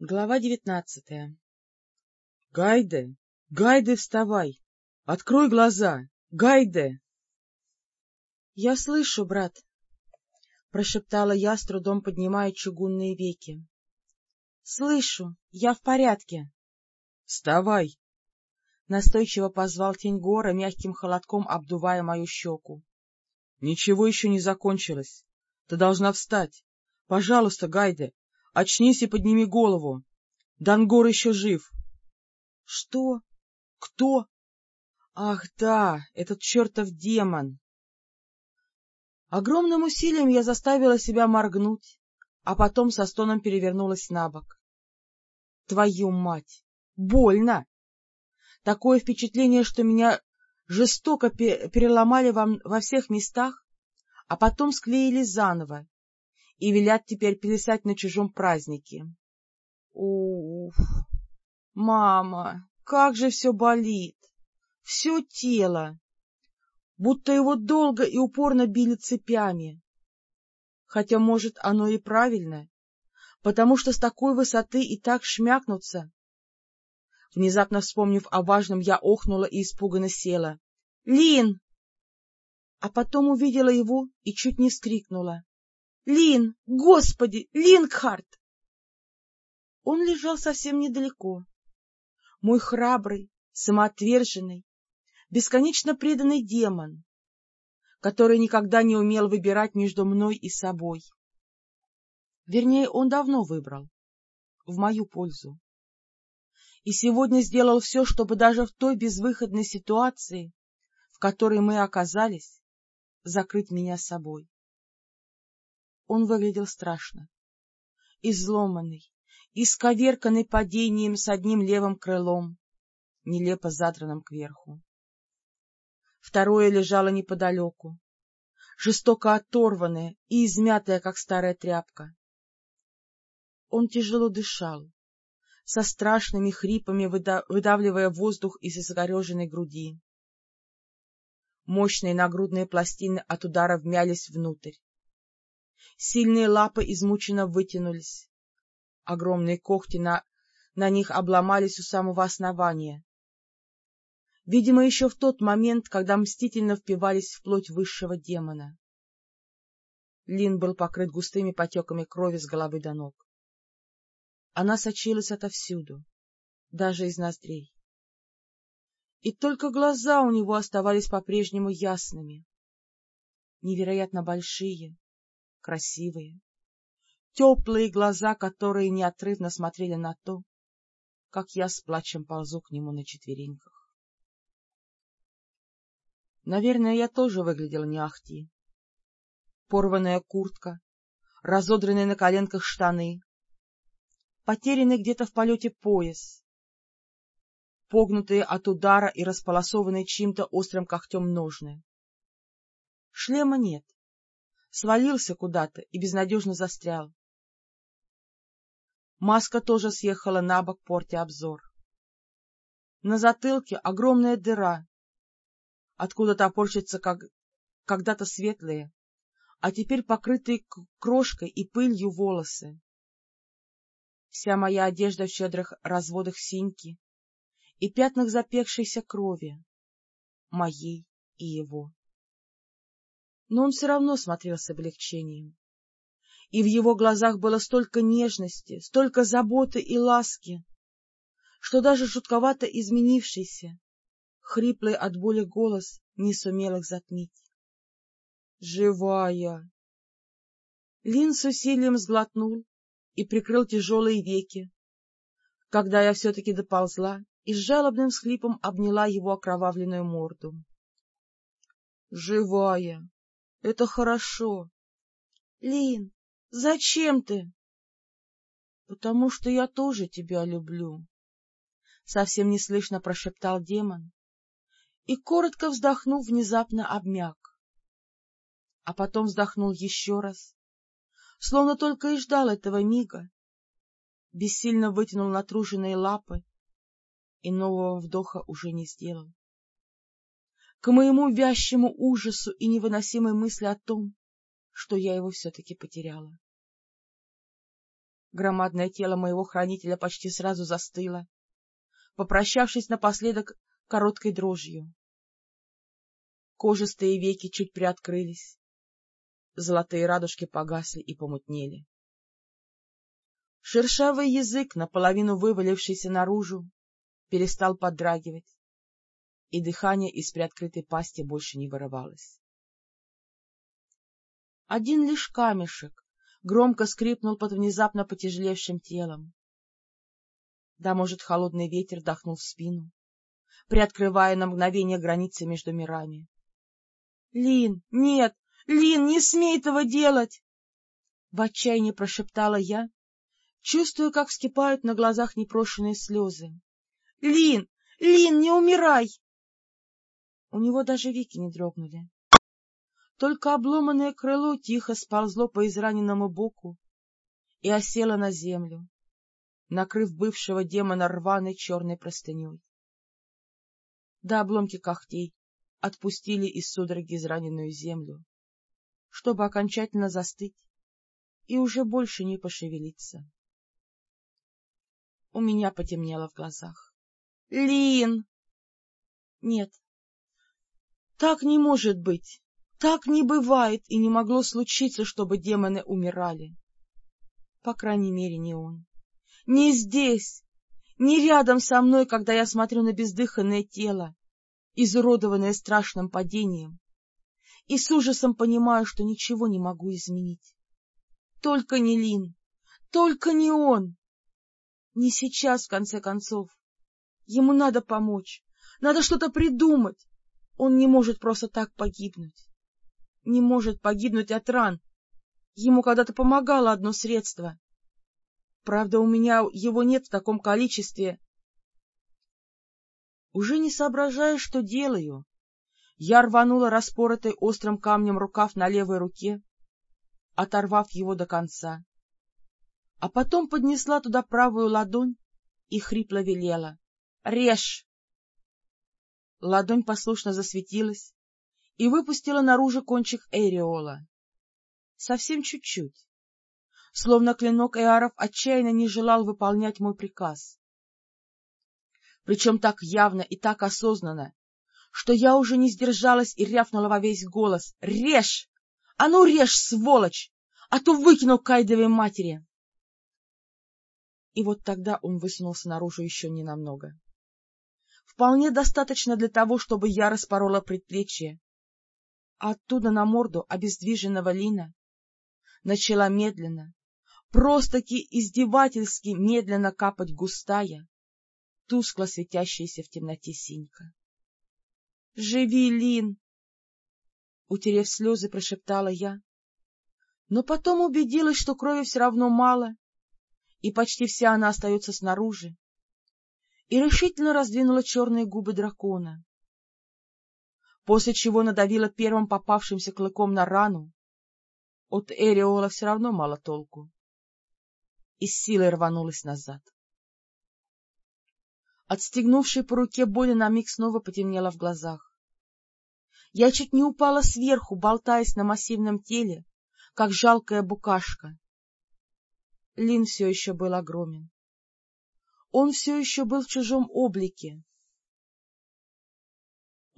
Глава девятнадцатая — Гайде! Гайде, вставай! Открой глаза! Гайде! — Я слышу, брат, — прошептала я, с трудом поднимая чугунные веки. — Слышу, я в порядке. — Вставай! — настойчиво позвал тень гора, мягким холодком обдувая мою щеку. — Ничего еще не закончилось. Ты должна встать. Пожалуйста, Гайде, очнись и подними голову. Дангор еще жив. — Что? Кто? Ах, да, этот чертов демон! Огромным усилием я заставила себя моргнуть, а потом со стоном перевернулась на бок. Твою мать! Больно! Такое впечатление, что меня жестоко переломали во, во всех местах, а потом склеили заново и велят теперь плясать на чужом празднике. Уф! Мама, как же все болит! Все тело! Будто его долго и упорно били цепями. Хотя, может, оно и правильно, потому что с такой высоты и так шмякнуться. Внезапно вспомнив о важном, я охнула и испуганно села. — Лин! А потом увидела его и чуть не скрикнула. Лин! Господи! Лингхард! Он лежал совсем недалеко. Мой храбрый, самоотверженный, бесконечно преданный демон, который никогда не умел выбирать между мной и собой. Вернее, он давно выбрал, в мою пользу. И сегодня сделал все, чтобы даже в той безвыходной ситуации, в которой мы оказались, закрыть меня собой. Он выглядел страшно. Изломанный, исковерканный падением с одним левым крылом, нелепо задранным кверху. Второе лежало неподалеку, жестоко оторванное и измятое, как старая тряпка. Он тяжело дышал, со страшными хрипами выдавливая воздух из изгореженной груди. Мощные нагрудные пластины от удара вмялись внутрь. Сильные лапы измученно вытянулись. Огромные когти на, на них обломались у самого основания. Видимо, еще в тот момент, когда мстительно впивались в плоть высшего демона. Лин был покрыт густыми потеками крови с головы до ног. Она сочилась отовсюду, даже из ноздрей. И только глаза у него оставались по-прежнему ясными, невероятно большие, красивые, теплые глаза, которые неотрывно смотрели на то, как я с плачем ползу к нему на четвереньках. Наверное, я тоже выглядела не ахти. Порванная куртка, разодранные на коленках штаны, потерянный где-то в полете пояс, погнутые от удара и располосованные чьим-то острым когтем ножны. Шлема нет, свалился куда-то и безнадежно застрял. Маска тоже съехала на бок, портя обзор. На затылке огромная дыра, откуда топорщатся как... когда-то светлые, а теперь покрытые крошкой и пылью волосы. Вся моя одежда в щедрых разводах синьки и пятнах запекшейся крови, моей и его но он все равно смотрел с облегчением. И в его глазах было столько нежности, столько заботы и ласки, что даже жутковато изменившийся, хриплый от боли голос не сумел их затмить. «Живая!» Лин с усилием сглотнул и прикрыл тяжелые веки, когда я все-таки доползла и с жалобным схлипом обняла его окровавленную морду. «Живая!» Это хорошо. — Лин, зачем ты? — Потому что я тоже тебя люблю, — совсем неслышно прошептал демон и, коротко вздохнув, внезапно обмяк. А потом вздохнул еще раз, словно только и ждал этого мига, бессильно вытянул натруженные лапы и нового вдоха уже не сделал к моему вящему ужасу и невыносимой мысли о том, что я его все-таки потеряла. Громадное тело моего хранителя почти сразу застыло, попрощавшись напоследок короткой дрожью. Кожистые веки чуть приоткрылись, золотые радужки погасли и помутнели. Шершавый язык, наполовину вывалившийся наружу, перестал подрагивать, и дыхание из приоткрытой пасти больше не вырывалось. Один лишь камешек громко скрипнул под внезапно потяжелевшим телом. Да, может, холодный ветер дохнул в спину, приоткрывая на мгновение границы между мирами. — Лин, нет! Лин, не смей этого делать! В отчаянии прошептала я, чувствуя, как вскипают на глазах непрошенные слезы. — Лин! Лин, не умирай! У него даже веки не дрогнули. Только обломанное крыло тихо сползло по израненному боку и осело на землю, накрыв бывшего демона рваной черной простыней. Да обломки когтей отпустили из судороги израненную землю, чтобы окончательно застыть и уже больше не пошевелиться. У меня потемнело в глазах. — Лин! — Нет, так не может быть. Так не бывает и не могло случиться, чтобы демоны умирали. По крайней мере, не он. Не здесь, не рядом со мной, когда я смотрю на бездыханное тело, изуродованное страшным падением, и с ужасом понимаю, что ничего не могу изменить. Только не Лин, только не он. Не сейчас, в конце концов. Ему надо помочь, надо что-то придумать. Он не может просто так погибнуть не может погибнуть от ран. Ему когда-то помогало одно средство. Правда, у меня его нет в таком количестве. Уже не соображая, что делаю, я рванула распоротый острым камнем рукав на левой руке, оторвав его до конца, а потом поднесла туда правую ладонь и хрипло велела. — Режь! Ладонь послушно засветилась, и выпустила наружу кончик Эриола. Совсем чуть-чуть. Словно клинок Эаров отчаянно не желал выполнять мой приказ. Причем так явно и так осознанно, что я уже не сдержалась и рявкнула во весь голос. — Режь! А ну режь, сволочь! А то выкину кайдовой матери! И вот тогда он высунулся наружу еще ненамного. Вполне достаточно для того, чтобы я распорола предплечье оттуда на морду обездвиженного Лина начала медленно, просто-таки издевательски медленно капать густая, тускло светящаяся в темноте синька. — Живи, Лин! — утерев слезы, прошептала я, но потом убедилась, что крови все равно мало, и почти вся она остается снаружи, и решительно раздвинула черные губы дракона после чего надавила первым попавшимся клыком на рану. От Эриола все равно мало толку. И с силой рванулась назад. Отстегнувшей по руке боли на миг снова потемнело в глазах. Я чуть не упала сверху, болтаясь на массивном теле, как жалкая букашка. Лин все еще был огромен. Он все еще был в чужом облике,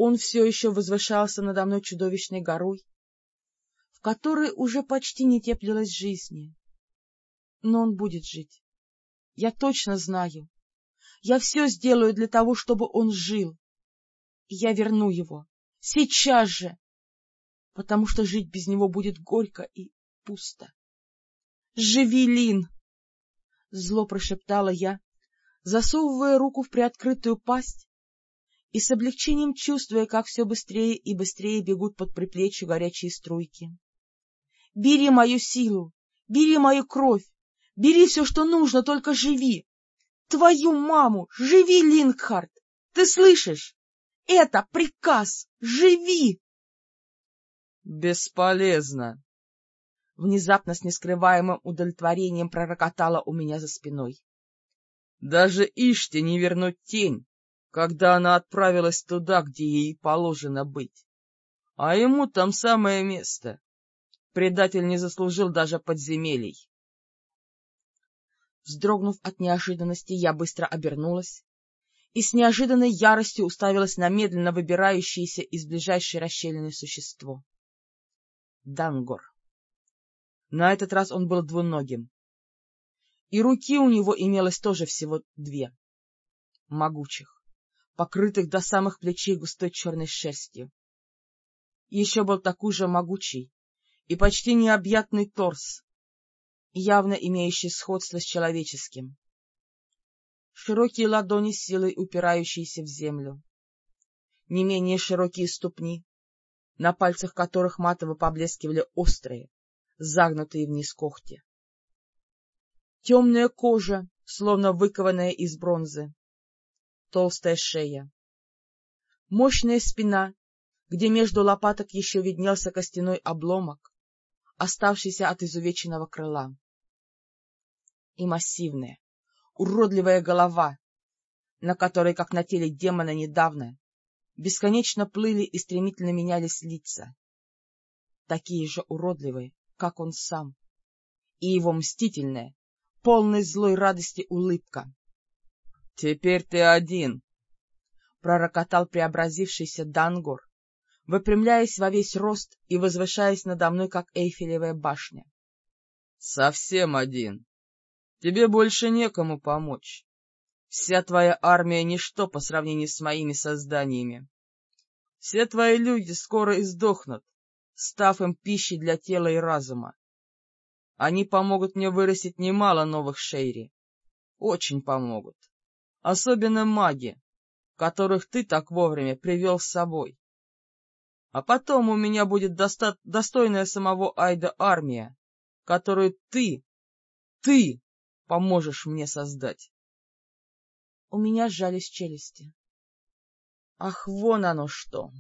он все еще возвышался надо мной чудовищной горой, в которой уже почти не теплилась жизни. Но он будет жить. Я точно знаю. Я все сделаю для того, чтобы он жил. И я верну его. Сейчас же! Потому что жить без него будет горько и пусто. «Живи, Лин!» Зло прошептала я, засовывая руку в приоткрытую пасть и с облегчением чувствуя, как все быстрее и быстрее бегут под приплечью горячие струйки. — Бери мою силу, бери мою кровь, бери все, что нужно, только живи. Твою маму, живи, Лингхард! Ты слышишь? Это приказ! Живи! — Бесполезно! Внезапно с нескрываемым удовлетворением пророкотала у меня за спиной. — Даже Иште не вернуть тень, когда она отправилась туда, где ей положено быть. А ему там самое место. Предатель не заслужил даже подземелий. Вздрогнув от неожиданности, я быстро обернулась и с неожиданной яростью уставилась на медленно выбирающееся из ближайшей расщелины существо. Дангор. На этот раз он был двуногим. И руки у него имелось тоже всего две, могучих, покрытых до самых плечей густой черной шерстью. Еще был такой же могучий и почти необъятный торс, явно имеющий сходство с человеческим. Широкие ладони силой упирающиеся в землю. Не менее широкие ступни, на пальцах которых матово поблескивали острые, загнутые вниз когти. Темная кожа, словно выкованная из бронзы. Толстая шея. Мощная спина, где между лопаток еще виднелся костяной обломок, оставшийся от изувеченного крыла. И массивная, уродливая голова, на которой, как на теле демона недавно, бесконечно плыли и стремительно менялись лица. Такие же уродливые, как он сам, и его мстительная, полная злой радости улыбка. — Теперь ты один! — пророкотал преобразившийся Дангор, выпрямляясь во весь рост и возвышаясь надо мной, как Эйфелевая башня. — Совсем один. Тебе больше некому помочь. Вся твоя армия — ничто по сравнению с моими созданиями. Все твои люди скоро издохнут, став им пищей для тела и разума. Они помогут мне вырастить немало новых шейри. Очень помогут. Особенно маги, которых ты так вовремя привел с собой. А потом у меня будет доста достойная самого Айда армия, которую ты, ты поможешь мне создать. У меня сжались челюсти. Ах, вон оно что!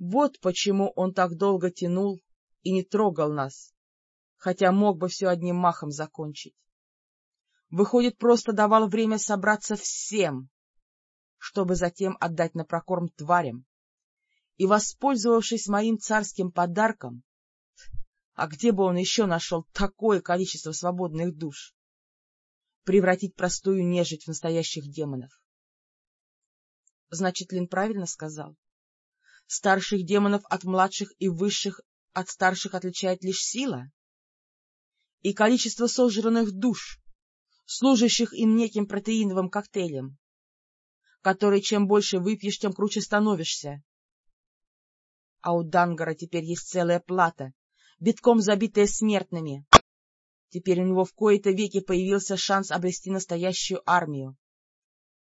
Вот почему он так долго тянул и не трогал нас, хотя мог бы все одним махом закончить. Выходит, просто давал время собраться всем, чтобы затем отдать на прокорм тварям, и, воспользовавшись моим царским подарком, а где бы он еще нашел такое количество свободных душ, превратить простую нежить в настоящих демонов. Значит, Лин правильно сказал? Старших демонов от младших и высших от старших отличает лишь сила? И количество сожранных душ, служащих им неким протеиновым коктейлем, который чем больше выпьешь, тем круче становишься. А у Дангара теперь есть целая плата, битком забитая смертными. Теперь у него в кои-то веки появился шанс обрести настоящую армию.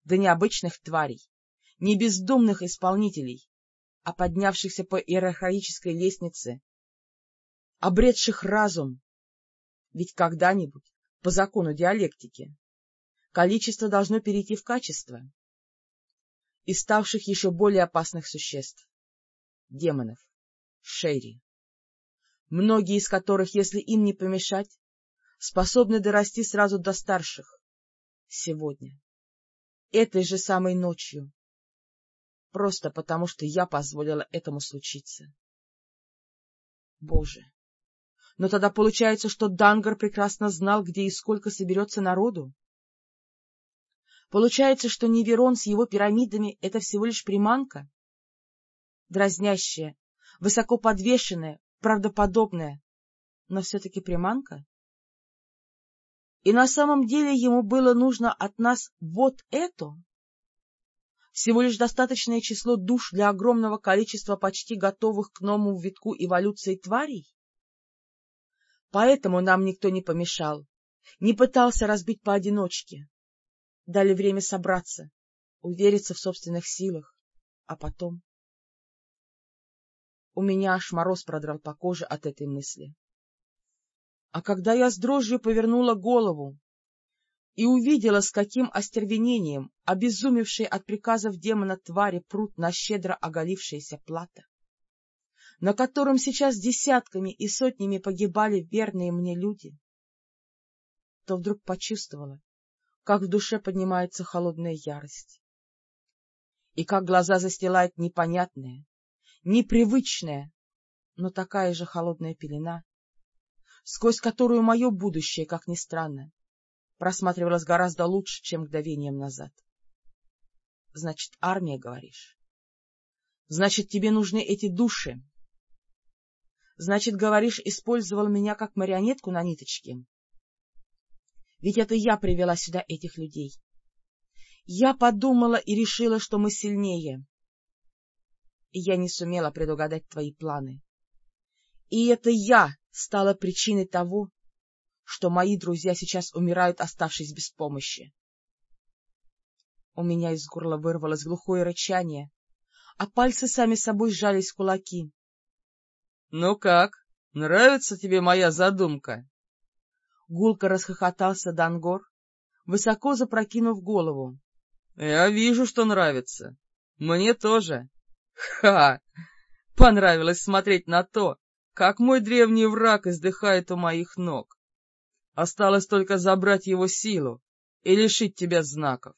Да не обычных тварей, не бездумных исполнителей, а поднявшихся по иерархической лестнице, обретших разум. Ведь когда-нибудь, по закону диалектики, количество должно перейти в качество, и ставших еще более опасных существ — демонов, шейри, многие из которых, если им не помешать, способны дорасти сразу до старших. Сегодня. Этой же самой ночью просто потому, что я позволила этому случиться. Боже! Но тогда получается, что Дангар прекрасно знал, где и сколько соберется народу. Получается, что Неверон с его пирамидами — это всего лишь приманка? Дразнящая, высоко подвешенная, правдоподобная, но все-таки приманка? И на самом деле ему было нужно от нас вот это? всего лишь достаточное число душ для огромного количества почти готовых к новому витку эволюции тварей? Поэтому нам никто не помешал, не пытался разбить поодиночке. Дали время собраться, увериться в собственных силах, а потом... У меня аж мороз продрал по коже от этой мысли. А когда я с дрожью повернула голову, и увидела, с каким остервенением обезумевшие от приказов демона твари прут на щедро оголившееся плато, на котором сейчас десятками и сотнями погибали верные мне люди, то вдруг почувствовала, как в душе поднимается холодная ярость, и как глаза застилает непонятная, непривычная, но такая же холодная пелена, сквозь которую мое будущее, как ни странно, просматривалась гораздо лучше, чем мгновением назад. — Значит, армия, говоришь? Значит, тебе нужны эти души? Значит, говоришь, использовал меня как марионетку на ниточке? Ведь это я привела сюда этих людей. Я подумала и решила, что мы сильнее. И я не сумела предугадать твои планы. И это я стала причиной того, что мои друзья сейчас умирают, оставшись без помощи. У меня из горла вырвалось глухое рычание, а пальцы сами собой сжались в кулаки. — Ну как, нравится тебе моя задумка? Гулко расхохотался Дангор, высоко запрокинув голову. — Я вижу, что нравится. Мне тоже. Ха! Понравилось смотреть на то, как мой древний враг издыхает у моих ног. Осталось только забрать его силу и лишить тебя знаков.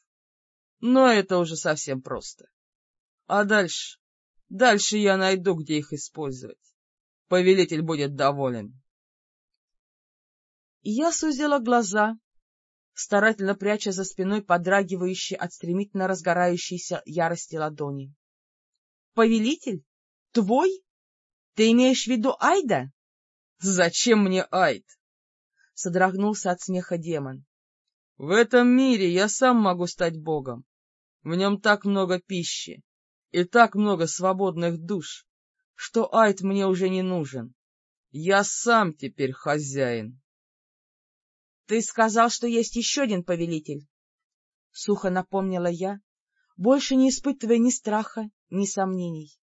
Но это уже совсем просто. А дальше? Дальше я найду, где их использовать. Повелитель будет доволен. Я сузила глаза, старательно пряча за спиной подрагивающие от стремительно разгорающейся ярости ладони. — Повелитель? Твой? Ты имеешь в виду Айда? — Зачем мне Айд? — содрогнулся от смеха демон. — В этом мире я сам могу стать богом. В нем так много пищи и так много свободных душ, что Айд мне уже не нужен. Я сам теперь хозяин. — Ты сказал, что есть еще один повелитель. — сухо напомнила я, больше не испытывая ни страха, ни сомнений.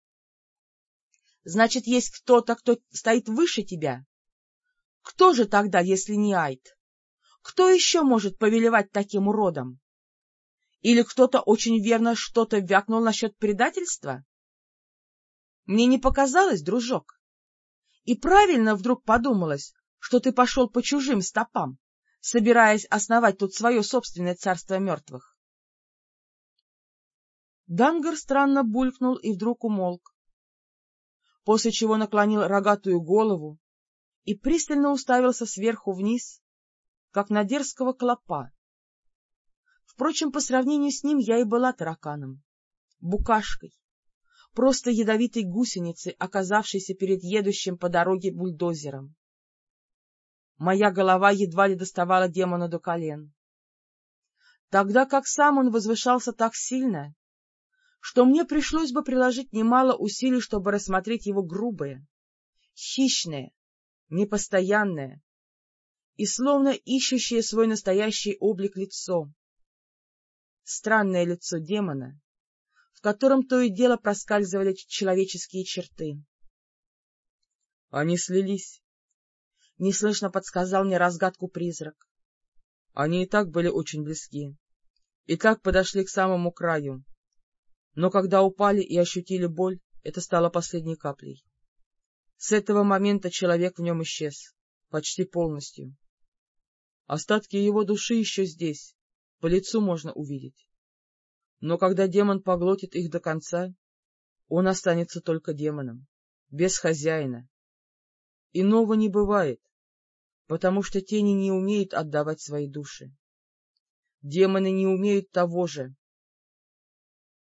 — Значит, есть кто-то, кто стоит выше тебя? Кто же тогда, если не Айд? Кто еще может повелевать таким уродом? Или кто-то очень верно что-то вякнул насчет предательства? Мне не показалось, дружок. И правильно вдруг подумалось, что ты пошел по чужим стопам собираясь основать тут свое собственное царство мертвых. Дангар странно булькнул и вдруг умолк, после чего наклонил рогатую голову и пристально уставился сверху вниз, как на дерзкого клопа. Впрочем, по сравнению с ним я и была тараканом, букашкой, просто ядовитой гусеницей, оказавшейся перед едущим по дороге бульдозером. Моя голова едва ли доставала демону до колен. Тогда как сам он возвышался так сильно, что мне пришлось бы приложить немало усилий, чтобы рассмотреть его грубое, хищное, непостоянное и словно ищущее свой настоящий облик лицо. Странное лицо демона, в котором то и дело проскальзывали человеческие черты. Они слились, — неслышно подсказал мне разгадку призрак. Они и так были очень близки, и так подошли к самому краю. Но когда упали и ощутили боль, это стало последней каплей. С этого момента человек в нем исчез, почти полностью. Остатки его души еще здесь, по лицу можно увидеть. Но когда демон поглотит их до конца, он останется только демоном, без хозяина. Иного не бывает, потому что тени не умеют отдавать свои души. Демоны не умеют того же.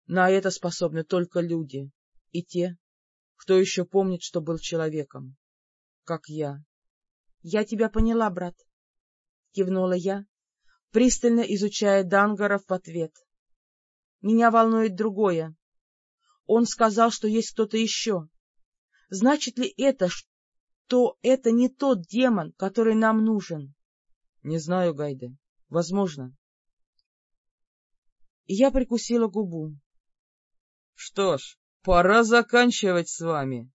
На это способны только люди и те, кто еще помнит, что был человеком, как я. — Я тебя поняла, брат, — кивнула я, пристально изучая Дангаров в ответ. — Меня волнует другое. Он сказал, что есть кто-то еще. Значит ли это, то это не тот демон, который нам нужен. — Не знаю, Гайде. Возможно. Я прикусила губу. — Что ж, пора заканчивать с вами.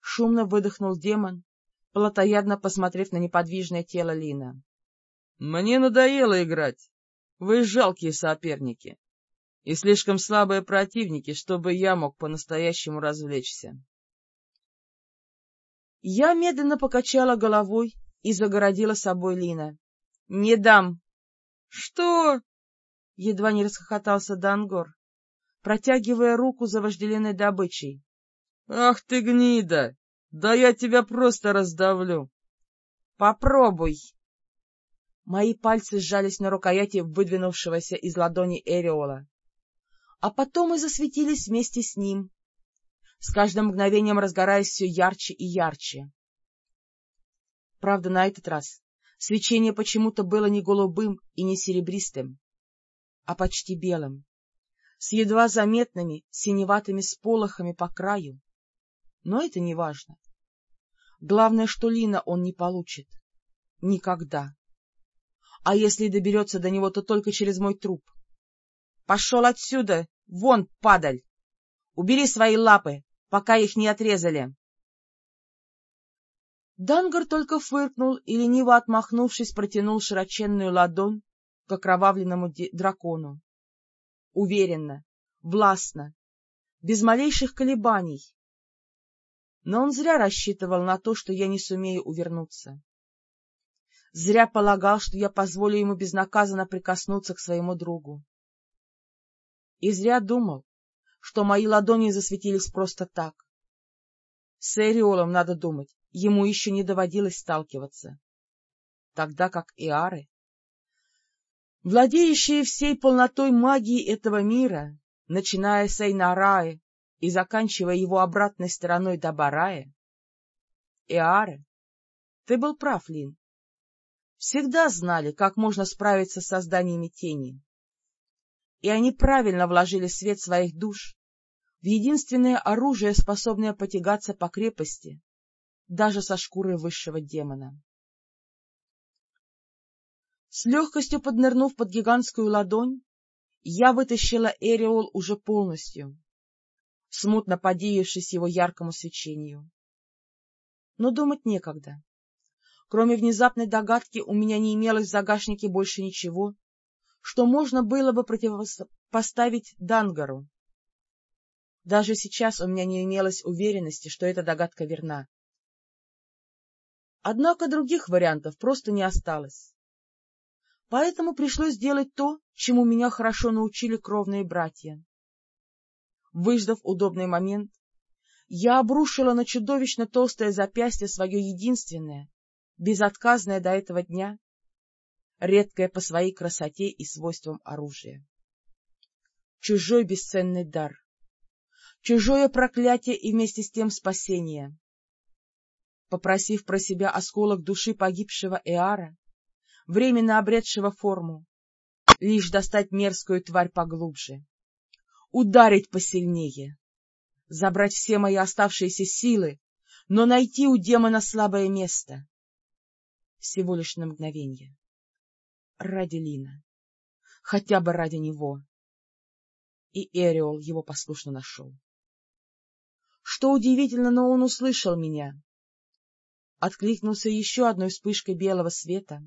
Шумно выдохнул демон, плотоядно посмотрев на неподвижное тело Лина. — Мне надоело играть. Вы жалкие соперники и слишком слабые противники, чтобы я мог по-настоящему развлечься. Я медленно покачала головой и загородила собой Лина. — Не дам. — Что? — едва не расхохотался Дангор, протягивая руку за вожделенной добычей. — Ах ты гнида! Да я тебя просто раздавлю. — Попробуй. Мои пальцы сжались на рукояти выдвинувшегося из ладони Эриола, а потом и засветились вместе с ним, с каждым мгновением разгораясь все ярче и ярче. Правда, на этот раз свечение почему-то было не голубым и не серебристым, а почти белым, с едва заметными синеватыми сполохами по краю. Но это не важно. Главное, что Лина он не получит. Никогда. А если и доберется до него, то только через мой труп. Пошел отсюда! Вон, падаль! Убери свои лапы, пока их не отрезали. Дангар только фыркнул и, лениво отмахнувшись, протянул широченную ладонь к окровавленному дракону. Уверенно, властно, без малейших колебаний. Но он зря рассчитывал на то, что я не сумею увернуться. Зря полагал, что я позволю ему безнаказанно прикоснуться к своему другу. И зря думал, что мои ладони засветились просто так. С Эриолом, надо думать, ему еще не доводилось сталкиваться. Тогда как Иары, владеющие всей полнотой магии этого мира, начиная с Эйнарае и заканчивая его обратной стороной до Барая, Иары, ты был прав, Лин, всегда знали, как можно справиться с созданиями тени. И они правильно вложили свет своих душ в единственное оружие, способное потягаться по крепости, даже со шкурой высшего демона. С легкостью поднырнув под гигантскую ладонь, я вытащила Эриол уже полностью, смутно подеявшись его яркому свечению. Но думать некогда. Кроме внезапной догадки, у меня не имелось в загашнике больше ничего, что можно было бы противопоставить Дангару. Даже сейчас у меня не имелось уверенности, что эта догадка верна. Однако других вариантов просто не осталось. Поэтому пришлось сделать то, чему меня хорошо научили кровные братья. Выждав удобный момент, я обрушила на чудовищно толстое запястье свое единственное, безотказное до этого дня, редкое по своей красоте и свойствам оружия. Чужой бесценный дар, чужое проклятие и вместе с тем спасение. Попросив про себя осколок души погибшего Эара, временно обретшего форму, лишь достать мерзкую тварь поглубже, ударить посильнее, забрать все мои оставшиеся силы, но найти у демона слабое место, всего лишь на мгновение. Ради Лина. Хотя бы ради него. И Эриол его послушно нашел. Что удивительно, но он услышал меня. Откликнулся еще одной вспышкой белого света.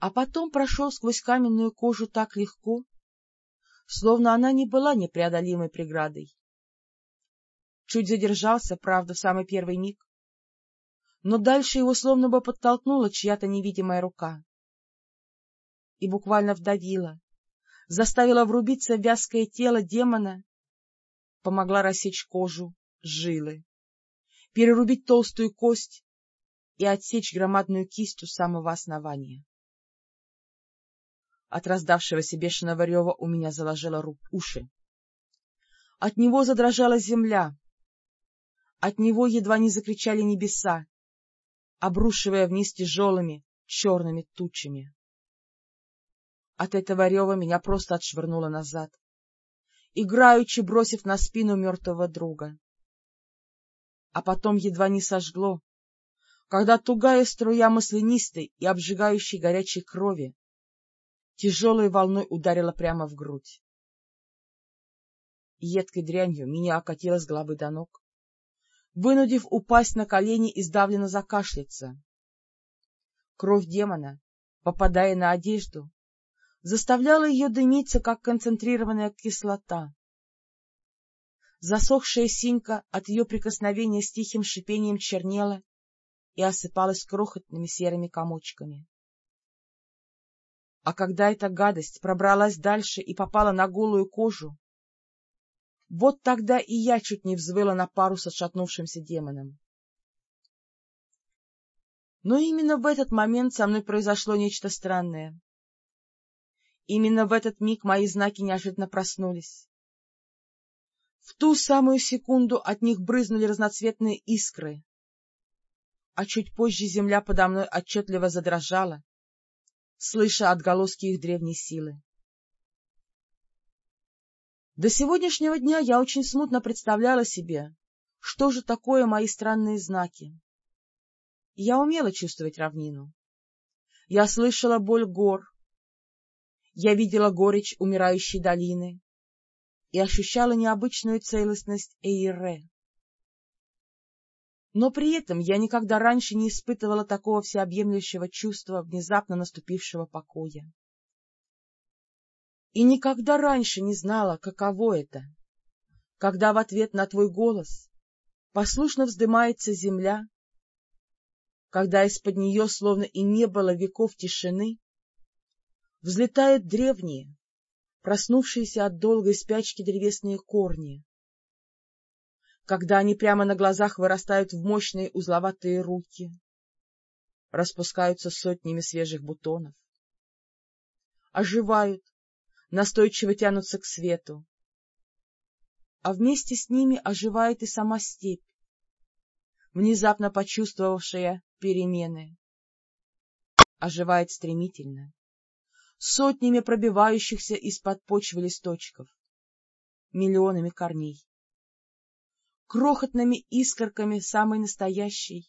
А потом прошел сквозь каменную кожу так легко, словно она не была непреодолимой преградой. Чуть задержался, правда, в самый первый миг, но дальше его словно бы подтолкнула чья-то невидимая рука и буквально вдавила, заставила врубиться в вязкое тело демона, помогла рассечь кожу, жилы, перерубить толстую кость и отсечь громадную кисть у самого основания. От раздавшегося бешеного рева у меня заложило уши. От него задрожала земля, от него едва не закричали небеса, обрушивая вниз тяжелыми черными тучами. От этого рева меня просто отшвырнуло назад, играючи бросив на спину мертвого друга. А потом едва не сожгло, когда тугая струя маслянистой и обжигающей горячей крови тяжелой волной ударила прямо в грудь. Едкой дрянью меня окатило с головы до ног вынудив упасть на колени и сдавленно закашляться. Кровь демона, попадая на одежду, заставляла ее дымиться, как концентрированная кислота. Засохшая синька от ее прикосновения с тихим шипением чернела и осыпалась крохотными серыми комочками. А когда эта гадость пробралась дальше и попала на голую кожу, вот тогда и я чуть не взвыла на пару с отшатнувшимся демоном. Но именно в этот момент со мной произошло нечто странное. Именно в этот миг мои знаки неожиданно проснулись. В ту самую секунду от них брызнули разноцветные искры, а чуть позже земля подо мной отчетливо задрожала, слыша отголоски их древней силы. До сегодняшнего дня я очень смутно представляла себе, что же такое мои странные знаки. Я умела чувствовать равнину. Я слышала боль гор. Я видела горечь умирающей долины и ощущала необычную целостность Эйре. Но при этом я никогда раньше не испытывала такого всеобъемлющего чувства внезапно наступившего покоя. И никогда раньше не знала, каково это, когда в ответ на твой голос послушно вздымается земля, когда из-под нее, словно и не было веков тишины, взлетают древние, проснувшиеся от долгой спячки древесные корни, когда они прямо на глазах вырастают в мощные узловатые руки, распускаются сотнями свежих бутонов, оживают, настойчиво тянутся к свету, а вместе с ними оживает и сама степь, внезапно почувствовавшая перемены. Оживает стремительно, сотнями пробивающихся из-под почвы листочков, миллионами корней, крохотными искорками самой настоящей,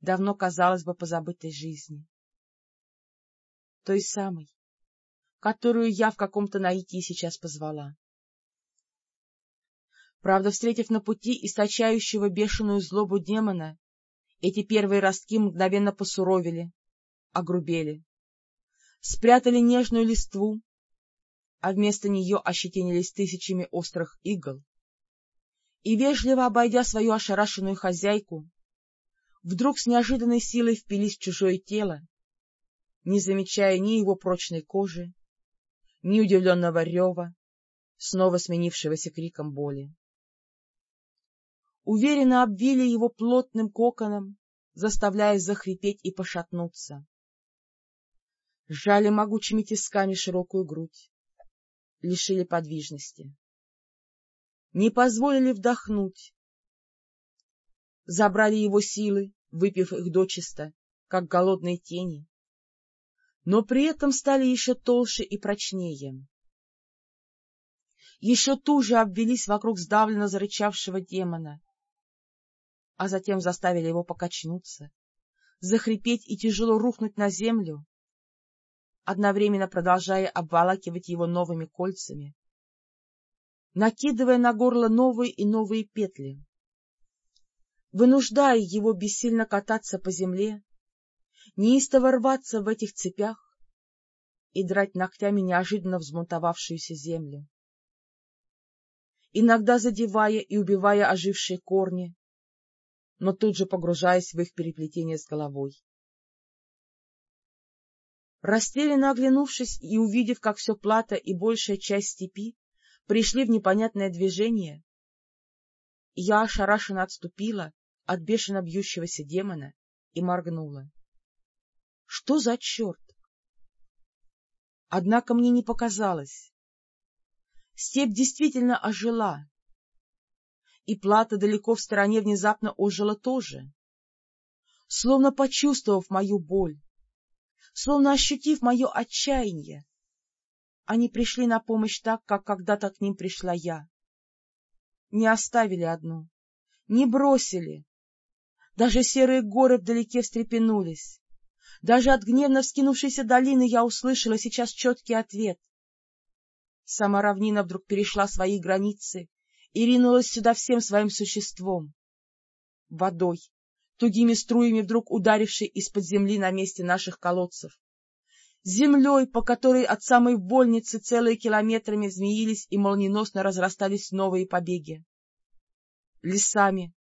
давно, казалось бы, позабытой жизни. Той самой, которую я в каком-то наитии сейчас позвала. Правда, встретив на пути источающего бешеную злобу демона, эти первые ростки мгновенно посуровили, огрубели, спрятали нежную листву, а вместо нее ощетинились тысячами острых игл, и, вежливо обойдя свою ошарашенную хозяйку, вдруг с неожиданной силой впились в чужое тело, не замечая ни его прочной кожи, ни удивленного рева, снова сменившегося криком боли уверенно обвили его плотным коконом, заставляя захрипеть и пошатнуться. Сжали могучими тисками широкую грудь, лишили подвижности. Не позволили вдохнуть. Забрали его силы, выпив их дочисто, как голодные тени, но при этом стали еще толще и прочнее. Еще туже обвелись вокруг сдавленно зарычавшего демона, а затем заставили его покачнуться, захрипеть и тяжело рухнуть на землю, одновременно продолжая обволакивать его новыми кольцами, накидывая на горло новые и новые петли, вынуждая его бессильно кататься по земле, неистово рваться в этих цепях и драть ногтями неожиданно взмунтовавшуюся землю. Иногда задевая и убивая ожившие корни, но тут же погружаясь в их переплетение с головой. Растерянно оглянувшись и увидев, как все плата и большая часть степи пришли в непонятное движение, я ошарашенно отступила от бешено бьющегося демона и моргнула. Что за черт? Однако мне не показалось. Степь действительно ожила, и плата далеко в стороне внезапно ожила тоже. Словно почувствовав мою боль, словно ощутив мое отчаяние, они пришли на помощь так, как когда-то к ним пришла я. Не оставили одну, не бросили. Даже серые горы вдалеке встрепенулись. Даже от гневно вскинувшейся долины я услышала сейчас четкий ответ. Сама равнина вдруг перешла свои границы и ринулась сюда всем своим существом. Водой, тугими струями вдруг ударившей из-под земли на месте наших колодцев. Землей, по которой от самой вольницы целые километрами змеились и молниеносно разрастались новые побеги. Лесами,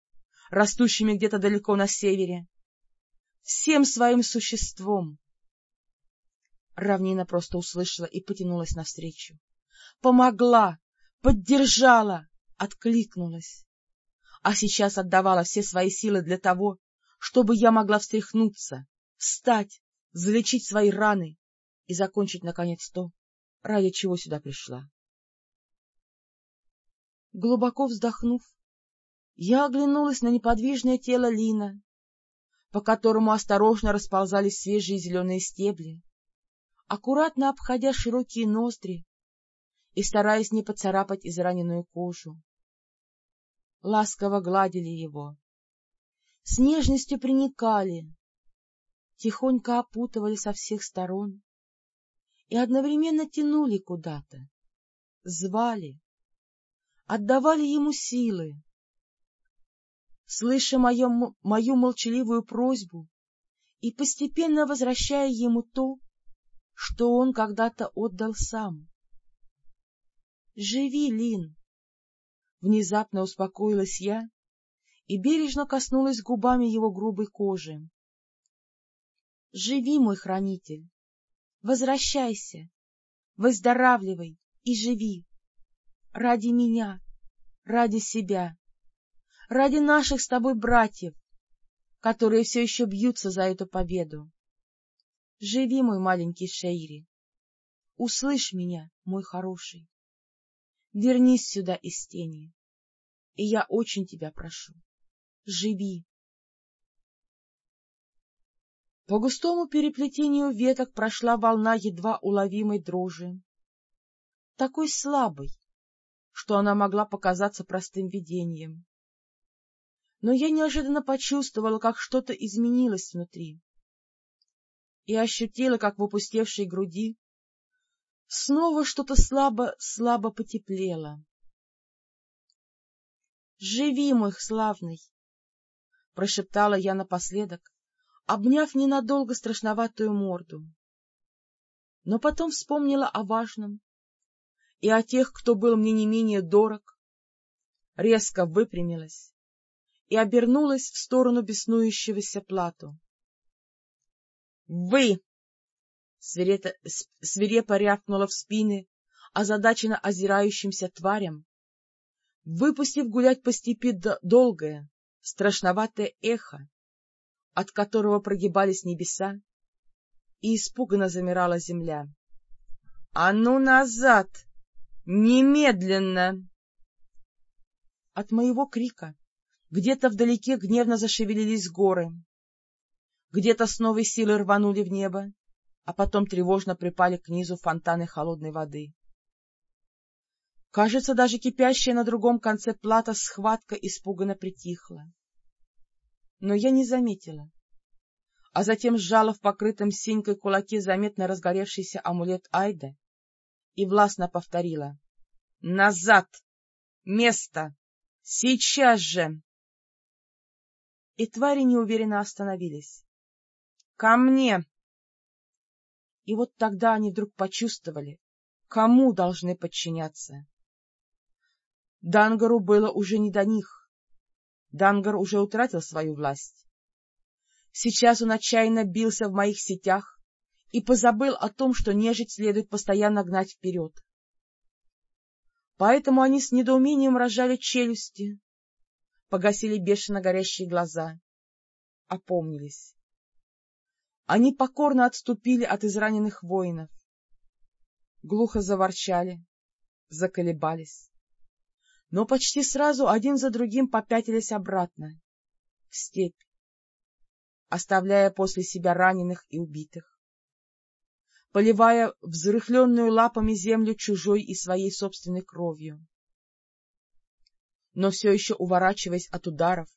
растущими где-то далеко на севере. Всем своим существом. Равнина просто услышала и потянулась навстречу. Помогла, поддержала, откликнулась, а сейчас отдавала все свои силы для того, чтобы я могла встряхнуться, встать, залечить свои раны и закончить, наконец, то, ради чего сюда пришла. Глубоко вздохнув, я оглянулась на неподвижное тело Лина, по которому осторожно расползались свежие зеленые стебли, аккуратно обходя широкие ноздри и стараясь не поцарапать израненную кожу. Ласково гладили его, с нежностью приникали, тихонько опутывали со всех сторон и одновременно тянули куда-то, звали, отдавали ему силы. Слыша мою, мою молчаливую просьбу и постепенно возвращая ему то, что он когда-то отдал сам. «Живи, Лин!» Внезапно успокоилась я и бережно коснулась губами его грубой кожи. «Живи, мой хранитель! Возвращайся, выздоравливай и живи! Ради меня, ради себя, ради наших с тобой братьев, которые все еще бьются за эту победу. Живи, мой маленький Шейри! Услышь меня, мой хороший! Вернись сюда из тени, и я очень тебя прошу, живи. По густому переплетению веток прошла волна едва уловимой дрожи, такой слабой, что она могла показаться простым видением. Но я неожиданно почувствовала, как что-то изменилось внутри, и ощутила, как в опустевшей груди снова что-то слабо-слабо потеплело. — Живи, мой славный! — прошептала я напоследок, обняв ненадолго страшноватую морду. Но потом вспомнила о важном и о тех, кто был мне не менее дорог, резко выпрямилась и обернулась в сторону беснующегося плату. — Вы! — свирепо рявкнула в спины озадаченно озирающимся тварям, выпустив гулять по степи долгое, страшноватое эхо, от которого прогибались небеса, и испуганно замирала земля. — А ну назад! Немедленно! От моего крика где-то вдалеке гневно зашевелились горы, где-то с новой силой рванули в небо, а потом тревожно припали к низу фонтаны холодной воды. Кажется, даже кипящая на другом конце плата схватка испуганно притихла. Но я не заметила. А затем сжала в покрытом синькой кулаке заметно разгоревшийся амулет Айда и властно повторила. — Назад! Место! Сейчас же! И твари неуверенно остановились. — Ко мне! И вот тогда они вдруг почувствовали, кому должны подчиняться. Дангару было уже не до них. Дангар уже утратил свою власть. Сейчас он отчаянно бился в моих сетях и позабыл о том, что нежить следует постоянно гнать вперед. Поэтому они с недоумением разжали челюсти, погасили бешено горящие глаза, опомнились. Они покорно отступили от израненных воинов, глухо заворчали, заколебались но почти сразу один за другим попятились обратно, в степь, оставляя после себя раненых и убитых, поливая взрыхленную лапами землю чужой и своей собственной кровью. Но все еще уворачиваясь от ударов,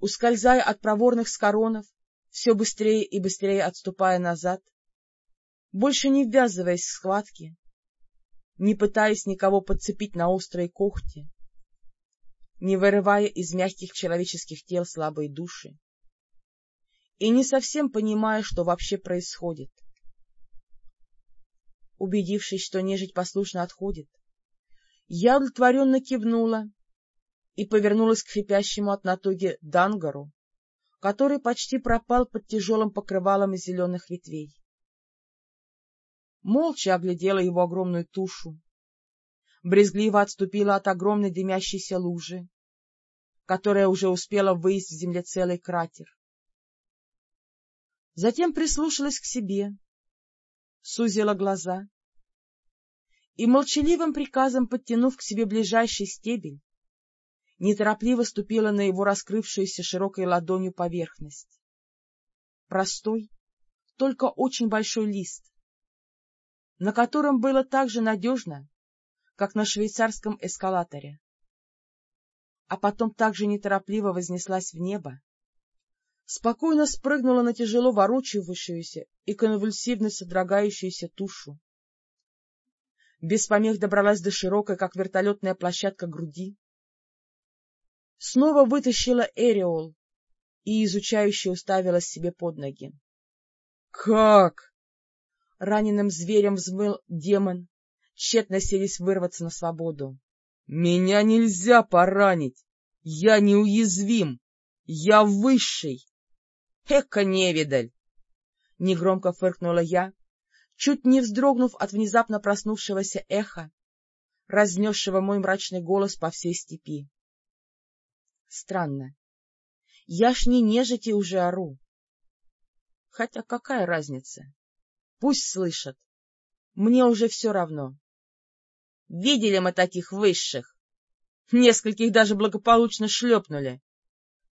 ускользая от проворных скоронов, все быстрее и быстрее отступая назад, больше не ввязываясь в схватки, не пытаясь никого подцепить на острые когти, не вырывая из мягких человеческих тел слабые души и не совсем понимая, что вообще происходит. Убедившись, что нежить послушно отходит, я удовлетворенно кивнула и повернулась к хрипящему от натуги Дангару, который почти пропал под тяжелым покрывалом из зеленых ветвей. Молча оглядела его огромную тушу, брезгливо отступила от огромной дымящейся лужи, которая уже успела выесть в земле целый кратер, Затем прислушалась к себе, сузила глаза и, молчаливым приказом подтянув к себе ближайший стебель, неторопливо ступила на его раскрывшуюся широкой ладонью поверхность. Простой, только очень большой лист, на котором было так же надежно, как на швейцарском эскалаторе. А потом также неторопливо вознеслась в небо, спокойно спрыгнула на тяжело ворочающуюся и конвульсивно содрогающуюся тушу. Без помех добралась до широкой, как вертолетная площадка, груди. Снова вытащила Эриол и изучающе уставилась себе под ноги. — Как? — раненым зверем взмыл демон, тщетно селись вырваться на свободу. — Меня нельзя поранить! Я неуязвим! Я высший! Эка невидаль! Негромко фыркнула я, чуть не вздрогнув от внезапно проснувшегося эха, разнесшего мой мрачный голос по всей степи. Странно. Я ж не нежити уже ору. Хотя какая разница? Пусть слышат. Мне уже все равно. Видели мы таких высших. Нескольких даже благополучно шлепнули.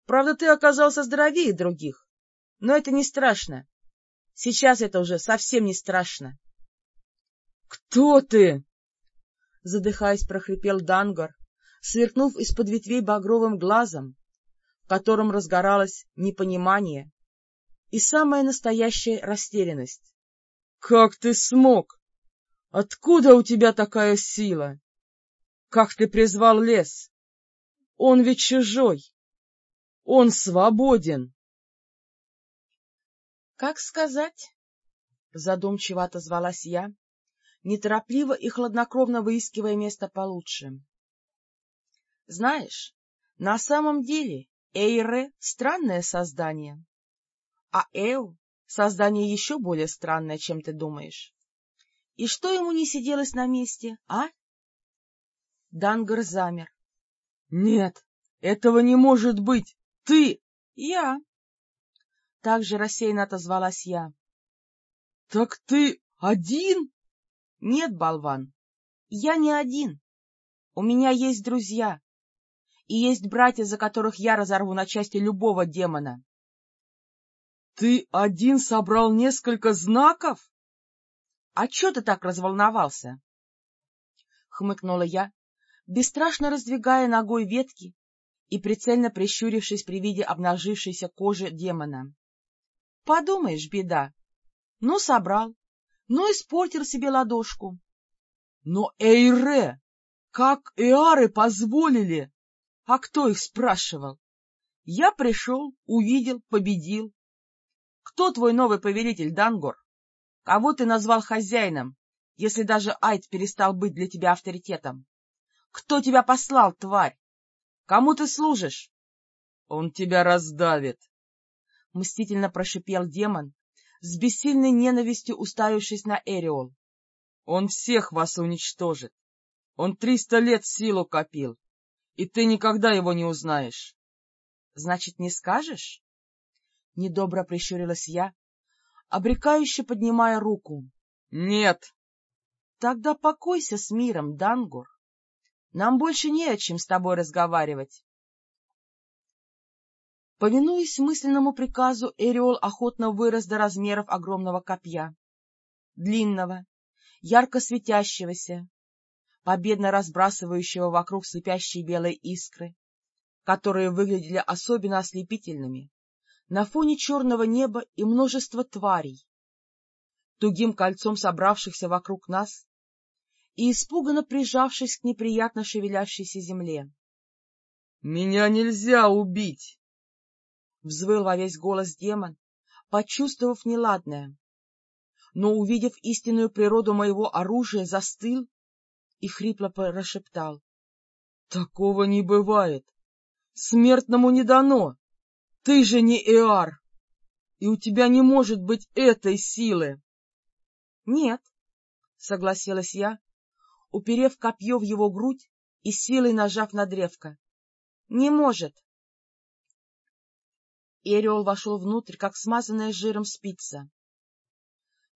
Правда, ты оказался здоровее других. Но это не страшно. Сейчас это уже совсем не страшно. — Кто ты? — задыхаясь, прохрипел Дангар, сверкнув из-под ветвей багровым глазом, в котором разгоралось непонимание и самая настоящая растерянность. — Как ты смог? Откуда у тебя такая сила? Как ты призвал лес? Он ведь чужой. Он свободен. — Как сказать? — задумчиво отозвалась я, неторопливо и хладнокровно выискивая место получше. — Знаешь, на самом деле Эйре — странное создание, а Эу — создание еще более странное, чем ты думаешь. И что ему не сиделось на месте, а? Дангар замер. — Нет, этого не может быть! Ты! — Я! Также рассеянно отозвалась я. — Так ты один? — Нет, болван, я не один. У меня есть друзья. И есть братья, за которых я разорву на части любого демона. — Ты один собрал несколько знаков? — А чё ты так разволновался? — хмыкнула я, бесстрашно раздвигая ногой ветки и прицельно прищурившись при виде обнажившейся кожи демона. Подумаешь, беда. Ну, собрал. Ну, испортил себе ладошку. Но Эйре! Как Эары позволили? А кто их спрашивал? Я пришел, увидел, победил. Кто твой новый повелитель, Дангор? Кого ты назвал хозяином, если даже Айд перестал быть для тебя авторитетом? Кто тебя послал, тварь? Кому ты служишь? Он тебя раздавит, — мстительно прошипел демон, с бессильной ненавистью уставившись на Эриол. — Он всех вас уничтожит. Он триста лет силу копил, и ты никогда его не узнаешь. — Значит, не скажешь? Недобро прищурилась я, обрекающе поднимая руку. — Нет. — Тогда покойся с миром, Дангур. Нам больше не о чем с тобой разговаривать. Повинуясь мысленному приказу, Эриол охотно вырос до размеров огромного копья. Длинного, ярко светящегося, победно разбрасывающего вокруг слепящие белые искры, которые выглядели особенно ослепительными на фоне черного неба и множества тварей, тугим кольцом собравшихся вокруг нас и испуганно прижавшись к неприятно шевелящейся земле. — Меня нельзя убить! взвыл во весь голос демон, почувствовав неладное. Но, увидев истинную природу моего оружия, застыл и хрипло прошептал. — Такого не бывает! Смертному не дано! Ты же не Эар! И у тебя не может быть этой силы! — Нет, — согласилась я, уперев копье в его грудь и силой нажав на древко. — Не может. Эриол вошел внутрь, как смазанная жиром спица.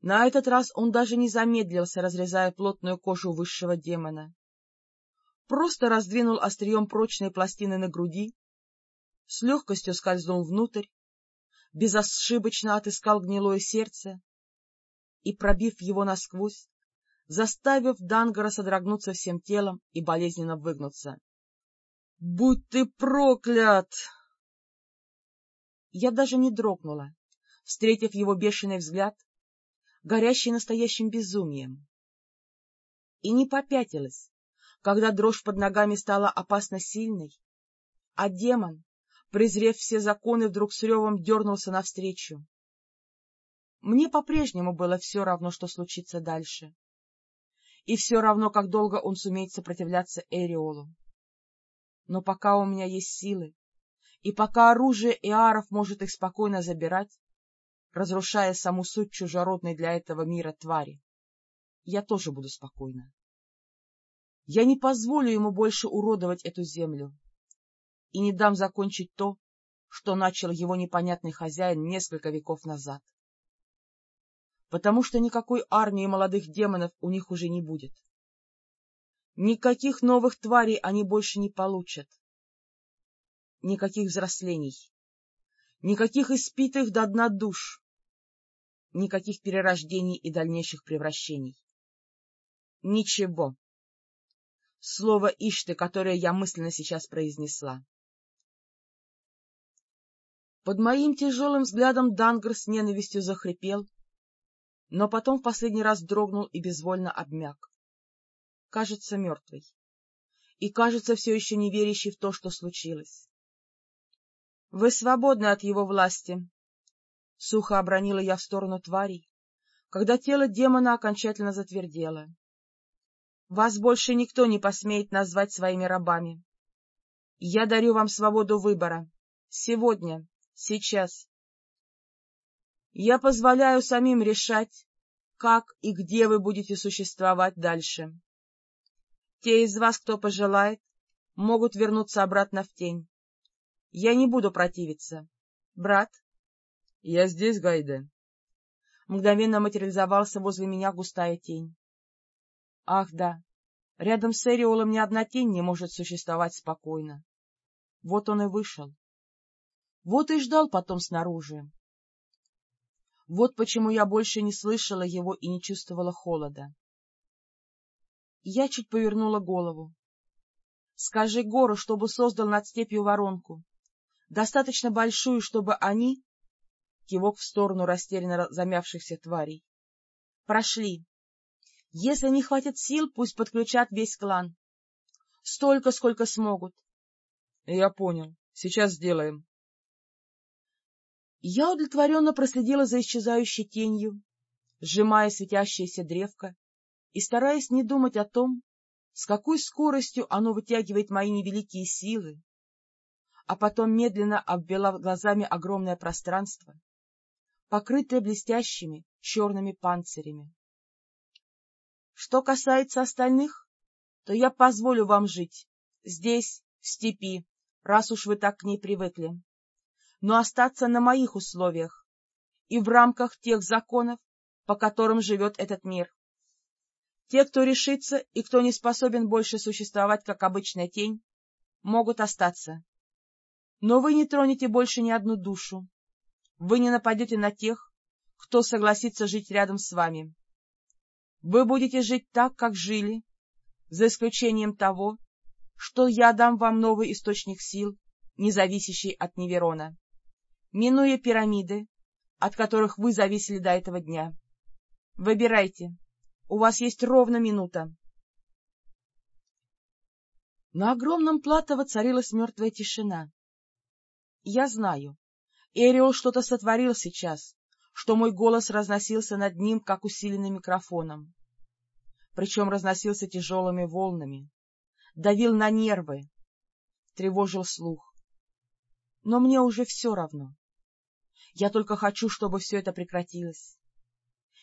На этот раз он даже не замедлился, разрезая плотную кожу высшего демона. Просто раздвинул острием прочные пластины на груди, с легкостью скользнул внутрь, безошибочно отыскал гнилое сердце и, пробив его насквозь, заставив Дангара содрогнуться всем телом и болезненно выгнуться. — Будь ты проклят! Я даже не дрогнула, встретив его бешеный взгляд, горящий настоящим безумием. И не попятилась, когда дрожь под ногами стала опасно сильной, а демон, презрев все законы, вдруг с ревом дернулся навстречу. Мне по-прежнему было все равно, что случится дальше. И все равно, как долго он сумеет сопротивляться Эриолу. Но пока у меня есть силы, и пока оружие Иаров может их спокойно забирать, разрушая саму суть чужеродной для этого мира твари, я тоже буду спокойна. Я не позволю ему больше уродовать эту землю и не дам закончить то, что начал его непонятный хозяин несколько веков назад. Потому что никакой армии молодых демонов у них уже не будет. Никаких новых тварей они больше не получат. Никаких взрослений. Никаких испитых до дна душ. Никаких перерождений и дальнейших превращений. Ничего. Слово «Ишты», которое я мысленно сейчас произнесла. Под моим тяжелым взглядом Дангр с ненавистью захрипел, но потом в последний раз дрогнул и безвольно обмяк. Кажется, мертвый. И кажется, все еще не верящий в то, что случилось. — Вы свободны от его власти, — сухо обронила я в сторону тварей, когда тело демона окончательно затвердело. — Вас больше никто не посмеет назвать своими рабами. Я дарю вам свободу выбора. Сегодня, сейчас. Я позволяю самим решать, как и где вы будете существовать дальше. Те из вас, кто пожелает, могут вернуться обратно в тень. Я не буду противиться. Брат? — Я здесь, Гайде. Мгновенно материализовался возле меня густая тень. Ах, да, рядом с Эриолом ни одна тень не может существовать спокойно. Вот он и вышел. Вот и ждал потом снаружи. Вот почему я больше не слышала его и не чувствовала холода. Я чуть повернула голову. — Скажи гору, чтобы создал над степью воронку, достаточно большую, чтобы они, кивок в сторону растерянно замявшихся тварей, прошли. Если не хватит сил, пусть подключат весь клан. Столько, сколько смогут. — Я понял. Сейчас сделаем. Я удовлетворенно проследила за исчезающей тенью, сжимая светящееся древко и стараясь не думать о том, с какой скоростью оно вытягивает мои невеликие силы, а потом медленно обвела глазами огромное пространство, покрытое блестящими черными панцирями. Что касается остальных, то я позволю вам жить здесь, в степи, раз уж вы так к ней привыкли но остаться на моих условиях и в рамках тех законов, по которым живет этот мир. Те, кто решится и кто не способен больше существовать как обычная тень, могут остаться. Но вы не тронете больше ни одну душу. Вы не нападете на тех, кто согласится жить рядом с вами. Вы будете жить так, как жили, за исключением того, что я дам вам новый источник сил, не зависящий от Неверона минуя пирамиды, от которых вы зависели до этого дня. Выбирайте. У вас есть ровно минута. На огромном плато воцарилась мертвая тишина. Я знаю, Эриол что-то сотворил сейчас, что мой голос разносился над ним, как усиленный микрофоном. Причем разносился тяжелыми волнами, давил на нервы, тревожил слух. Но мне уже все равно. Я только хочу, чтобы все это прекратилось.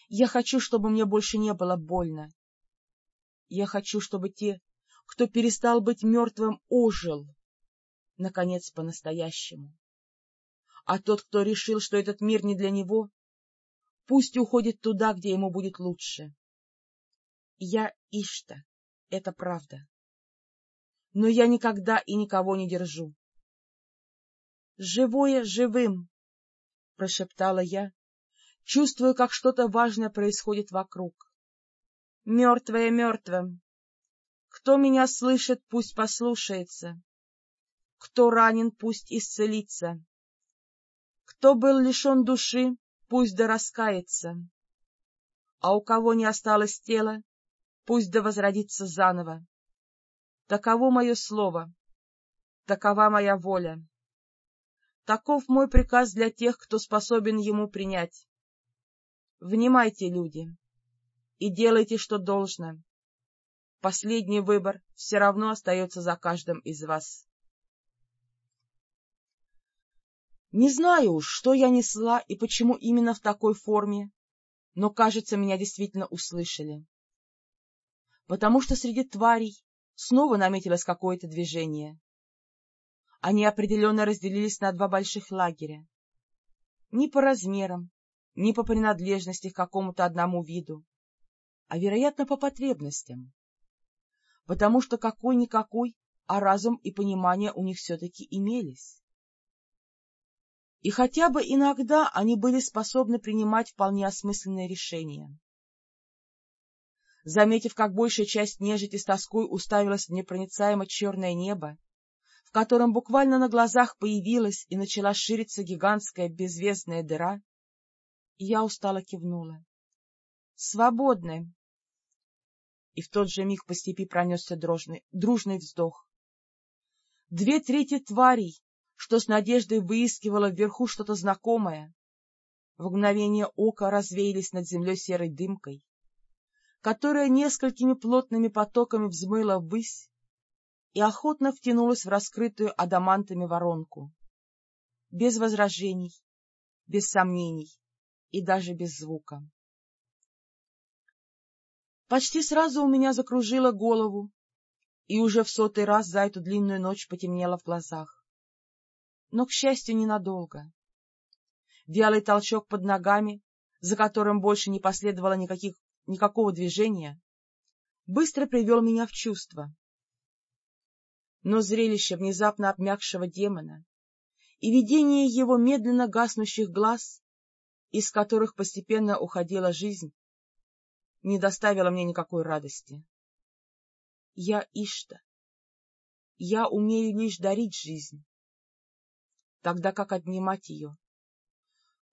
Я хочу, чтобы мне больше не было больно. Я хочу, чтобы те, кто перестал быть мертвым, ожил, наконец, по-настоящему. А тот, кто решил, что этот мир не для него, пусть уходит туда, где ему будет лучше. Я Ишта, это правда. Но я никогда и никого не держу. «Живое живым!» — прошептала я, чувствуя, как что-то важное происходит вокруг. «Мертвое мертвым! Кто меня слышит, пусть послушается. Кто ранен, пусть исцелится. Кто был лишен души, пусть да раскается. А у кого не осталось тела, пусть да возродится заново. Таково мое слово, такова моя воля. Таков мой приказ для тех, кто способен ему принять. Внимайте, люди, и делайте, что должно. Последний выбор все равно остается за каждым из вас. Не знаю уж, что я несла и почему именно в такой форме, но, кажется, меня действительно услышали. Потому что среди тварей снова наметилось какое-то движение. Они определенно разделились на два больших лагеря. Ни по размерам, ни по принадлежности к какому-то одному виду, а, вероятно, по потребностям. Потому что какой-никакой, а разум и понимание у них все-таки имелись. И хотя бы иногда они были способны принимать вполне осмысленные решения. Заметив, как большая часть нежити с тоской уставилась в непроницаемо черное небо, котором буквально на глазах появилась и начала шириться гигантская беззвездная дыра, я устало кивнула. — Свободны! И в тот же миг по степи пронесся дрожный, дружный вздох. Две трети тварей, что с надеждой выискивала вверху что-то знакомое, в мгновение ока развеялись над землей серой дымкой, которая несколькими плотными потоками взмыла ввысь и охотно втянулась в раскрытую адамантами воронку. Без возражений, без сомнений и даже без звука. Почти сразу у меня закружило голову, и уже в сотый раз за эту длинную ночь потемнело в глазах. Но, к счастью, ненадолго. Вялый толчок под ногами, за которым больше не последовало никаких никакого движения, быстро привел меня в чувство. Но зрелище внезапно обмякшего демона и видение его медленно гаснущих глаз, из которых постепенно уходила жизнь, не доставило мне никакой радости. Я Ишта. Я умею лишь дарить жизнь, тогда как отнимать ее.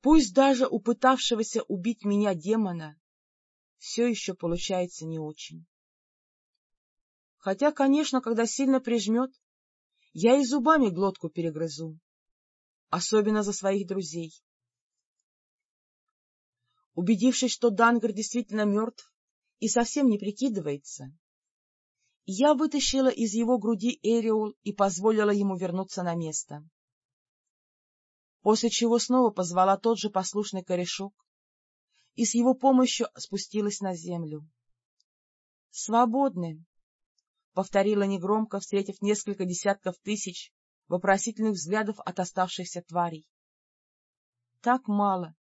Пусть даже у пытавшегося убить меня демона все еще получается не очень. Хотя, конечно, когда сильно прижмет, я и зубами глотку перегрызу, особенно за своих друзей. Убедившись, что Дангар действительно мертв и совсем не прикидывается, я вытащила из его груди Эриул и позволила ему вернуться на место. После чего снова позвала тот же послушный корешок, и с его помощью спустилась на землю. — Свободны! — повторила негромко, встретив несколько десятков тысяч вопросительных взглядов от оставшихся тварей. Так мало,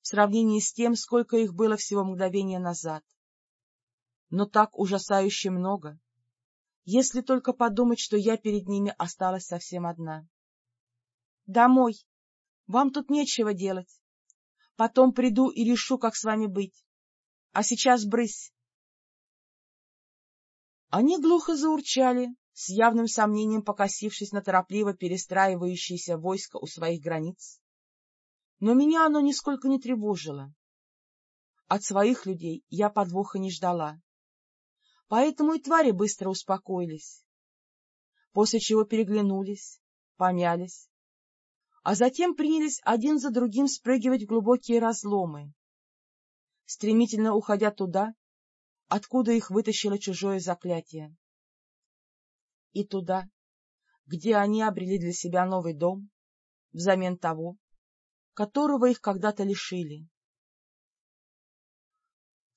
в сравнении с тем, сколько их было всего мгновения назад. Но так ужасающе много, если только подумать, что я перед ними осталась совсем одна. — Домой! Вам тут нечего делать. Потом приду и решу, как с вами быть. А сейчас брысь. Они глухо заурчали, с явным сомнением покосившись на торопливо перестраивающееся войско у своих границ. Но меня оно нисколько не тревожило. От своих людей я подвоха не ждала. Поэтому и твари быстро успокоились, после чего переглянулись, помялись, а затем принялись один за другим спрыгивать в глубокие разломы, стремительно уходя туда, откуда их вытащило чужое заклятие. И туда, где они обрели для себя новый дом, взамен того, которого их когда-то лишили.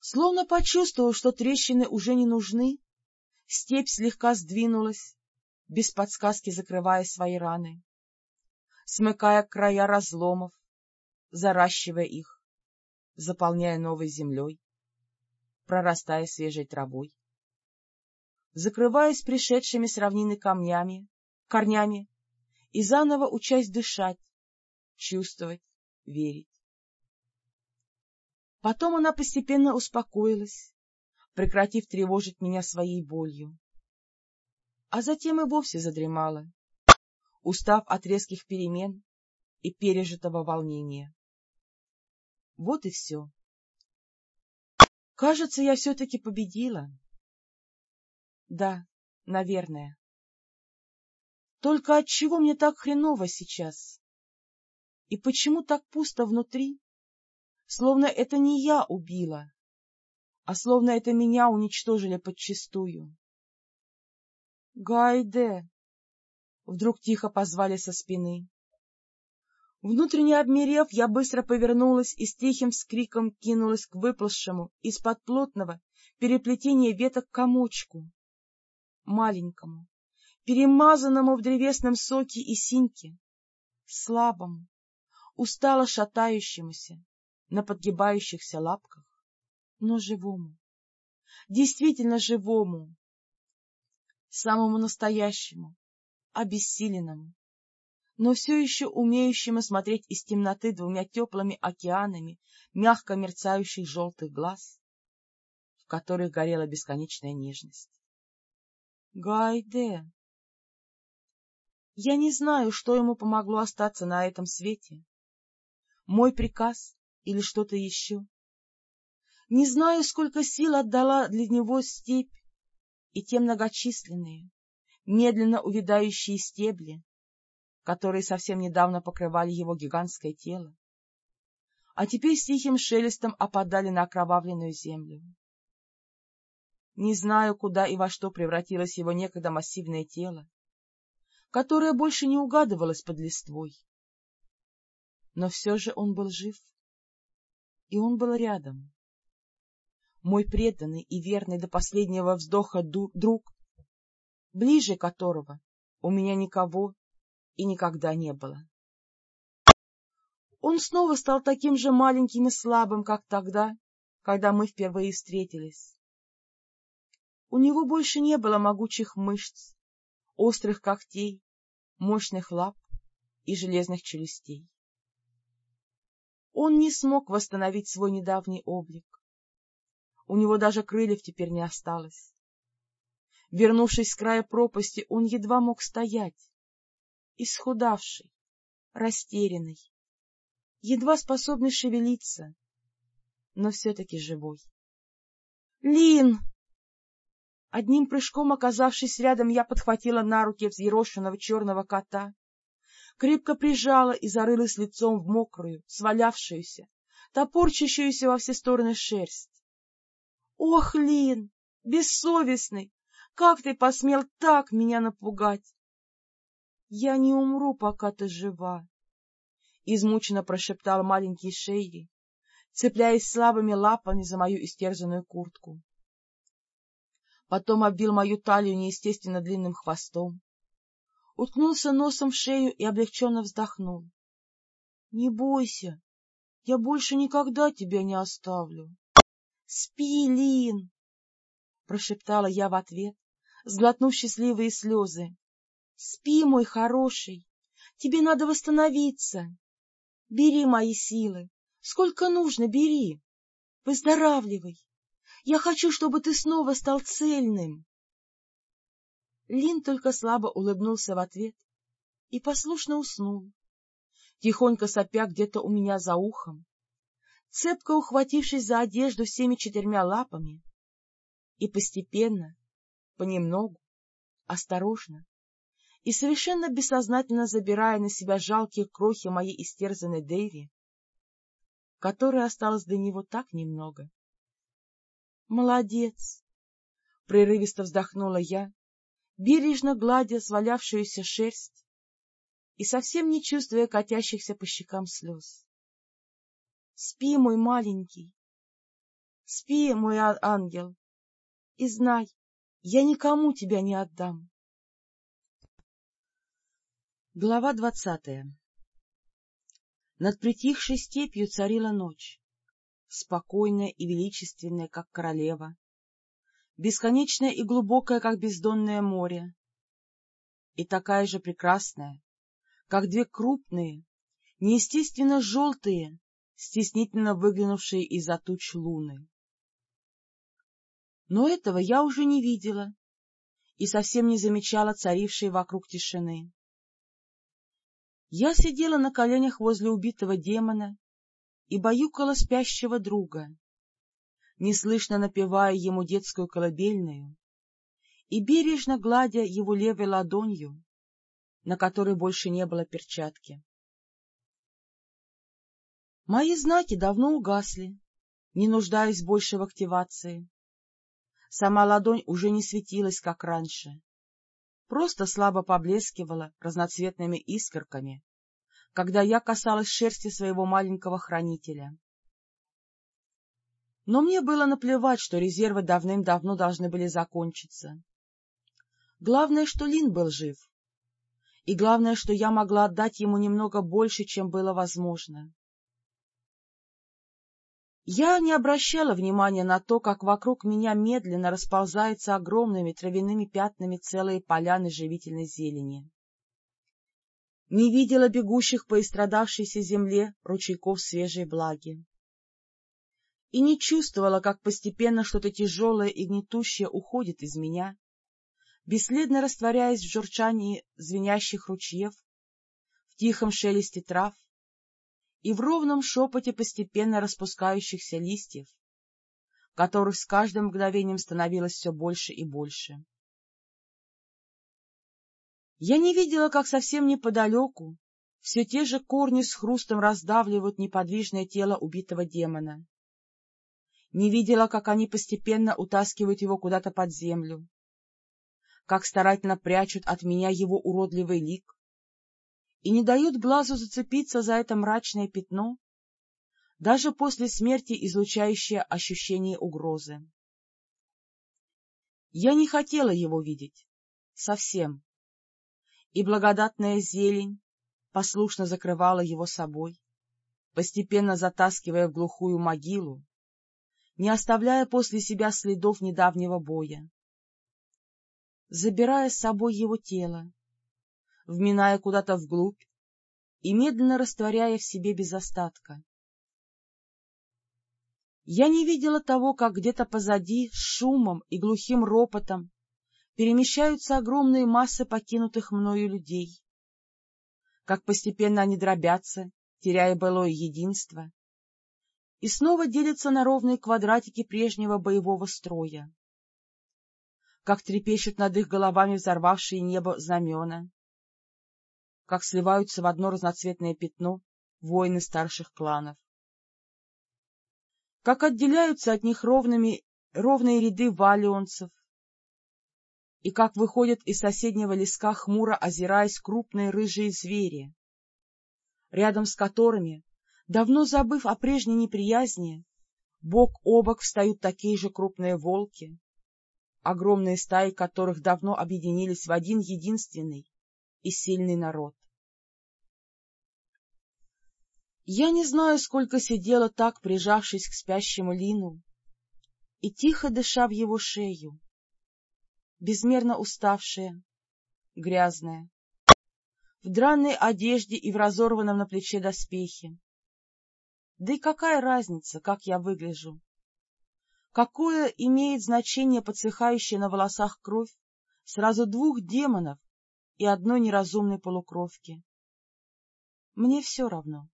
Словно почувствовав, что трещины уже не нужны, степь слегка сдвинулась, без подсказки закрывая свои раны смыкая края разломов, заращивая их, заполняя новой землей, прорастая свежей травой, закрываясь пришедшими с равнины камнями, корнями и заново учась дышать, чувствовать, верить. Потом она постепенно успокоилась, прекратив тревожить меня своей болью. А затем и вовсе задремала, устав от резких перемен и пережитого волнения. Вот и все. Кажется, я все-таки победила. Да, наверное. Только от чего мне так хреново сейчас? И почему так пусто внутри? Словно это не я убила, а словно это меня уничтожили подчистую. — Гайде! — вдруг тихо позвали со спины. Внутренне обмерев, я быстро повернулась и с тихим вскриком кинулась к выплывшему из-под плотного переплетения веток комочку, маленькому, перемазанному в древесном соке и синьке, слабому, устало шатающемуся на подгибающихся лапках, но живому, действительно живому, самому настоящему, обессиленному, но все еще умеющему смотреть из темноты двумя теплыми океанами мягко мерцающих желтых глаз, в которых горела бесконечная нежность. Гайде! Я не знаю, что ему помогло остаться на этом свете. Мой приказ или что-то еще. Не знаю, сколько сил отдала для него степь и те многочисленные, медленно увядающие стебли, которые совсем недавно покрывали его гигантское тело, а теперь с тихим шелестом опадали на окровавленную землю. Не знаю, куда и во что превратилось его некогда массивное тело, которое больше не угадывалось под листвой. Но все же он был жив, и он был рядом. Мой преданный и верный до последнего вздоха друг, ближе которого у меня никого и никогда не было. Он снова стал таким же маленьким и слабым, как тогда, когда мы впервые встретились. У него больше не было могучих мышц, острых когтей, мощных лап и железных челюстей. Он не смог восстановить свой недавний облик. У него даже крыльев теперь не осталось. Вернувшись с края пропасти, он едва мог стоять, исхудавший, растерянный, едва способный шевелиться, но все-таки живой. — Лин! Одним прыжком оказавшись рядом, я подхватила на руки взъерошенного черного кота, крепко прижала и зарылась лицом в мокрую, свалявшуюся, топорчащуюся во все стороны шерсть. — Ох, Лин, бессовестный, как ты посмел так меня напугать! Я не умру, пока ты жива, — измученно прошептал маленький Шейри, цепляясь слабыми лапами за мою истерзанную куртку. Потом обвил мою талию неестественно длинным хвостом, уткнулся носом в шею и облегченно вздохнул. — Не бойся, я больше никогда тебя не оставлю. — Спи, Лин! — прошептала я в ответ, сглотнув счастливые слезы. Спи, мой хороший, тебе надо восстановиться. Бери мои силы, сколько нужно, бери. Выздоравливай. Я хочу, чтобы ты снова стал цельным. Лин только слабо улыбнулся в ответ и послушно уснул, тихонько сопя где-то у меня за ухом, цепко ухватившись за одежду всеми четырьмя лапами, и постепенно, понемногу, осторожно, и совершенно бессознательно забирая на себя жалкие крохи моей истерзанной Дэви, которой осталось до него так немного. «Молодец!» — прерывисто вздохнула я, бережно гладя свалявшуюся шерсть и совсем не чувствуя катящихся по щекам слез. «Спи, мой маленький! Спи, мой ангел! И знай, я никому тебя не отдам!» Глава двадцатая Над притихшей степью царила ночь, спокойная и величественная, как королева, бесконечная и глубокая, как бездонное море, и такая же прекрасная, как две крупные, неестественно желтые, стеснительно выглянувшие из-за туч луны. Но этого я уже не видела и совсем не замечала царившей вокруг тишины. Я сидела на коленях возле убитого демона и баюкала спящего друга, неслышно напевая ему детскую колыбельную и бережно гладя его левой ладонью, на которой больше не было перчатки. Мои знаки давно угасли, не нуждаясь больше в активации. Сама ладонь уже не светилась, как раньше, просто слабо поблескивала разноцветными искорками, когда я касалась шерсти своего маленького хранителя. Но мне было наплевать, что резервы давным-давно должны были закончиться. Главное, что Лин был жив, и главное, что я могла отдать ему немного больше, чем было возможно. Я не обращала внимания на то, как вокруг меня медленно расползаются огромными травяными пятнами целые поляны живительной зелени. Не видела бегущих по истрадавшейся земле ручейков свежей влаги. И не чувствовала, как постепенно что-то тяжелое и гнетущее уходит из меня, бесследно растворяясь в журчании звенящих ручьев, в тихом шелесте трав, и в ровном шепоте постепенно распускающихся листьев, которых с каждым мгновением становилось все больше и больше. Я не видела, как совсем неподалеку все те же корни с хрустом раздавливают неподвижное тело убитого демона. Не видела, как они постепенно утаскивают его куда-то под землю, как старательно прячут от меня его уродливый лик, и не дают глазу зацепиться за это мрачное пятно, даже после смерти излучающее ощущение угрозы. Я не хотела его видеть. Совсем. И благодатная зелень послушно закрывала его собой, постепенно затаскивая в глухую могилу, не оставляя после себя следов недавнего боя, забирая с собой его тело, вминая куда-то вглубь и медленно растворяя в себе без остатка. Я не видела того, как где-то позади с шумом и глухим ропотом перемещаются огромные массы покинутых мною людей, как постепенно они дробятся, теряя былое единство, и снова делятся на ровные квадратики прежнего боевого строя, как трепещут над их головами взорвавшие небо знамена, как сливаются в одно разноцветное пятно воины старших кланов. Как отделяются от них ровными, ровные ряды валионцев, и как выходят из соседнего леска хмуро озираясь крупные рыжие звери, рядом с которыми, давно забыв о прежней неприязни, бок о бок встают такие же крупные волки, огромные стаи которых давно объединились в один единственный и сильный народ. Я не знаю, сколько сидела так, прижавшись к спящему Лину, и тихо дыша в его шею, безмерно уставшая, грязная, в драной одежде и в разорванном на плече доспехе. Да и какая разница, как я выгляжу? Какое имеет значение подсыхающая на волосах кровь сразу двух демонов и одной неразумной полукровки? Мне все равно.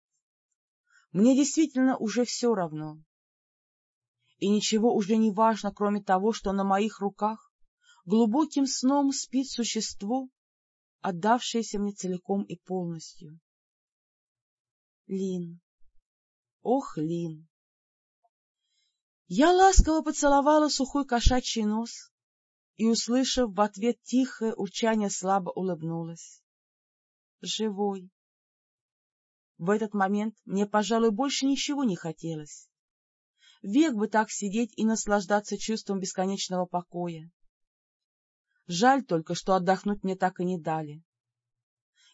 Мне действительно уже все равно. И ничего уже не важно, кроме того, что на моих руках глубоким сном спит существо, отдавшееся мне целиком и полностью. Лин. Ох, Лин. Я ласково поцеловала сухой кошачий нос и, услышав в ответ тихое урчание, слабо улыбнулась. Живой. В этот момент мне, пожалуй, больше ничего не хотелось. Век бы так сидеть и наслаждаться чувством бесконечного покоя. Жаль только, что отдохнуть мне так и не дали.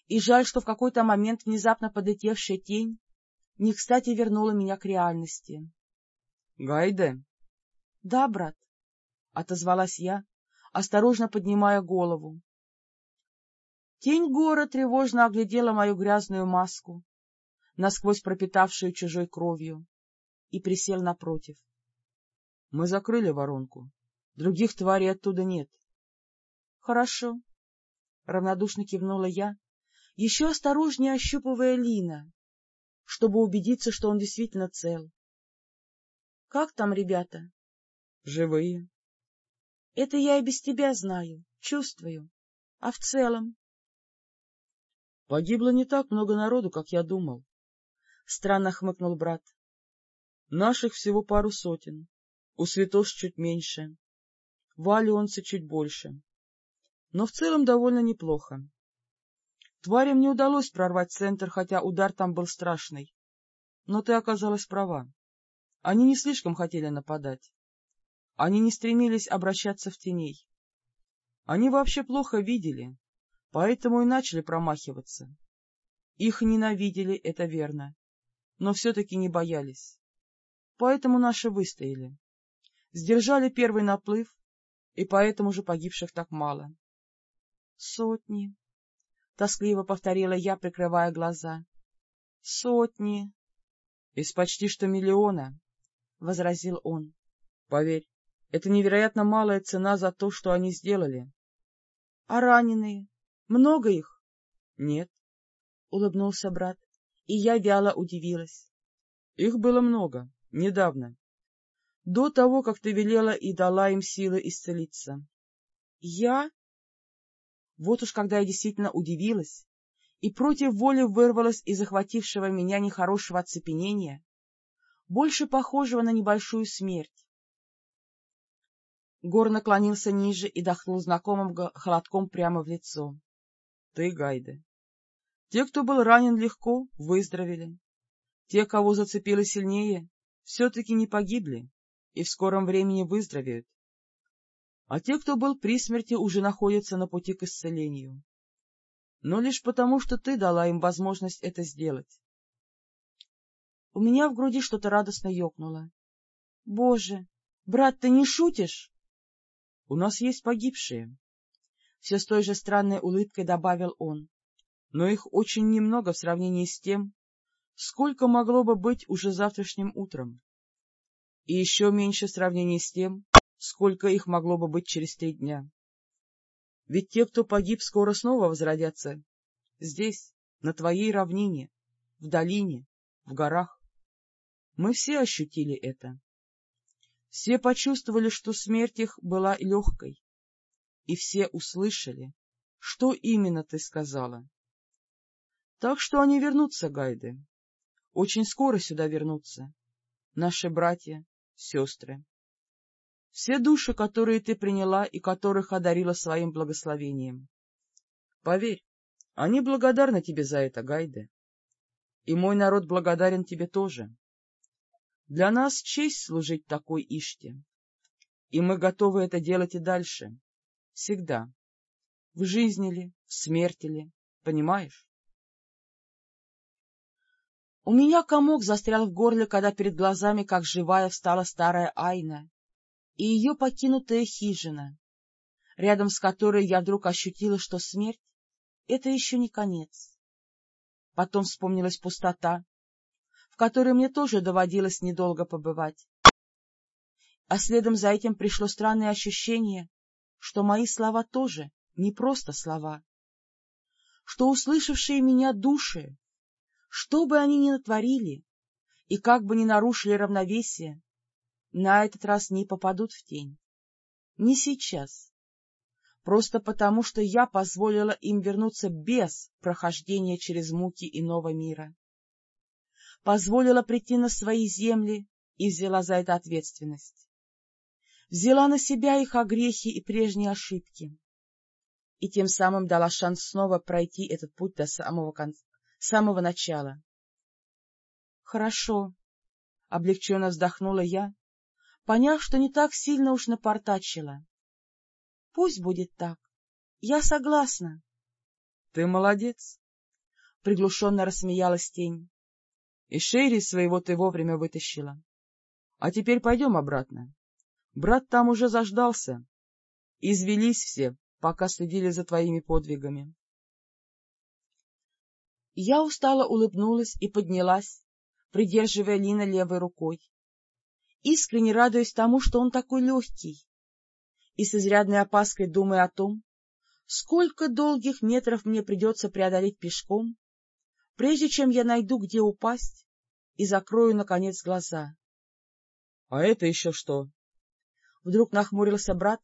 И жаль, что в какой-то момент внезапно подлетевшая тень не кстати вернула меня к реальности. — Гайде? — Да, брат, — отозвалась я, осторожно поднимая голову. Тень гора тревожно оглядела мою грязную маску, насквозь пропитавшую чужой кровью, и присел напротив. — Мы закрыли воронку. Других тварей оттуда нет. — Хорошо, — равнодушно кивнула я, еще осторожнее ощупывая Лина, чтобы убедиться, что он действительно цел. — Как там ребята? — Живые. — Это я и без тебя знаю, чувствую. А в целом? — Погибло не так много народу, как я думал. — странно хмыкнул брат. — Наших всего пару сотен, у святош чуть меньше, в Алионце чуть больше. Но в целом довольно неплохо. Тварям не удалось прорвать центр, хотя удар там был страшный. Но ты оказалась права. Они не слишком хотели нападать. Они не стремились обращаться в теней. Они вообще плохо видели, поэтому и начали промахиваться. Их ненавидели, это верно, но все-таки не боялись. Поэтому наши выстояли. Сдержали первый наплыв, и поэтому же погибших так мало. — Сотни, — тоскливо повторила я, прикрывая глаза. — Сотни. — Из почти что миллиона, — возразил он. — Поверь, это невероятно малая цена за то, что они сделали. — А раненые? Много их? — Нет, — улыбнулся брат, и я вяло удивилась. — Их было много, недавно, до того, как ты велела и дала им силы исцелиться. — Я? Вот уж когда я действительно удивилась и против воли вырвалась из захватившего меня нехорошего оцепенения, больше похожего на небольшую смерть. Гор наклонился ниже и дохнул знакомым холодком прямо в лицо. — Ты, Гайде. Те, кто был ранен легко, выздоровели. Те, кого зацепило сильнее, все-таки не погибли и в скором времени выздоровеют а те, кто был при смерти, уже находятся на пути к исцелению. Но лишь потому, что ты дала им возможность это сделать. У меня в груди что-то радостно ёкнуло. — Боже, брат, ты не шутишь? — У нас есть погибшие. Все с той же странной улыбкой добавил он. — Но их очень немного в сравнении с тем, сколько могло бы быть уже завтрашним утром. И еще меньше в сравнении с тем, сколько их могло бы быть через три дня. Ведь те, кто погиб, скоро снова возродятся. Здесь, на твоей равнине, в долине, в горах. Мы все ощутили это. Все почувствовали, что смерть их была легкой. И все услышали, что именно ты сказала. Так что они вернутся, Гайды. Очень скоро сюда вернутся. Наши братья, сестры все души, которые ты приняла и которых одарила своим благословением. Поверь, они благодарны тебе за это, Гайде. И мой народ благодарен тебе тоже. Для нас честь служить такой Иште. И мы готовы это делать и дальше. Всегда. В жизни ли, в смерти ли, понимаешь? У меня комок застрял в горле, когда перед глазами, как живая, встала старая Айна и ее покинутая хижина, рядом с которой я вдруг ощутила, что смерть — это еще не конец. Потом вспомнилась пустота, в которой мне тоже доводилось недолго побывать. А следом за этим пришло странное ощущение, что мои слова тоже не просто слова, что услышавшие меня души, что бы они ни натворили и как бы ни нарушили равновесие, на этот раз не попадут в тень. Не сейчас. Просто потому, что я позволила им вернуться без прохождения через муки иного мира. Позволила прийти на свои земли и взяла за это ответственность. Взяла на себя их огрехи и прежние ошибки. И тем самым дала шанс снова пройти этот путь до самого, конца, самого начала. — Хорошо, — облегченно вздохнула я, поняв, что не так сильно уж напортачила. — Пусть будет так. Я согласна. — Ты молодец, — приглушенно рассмеялась тень. И Шерри своего ты вовремя вытащила. А теперь пойдем обратно. Брат там уже заждался. Извелись все, пока следили за твоими подвигами. Я устало улыбнулась и поднялась, придерживая Лина левой рукой, искренне радуясь тому, что он такой легкий, и с изрядной опаской думая о том, сколько долгих метров мне придется преодолеть пешком, прежде чем я найду, где упасть, и закрою, наконец, глаза. — А это еще что? Вдруг нахмурился брат,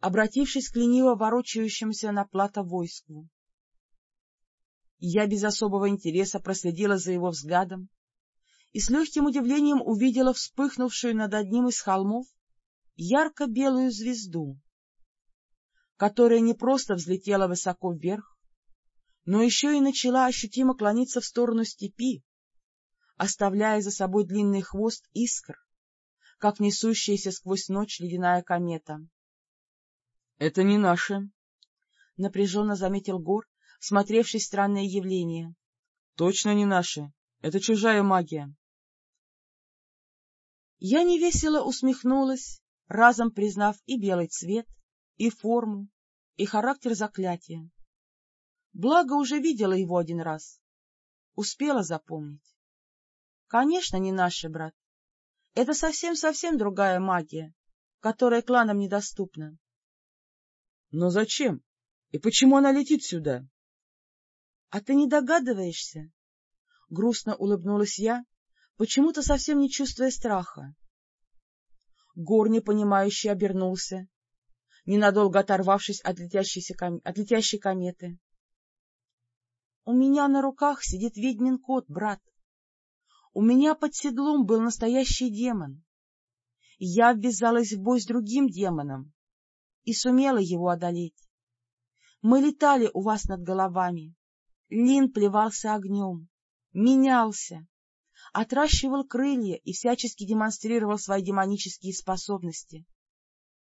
обратившись к лениво ворочающемуся на плато войску. Я без особого интереса проследила за его взглядом и с легким удивлением увидела вспыхнувшую над одним из холмов ярко-белую звезду, которая не просто взлетела высоко вверх, но еще и начала ощутимо клониться в сторону степи, оставляя за собой длинный хвост искр, как несущаяся сквозь ночь ледяная комета. — Это не наше, — напряженно заметил Гор, смотревший странное явление. — Точно не наше. Это чужая магия. Я невесело усмехнулась, разом признав и белый цвет, и форму, и характер заклятия. Благо уже видела его один раз. Успела запомнить. Конечно, не наши, брат. Это совсем-совсем другая магия, которая кланам недоступна. Но зачем? И почему она летит сюда? — А ты не догадываешься? Грустно улыбнулась я, почему-то совсем не чувствуя страха. Гор непонимающе обернулся, ненадолго оторвавшись от, ком... от летящей кометы. — У меня на руках сидит ведьмин кот, брат. У меня под седлом был настоящий демон. Я ввязалась в бой с другим демоном и сумела его одолеть. Мы летали у вас над головами. Лин плевался огнем, менялся, отращивал крылья и всячески демонстрировал свои демонические способности.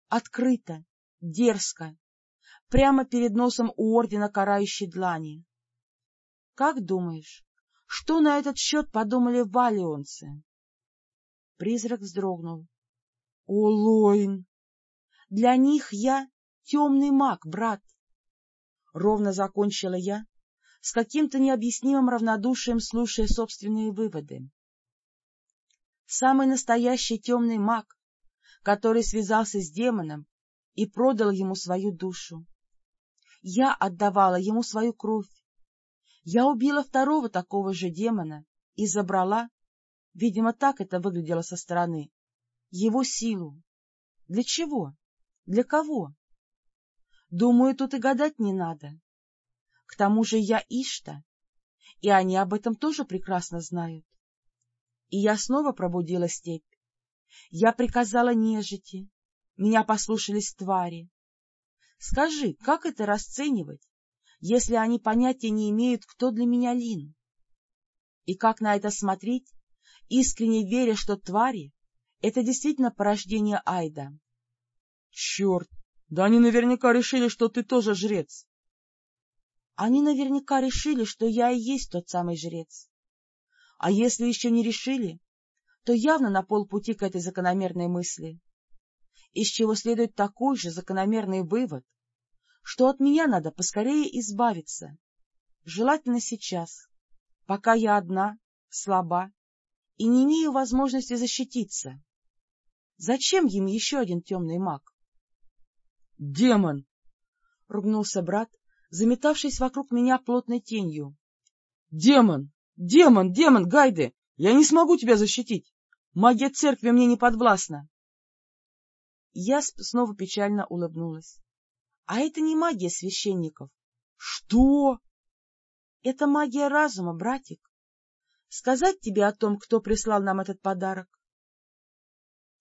Открыто, дерзко, прямо перед носом у ордена карающей длани. Как думаешь, что на этот счет подумали валионцы? Призрак вздрогнул. — О, Лоин! Для них я темный маг, брат. Ровно закончила я, с каким-то необъяснимым равнодушием слушая собственные выводы. Самый настоящий темный маг, который связался с демоном и продал ему свою душу. Я отдавала ему свою кровь. Я убила второго такого же демона и забрала, видимо, так это выглядело со стороны, его силу. Для чего? Для кого? Думаю, тут и гадать не надо. К тому же я Ишта, и они об этом тоже прекрасно знают. И я снова пробудила степь. Я приказала нежити, меня послушались твари. Скажи, как это расценивать, если они понятия не имеют, кто для меня Лин? И как на это смотреть, искренне веря, что твари — это действительно порождение Айда? — Черт! Да они наверняка решили, что ты тоже жрец. Они наверняка решили, что я и есть тот самый жрец. А если еще не решили, то явно на полпути к этой закономерной мысли, из чего следует такой же закономерный вывод, что от меня надо поскорее избавиться, желательно сейчас, пока я одна, слаба и не имею возможности защититься. Зачем им еще один темный маг? — Демон! — ругнулся брат, заметавшись вокруг меня плотной тенью. — Демон! Демон! Демон! Гайды! Я не смогу тебя защитить! Магия церкви мне не подвластна! Я снова печально улыбнулась. — А это не магия священников. — Что? — Это магия разума, братик. Сказать тебе о том, кто прислал нам этот подарок?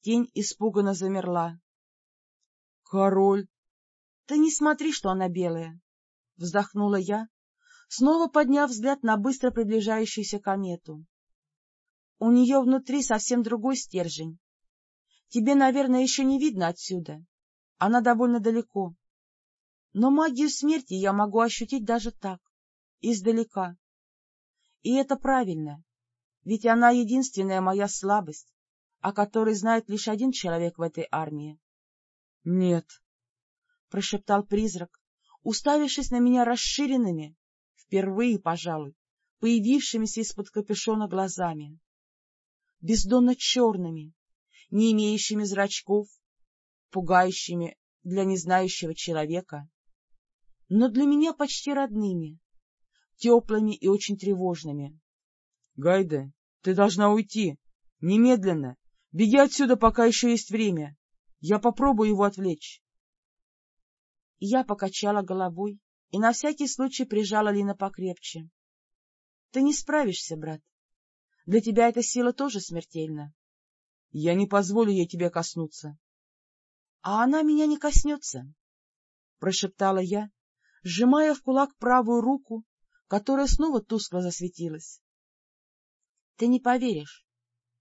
Тень испуганно замерла. — Король. — Ты не смотри, что она белая вздохнула я, снова подняв взгляд на быстро приближающуюся комету. У нее внутри совсем другой стержень. Тебе, наверное, еще не видно отсюда. Она довольно далеко. Но магию смерти я могу ощутить даже так, издалека. И это правильно. ведь она единственная моя слабость, о которой знает лишь один человек в этой армии. — Нет, — прошептал призрак, уставившись на меня расширенными, впервые, пожалуй, появившимися из-под капюшона глазами, бездонно черными, не имеющими зрачков, пугающими для незнающего человека, но для меня почти родными, теплыми и очень тревожными. — Гайде, ты должна уйти. Немедленно. Беги отсюда, пока еще есть время. Я попробую его отвлечь. Я покачала головой и на всякий случай прижала Лина покрепче. — Ты не справишься, брат. Для тебя эта сила тоже смертельна. — Я не позволю ей тебе коснуться. — А она меня не коснется, — прошептала я, сжимая в кулак правую руку, которая снова тускло засветилась. — Ты не поверишь,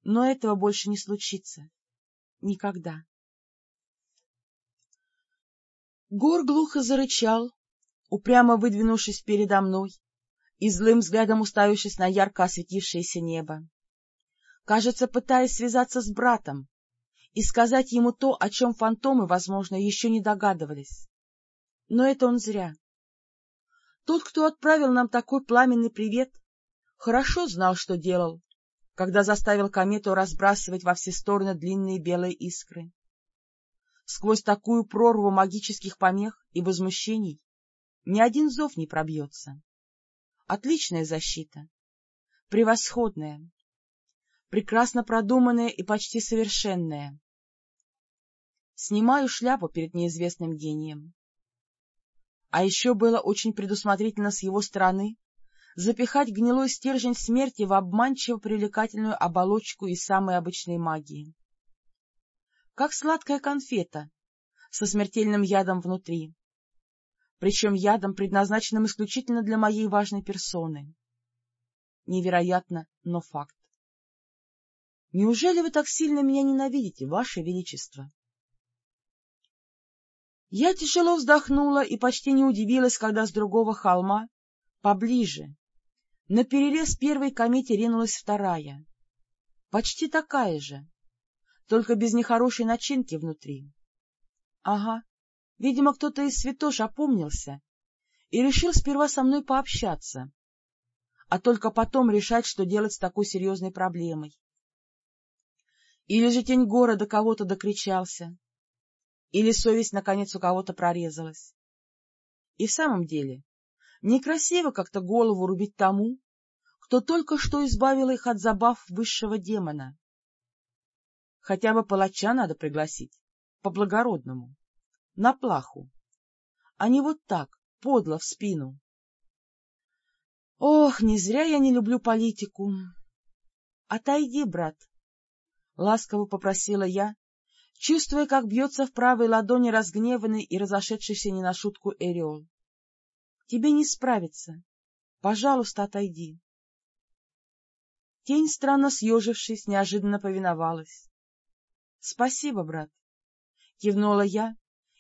но этого больше не случится. Никогда. Гор глухо зарычал, упрямо выдвинувшись передо мной и злым взглядом уставившись на ярко осветившееся небо. Кажется, пытаясь связаться с братом и сказать ему то, о чем фантомы, возможно, еще не догадывались. Но это он зря. Тот, кто отправил нам такой пламенный привет, хорошо знал, что делал, когда заставил комету разбрасывать во все стороны длинные белые искры. Сквозь такую прорву магических помех и возмущений ни один зов не пробьется. Отличная защита, превосходная, прекрасно продуманная и почти совершенная. Снимаю шляпу перед неизвестным гением. А еще было очень предусмотрительно с его стороны запихать гнилой стержень смерти в обманчиво привлекательную оболочку из самой обычной магии. Как сладкая конфета со смертельным ядом внутри причем ядом, предназначенным исключительно для моей важной персоны. Невероятно, но факт. Неужели вы так сильно меня ненавидите, ваше величество? Я тяжело вздохнула и почти не удивилась, когда с другого холма, поближе, на перерез первой комете ринулась вторая. Почти такая же, только без нехорошей начинки внутри. Ага, Видимо, кто-то из святош опомнился и решил сперва со мной пообщаться, а только потом решать, что делать с такой серьезной проблемой. Или же тень города кого-то докричался, или совесть, наконец, у кого-то прорезалась. И в самом деле, некрасиво как-то голову рубить тому, кто только что избавил их от забав высшего демона. Хотя бы палача надо пригласить, по-благородному на плаху, а не вот так, подло в спину. Ох, не зря я не люблю политику. — Отойди, брат, — ласково попросила я, чувствуя, как бьется в правой ладони разгневанный и разошедшийся не на шутку Эриол. — Тебе не справиться. Пожалуйста, отойди. Тень, странно съежившись, неожиданно повиновалась. — Спасибо, брат, — кивнула я,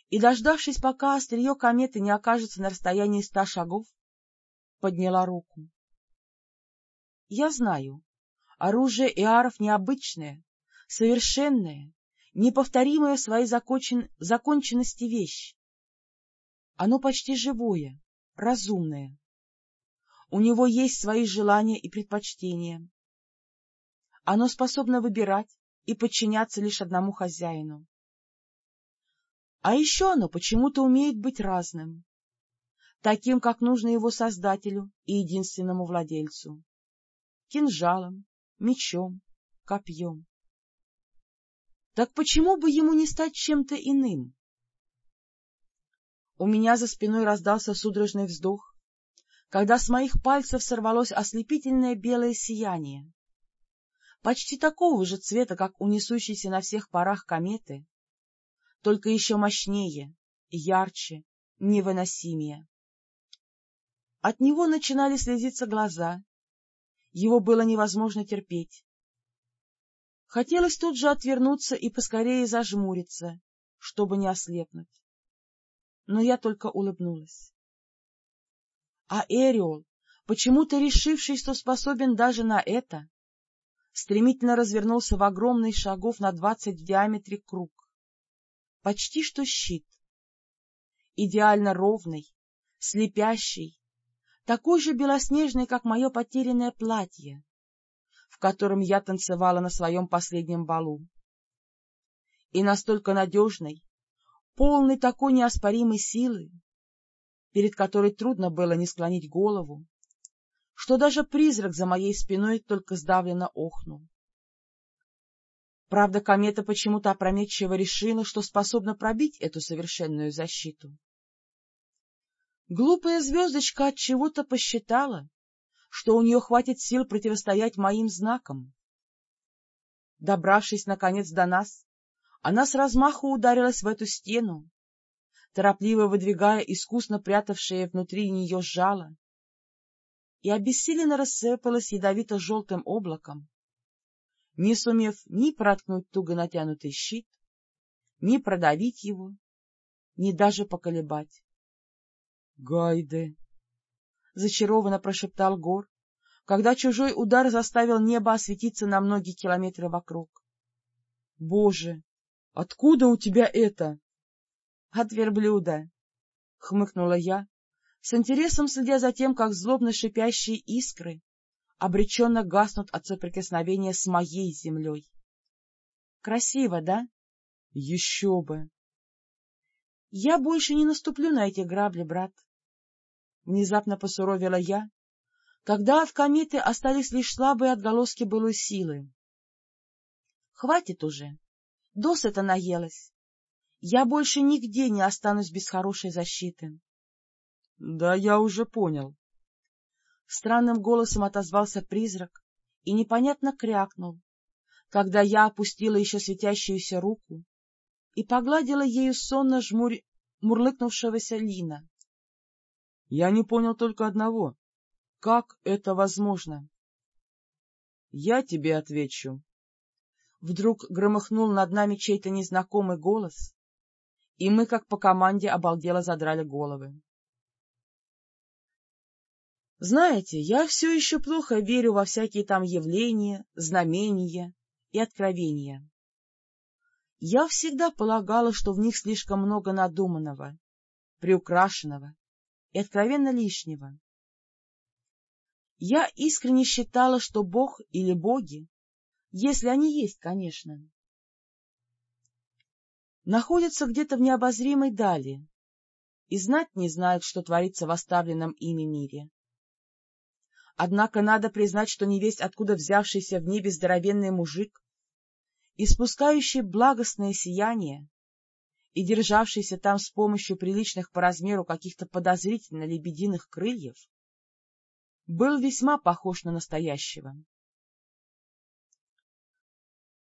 и, дождавшись, пока острие кометы не окажется на расстоянии ста шагов, подняла руку. Я знаю, оружие Иаров необычное, совершенное, неповторимая в своей закончен... законченности вещь. Оно почти живое, разумное. У него есть свои желания и предпочтения. Оно способно выбирать и подчиняться лишь одному хозяину. А еще оно почему-то умеет быть разным, таким, как нужно его создателю и единственному владельцу — кинжалом, мечом, копьем. Так почему бы ему не стать чем-то иным? У меня за спиной раздался судорожный вздох, когда с моих пальцев сорвалось ослепительное белое сияние, почти такого же цвета, как у несущейся на всех парах кометы, только еще мощнее, ярче, невыносимее. От него начинали слезиться глаза, его было невозможно терпеть. Хотелось тут же отвернуться и поскорее зажмуриться, чтобы не ослепнуть. Но я только улыбнулась. А Эриол, почему-то решивший, что способен даже на это, стремительно развернулся в огромный шагов на двадцать в диаметре круг. Почти что щит. Идеально ровный, слепящий, такой же белоснежный, как мое потерянное платье, в котором я танцевала на своем последнем балу. И настолько надежный, полный такой неоспоримой силы, перед которой трудно было не склонить голову, что даже призрак за моей спиной только сдавленно охнул. Правда, комета почему-то опрометчиво решила, что способна пробить эту совершенную защиту. Глупая звездочка от чего-то посчитала, что у нее хватит сил противостоять моим знакам. Добравшись, наконец, до нас, она с размаху ударилась в эту стену, торопливо выдвигая искусно прятавшее внутри нее жало, и обессиленно рассыпалась ядовито-желтым облаком, не сумев ни проткнуть туго натянутый щит, ни продавить его, ни даже поколебать. — Гайде! — зачарованно прошептал Гор, когда чужой удар заставил небо осветиться на многие километры вокруг. — Боже! Откуда у тебя это? — От верблюда! — хмыкнула я, с интересом следя за тем, как злобно шипящие искры обреченно гаснут от соприкосновения с моей землей. Красиво, да? Еще бы! Я больше не наступлю на эти грабли, брат. Внезапно посуровила я, когда от кометы остались лишь слабые отголоски былой силы. Хватит уже, досыта наелась. Я больше нигде не останусь без хорошей защиты. — Да я уже понял. Странным голосом отозвался призрак и непонятно крякнул, когда я опустила еще светящуюся руку и погладила ею сонно жмурь мурлыкнувшегося Лина. — Я не понял только одного. Как это возможно? — Я тебе отвечу. Вдруг громыхнул над нами чей-то незнакомый голос, и мы, как по команде, обалдело задрали головы. Знаете, я все еще плохо верю во всякие там явления, знамения и откровения. Я всегда полагала, что в них слишком много надуманного, приукрашенного и откровенно лишнего. Я искренне считала, что Бог или боги, если они есть, конечно, находятся где-то в необозримой дали и знать не знают, что творится в оставленном ими мире. Однако надо признать, что невесть, откуда взявшийся в небе здоровенный мужик, испускающий благостное сияние и державшийся там с помощью приличных по размеру каких-то подозрительно лебединых крыльев, был весьма похож на настоящего.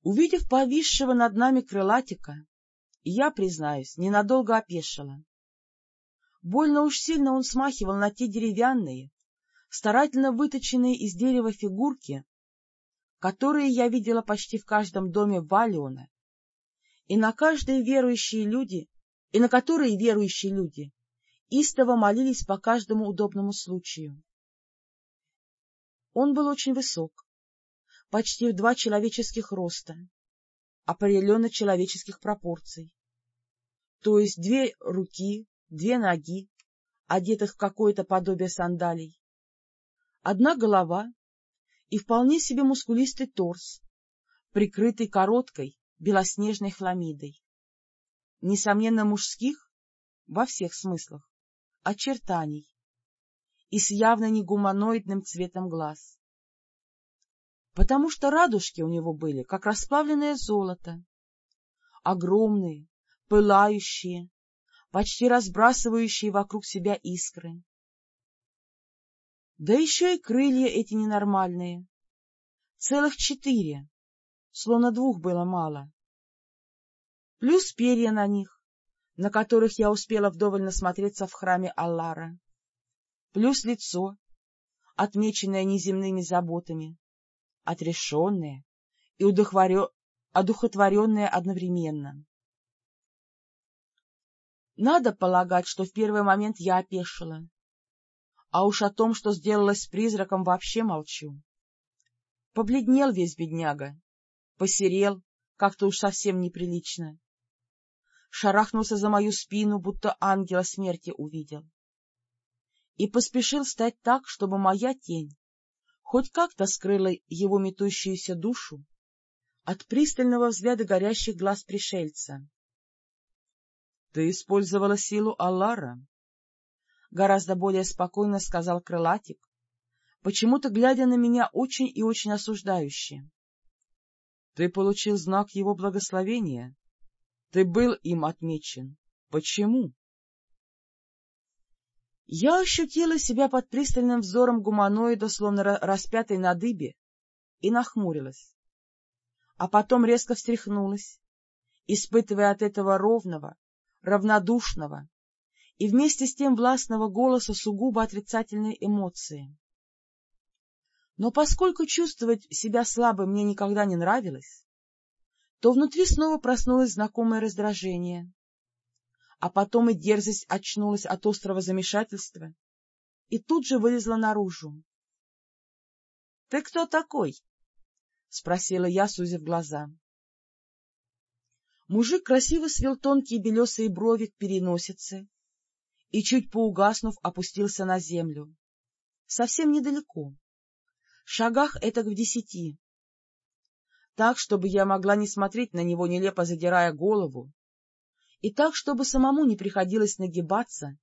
Увидев повисшего над нами крылатика, я, признаюсь, ненадолго опешила. Больно уж сильно он смахивал на те деревянные, старательно выточенные из дерева фигурки, которые я видела почти в каждом доме Валиона, и на каждые верующие люди, и на которые верующие люди истово молились по каждому удобному случаю. Он был очень высок, почти в два человеческих роста, определенно человеческих пропорций, то есть две руки, две ноги, одетых в какое-то подобие сандалий, одна голова и вполне себе мускулистый торс, прикрытый короткой белоснежной хламидой. Несомненно, мужских, во всех смыслах, очертаний и с явно негуманоидным цветом глаз. Потому что радужки у него были, как расплавленное золото, огромные, пылающие, почти разбрасывающие вокруг себя искры. Да еще и крылья эти ненормальные. Целых четыре, словно двух было мало. Плюс перья на них, на которых я успела вдоволь насмотреться в храме Аллара. Плюс лицо, отмеченное неземными заботами, отрешенное и одухотворенное одновременно. Надо полагать, что в первый момент я опешила а уж о том, что сделалось с призраком, вообще молчу. Побледнел весь бедняга, посерел, как-то уж совсем неприлично. Шарахнулся за мою спину, будто ангела смерти увидел. И поспешил стать так, чтобы моя тень хоть как-то скрыла его метущуюся душу от пристального взгляда горящих глаз пришельца. — Ты использовала силу Аллара, — гораздо более спокойно сказал крылатик, почему-то глядя на меня очень и очень осуждающе. — Ты получил знак его благословения. Ты был им отмечен. Почему? Я ощутила себя под пристальным взором гуманоида, словно распятой на дыбе, и нахмурилась. А потом резко встряхнулась, испытывая от этого ровного, равнодушного и вместе с тем властного голоса сугубо отрицательные эмоции. Но поскольку чувствовать себя слабой мне никогда не нравилось, то внутри снова проснулось знакомое раздражение, а потом и дерзость очнулась от острого замешательства и тут же вылезла наружу. — Ты кто такой? — спросила я, сузив глаза. Мужик красиво свел тонкие белесые брови к переносице и, чуть поугаснув, опустился на землю. Совсем недалеко, в шагах этак в десяти. Так, чтобы я могла не смотреть на него, нелепо задирая голову, и так, чтобы самому не приходилось нагибаться,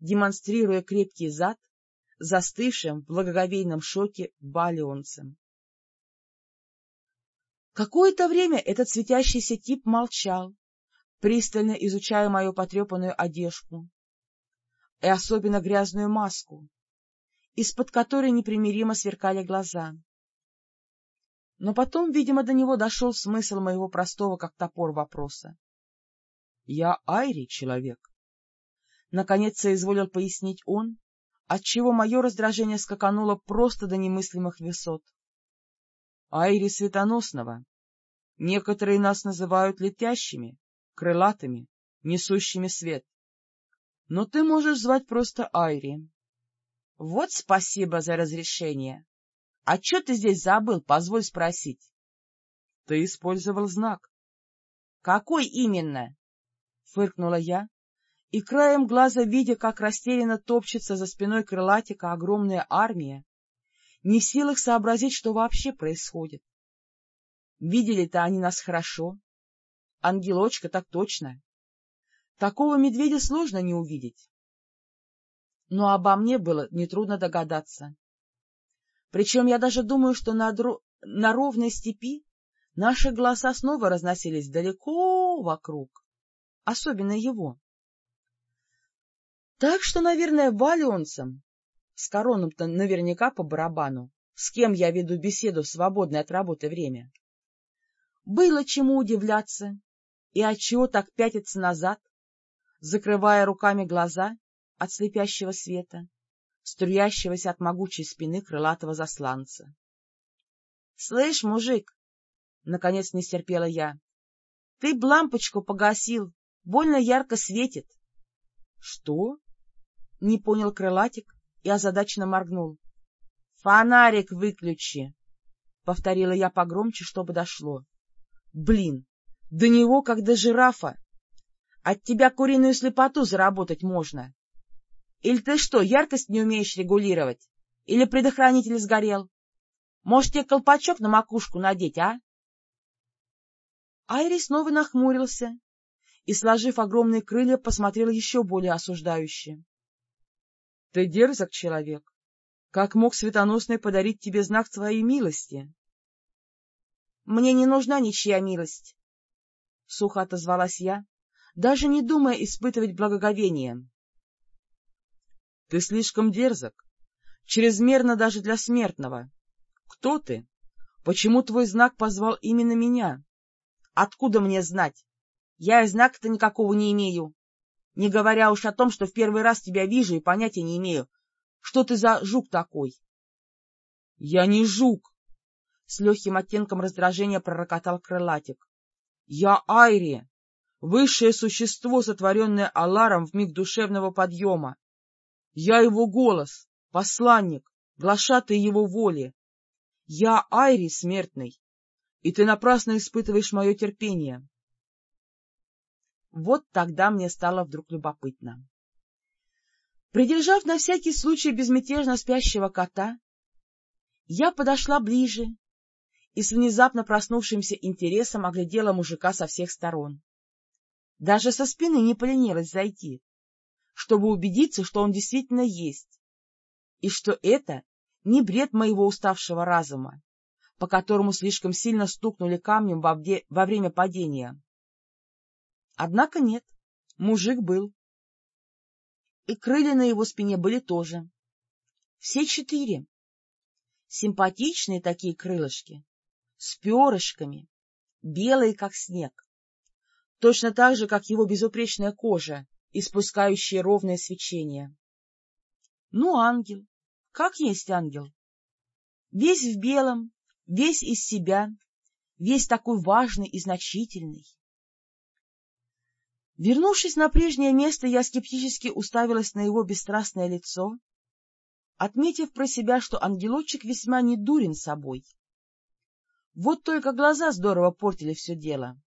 демонстрируя крепкий зад, застывшим в благоговейном шоке балионцем. Какое-то время этот светящийся тип молчал, пристально изучая мою потрепанную одежку и особенно грязную маску, из-под которой непримиримо сверкали глаза. Но потом, видимо, до него дошел смысл моего простого как топор вопроса. Я Айри человек. Наконец соизволил пояснить он, отчего мое раздражение скакануло просто до немыслимых высот. Айри Светоносного. Некоторые нас называют летящими, крылатыми, несущими свет. Но ты можешь звать просто Айри. — Вот спасибо за разрешение. А что ты здесь забыл, позволь спросить? — Ты использовал знак. — Какой именно? — фыркнула я, и краем глаза, видя, как растерянно топчется за спиной крылатика огромная армия, не в силах сообразить, что вообще происходит. Видели-то они нас хорошо. Ангелочка так точно. Такого медведя сложно не увидеть. Но обо мне было нетрудно догадаться. Причем я даже думаю, что на, дро... на ровной степи наши голоса снова разносились далеко вокруг особенно его. Так что, наверное, валионцам, с короном-то наверняка по барабану, с кем я веду беседу в свободное от работы время, было чему удивляться и отчего так пятиться назад, закрывая руками глаза от слепящего света, струящегося от могучей спины крылатого засланца. — Слышь, мужик, — наконец не стерпела я, — ты б лампочку погасил, Больно ярко светит. — Что? — не понял крылатик и озадаченно моргнул. — Фонарик выключи! — повторила я погромче, чтобы дошло. — Блин, до него, как до жирафа! От тебя куриную слепоту заработать можно. Или ты что, яркость не умеешь регулировать? Или предохранитель сгорел? Может, тебе колпачок на макушку надеть, а? Айри снова нахмурился и, сложив огромные крылья, посмотрел еще более осуждающе. — Ты дерзок человек. Как мог Светоносный подарить тебе знак своей милости? — Мне не нужна ничья милость, — сухо отозвалась я, даже не думая испытывать благоговение. — Ты слишком дерзок, чрезмерно даже для смертного. Кто ты? Почему твой знак позвал именно меня? Откуда мне знать? Я и знака-то никакого не имею. Не говоря уж о том, что в первый раз тебя вижу и понятия не имею, что ты за жук такой. — Я не жук! — с легким оттенком раздражения пророкотал крылатик. — Я Айри, высшее существо, сотворенное Аларом в миг душевного подъема. Я его голос, посланник, глашатый его воли. Я Айри смертный, и ты напрасно испытываешь мое терпение. Вот тогда мне стало вдруг любопытно. Придержав на всякий случай безмятежно спящего кота, я подошла ближе и с внезапно проснувшимся интересом оглядела мужика со всех сторон. Даже со спины не поленилась зайти, чтобы убедиться, что он действительно есть, и что это не бред моего уставшего разума, по которому слишком сильно стукнули камнем во, во время падения. Однако нет, мужик был. И крылья на его спине были тоже. Все четыре. Симпатичные такие крылышки, с перышками, белые, как снег. Точно так же, как его безупречная кожа, испускающая ровное свечение. Ну, ангел, как есть ангел. Весь в белом, весь из себя, весь такой важный и значительный. Вернувшись на прежнее место, я скептически уставилась на его бесстрастное лицо, отметив про себя, что ангелочек весьма недурен собой. Вот только глаза здорово портили все дело.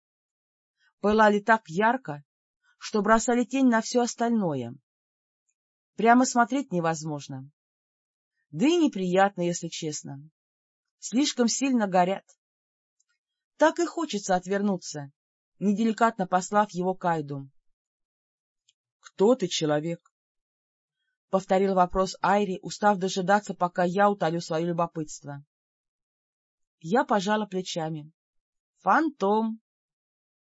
Пылали так ярко, что бросали тень на все остальное. Прямо смотреть невозможно. Да и неприятно, если честно. Слишком сильно горят. Так и хочется отвернуться, неделикатно послав его Кайду. — Кто ты, человек? — повторил вопрос Айри, устав дожидаться, пока я утолю свое любопытство. Я пожала плечами. — Фантом. —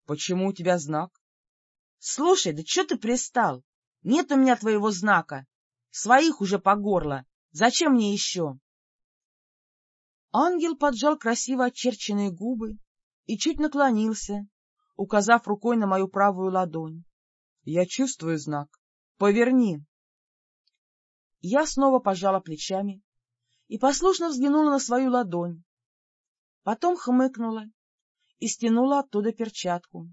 Почему у тебя знак? — Слушай, да что ты пристал? Нет у меня твоего знака. Своих уже по горло. Зачем мне еще? Ангел поджал красиво очерченные губы и чуть наклонился, указав рукой на мою правую ладонь. — Я чувствую знак. Поверни. Я снова пожала плечами и послушно взглянула на свою ладонь. Потом хмыкнула и стянула оттуда перчатку.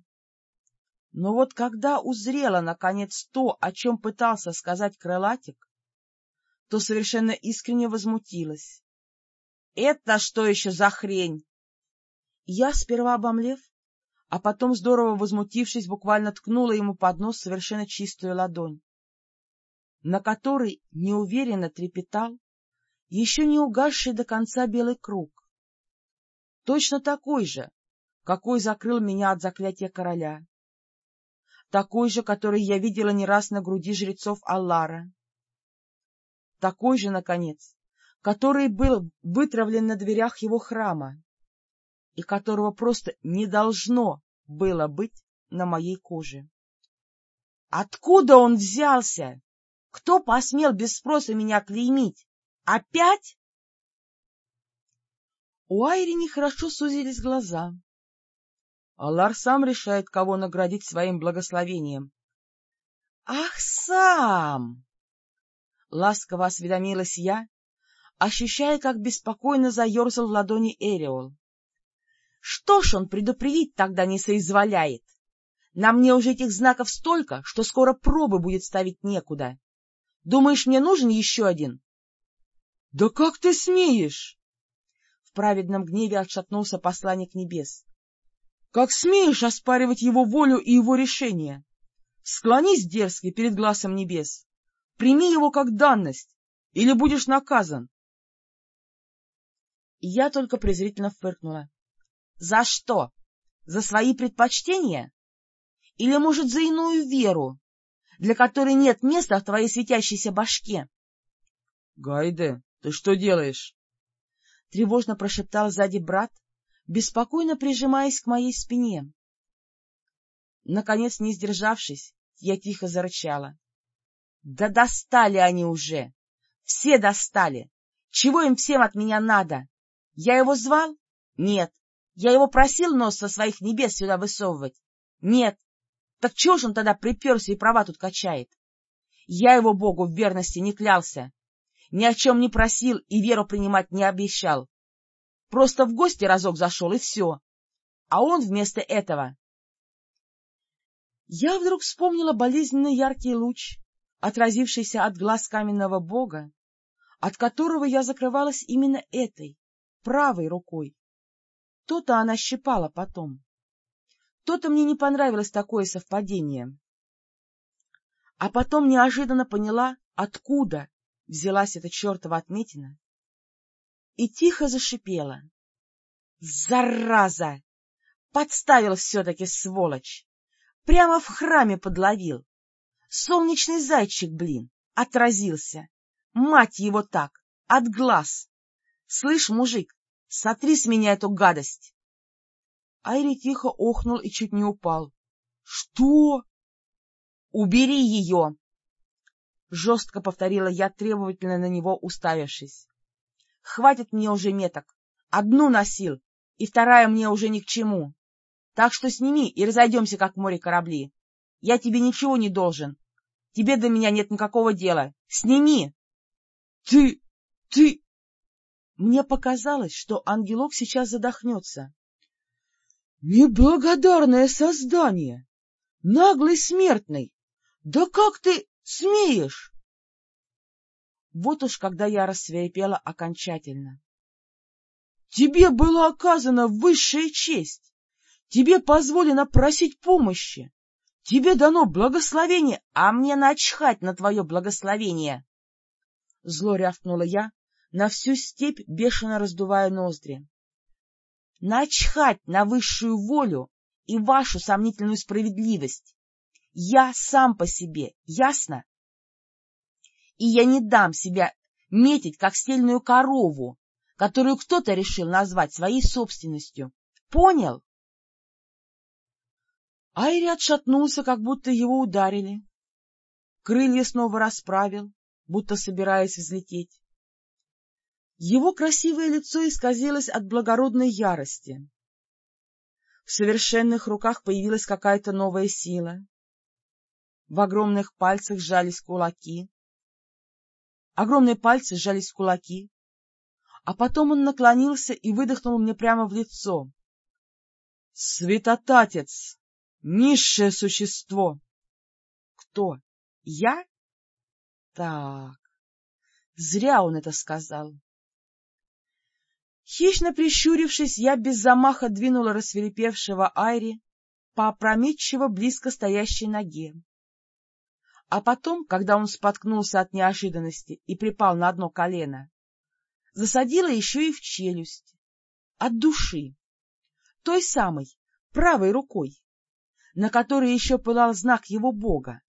Но вот когда узрела, наконец, то, о чем пытался сказать крылатик, то совершенно искренне возмутилась. — Это что еще за хрень? Я, сперва обомлев, а потом, здорово возмутившись, буквально ткнула ему под нос совершенно чистую ладонь, на которой неуверенно трепетал еще не угасший до конца белый круг. Точно такой же, какой закрыл меня от заклятия короля. Такой же, который я видела не раз на груди жрецов Аллара. Такой же, наконец, который был вытравлен на дверях его храма и которого просто не должно было быть на моей коже. Откуда он взялся? Кто посмел без спроса меня клеймить? Опять? У Айри нехорошо сузились глаза. Аллар сам решает, кого наградить своим благословением. — Ах, сам! — ласково осведомилась я, ощущая, как беспокойно заерзал в ладони Эриол. Что ж он предупредить тогда не соизволяет? На мне уже этих знаков столько, что скоро пробы будет ставить некуда. Думаешь, мне нужен еще один? — Да как ты смеешь? В праведном гневе отшатнулся посланник небес. — Как смеешь оспаривать его волю и его решение? Склонись дерзкий перед глазом небес. Прими его как данность, или будешь наказан. Я только презрительно фыркнула. За что? За свои предпочтения? Или, может, за иную веру, для которой нет места в твоей светящейся башке? — Гайде, ты что делаешь? — тревожно прошептал сзади брат, беспокойно прижимаясь к моей спине. Наконец, не сдержавшись, я тихо зарычала. — Да достали они уже! Все достали! Чего им всем от меня надо? Я его звал? Нет. Я его просил нос со своих небес сюда высовывать? Нет. Так чего же он тогда приперся и права тут качает? Я его Богу в верности не клялся, ни о чем не просил и веру принимать не обещал. Просто в гости разок зашел, и все. А он вместо этого... Я вдруг вспомнила болезненно яркий луч, отразившийся от глаз каменного бога, от которого я закрывалась именно этой, правой рукой. То-то она щипала потом. То-то мне не понравилось такое совпадение. А потом неожиданно поняла, откуда взялась эта чертова отметина, и тихо зашипела. Зараза! Подставил все-таки, сволочь! Прямо в храме подловил. Солнечный зайчик, блин, отразился. Мать его так, от глаз. Слышь, мужик, сотри с меня эту гадость. Айри тихо охнул и чуть не упал. — Что? — Убери ее! — жестко повторила я, требовательно на него уставившись. — Хватит мне уже меток. Одну носил, и вторая мне уже ни к чему. Так что сними и разойдемся, как море корабли. Я тебе ничего не должен. Тебе до меня нет никакого дела. Сними! — Ты... ты... Мне показалось, что ангелок сейчас задохнется. — Неблагодарное создание! Наглый смертный! Да как ты смеешь? Вот уж когда я рассверепела окончательно. Тебе была оказана высшая честь, тебе позволено просить помощи, тебе дано благословение, а мне начхать на твое благословение. Зло рявкнула я, на всю степь бешено раздувая ноздри. Начхать на высшую волю и вашу сомнительную справедливость. Я сам по себе, ясно? И я не дам себя метить, как стельную корову, которую кто-то решил назвать своей собственностью. Понял? Айри отшатнулся, как будто его ударили. Крылья снова расправил, будто собираясь взлететь. Его красивое лицо исказилось от благородной ярости. В совершенных руках появилась какая-то новая сила. В огромных пальцах сжались кулаки. Огромные пальцы сжались в кулаки, а потом он наклонился и выдохнул мне прямо в лицо. — Святотатец! Низшее существо! — Кто? Я? Так, зря он это сказал. Хищно прищурившись, я без замаха двинула рассверепевшего Айри по опрометчиво близко стоящей ноге. А потом, когда он споткнулся от неожиданности и припал на одно колено, засадила еще и в челюсть. От души. Той самой, правой рукой, на которой еще пылал знак его бога,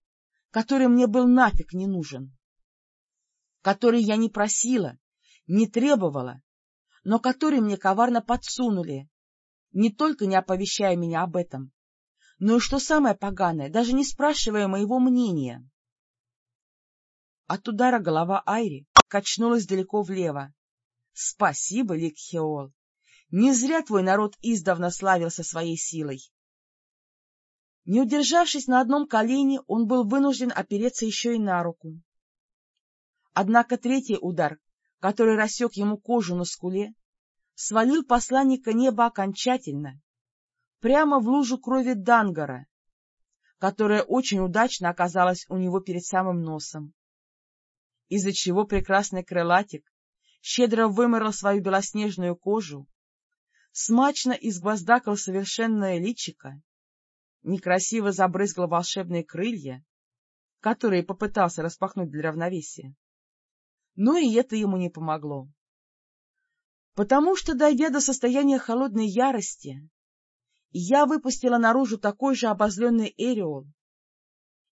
который мне был нафиг не нужен, который я не просила, не требовала, но который мне коварно подсунули, не только не оповещая меня об этом, но и, что самое поганое, даже не спрашивая моего мнения. От удара голова Айри качнулась далеко влево, Спасибо, Ликхеол! Не зря твой народ издавна славился своей силой. Не удержавшись на одном колене, он был вынужден опереться еще и на руку. Однако третий удар, который рассек ему кожу на скуле, свалил посланника неба окончательно, прямо в лужу крови Дангара, которая очень удачно оказалась у него перед самым носом, из-за чего прекрасный крылатик щедро выморал свою белоснежную кожу, смачно изгвоздакал совершенное личико, некрасиво забрызгал волшебные крылья, которые попытался распахнуть для равновесия. Но и это ему не помогло. Потому что, дойдя до состояния холодной ярости, я выпустила наружу такой же обозленный эриол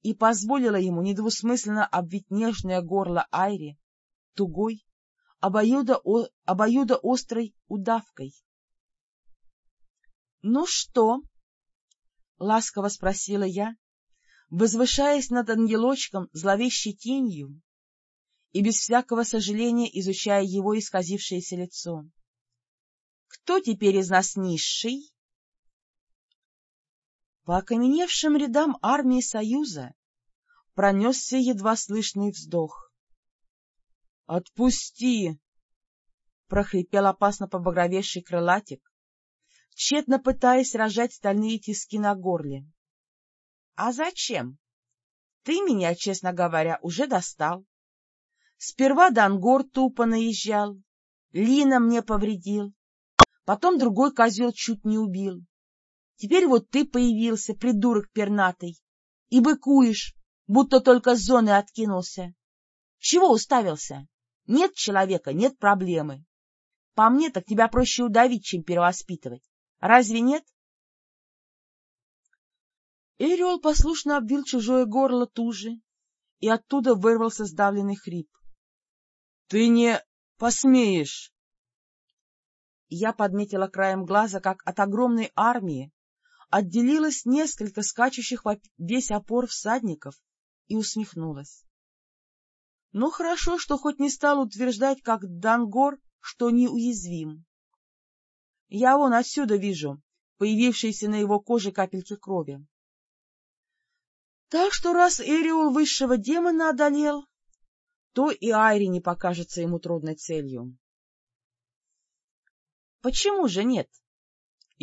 и позволила ему недвусмысленно обвить нежное горло Айри тугой, обоюдоострой удавкой. — Ну что? — ласково спросила я, возвышаясь над ангелочком зловещей тенью и без всякого сожаления изучая его исказившееся лицо. — Кто теперь из нас низший? По окаменевшим рядам армии Союза пронесся едва слышный вздох. «Отпусти!» — прохрипел опасно побагровевший крылатик, тщетно пытаясь рожать стальные тиски на горле. — А зачем? Ты меня, честно говоря, уже достал. Сперва Дангор тупо наезжал, Лина мне повредил, потом другой козел чуть не убил. Теперь вот ты появился, придурок пернатый, и быкуешь, будто только с зоны откинулся. Чего уставился? Нет человека, нет проблемы. По мне, так тебя проще удавить, чем перевоспитывать. Разве нет? Эриол послушно обвил чужое горло туже, и оттуда вырвался сдавленный хрип. — Ты не посмеешь! Я подметила краем глаза, как от огромной армии отделилось несколько скачущих весь опор всадников, и усмехнулась. Ну, хорошо, что хоть не стал утверждать, как Дангор, что неуязвим. Я вон отсюда вижу появившиеся на его коже капельки крови. Так что раз Эриол высшего демона одолел, то и Айри не покажется ему трудной целью. — Почему же нет? —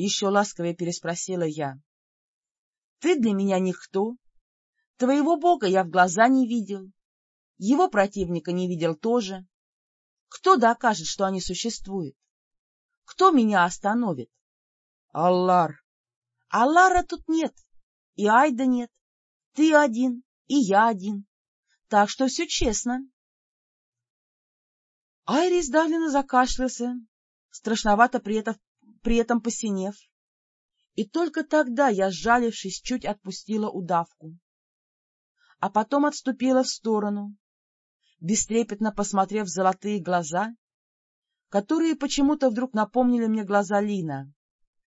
еще ласковее переспросила я. — Ты для меня никто. Твоего бога я в глаза не видел. Его противника не видел тоже. Кто докажет, что они существуют? Кто меня остановит? Аллар. Аллара тут нет. И Айда нет. Ты один, и я один. Так что все честно. Айри сдавленно закашлялся, страшновато при этом, при этом посинев. И только тогда я, сжалившись, чуть отпустила удавку. А потом отступила в сторону, бестрепетно посмотрев в золотые глаза, которые почему-то вдруг напомнили мне глаза Лина.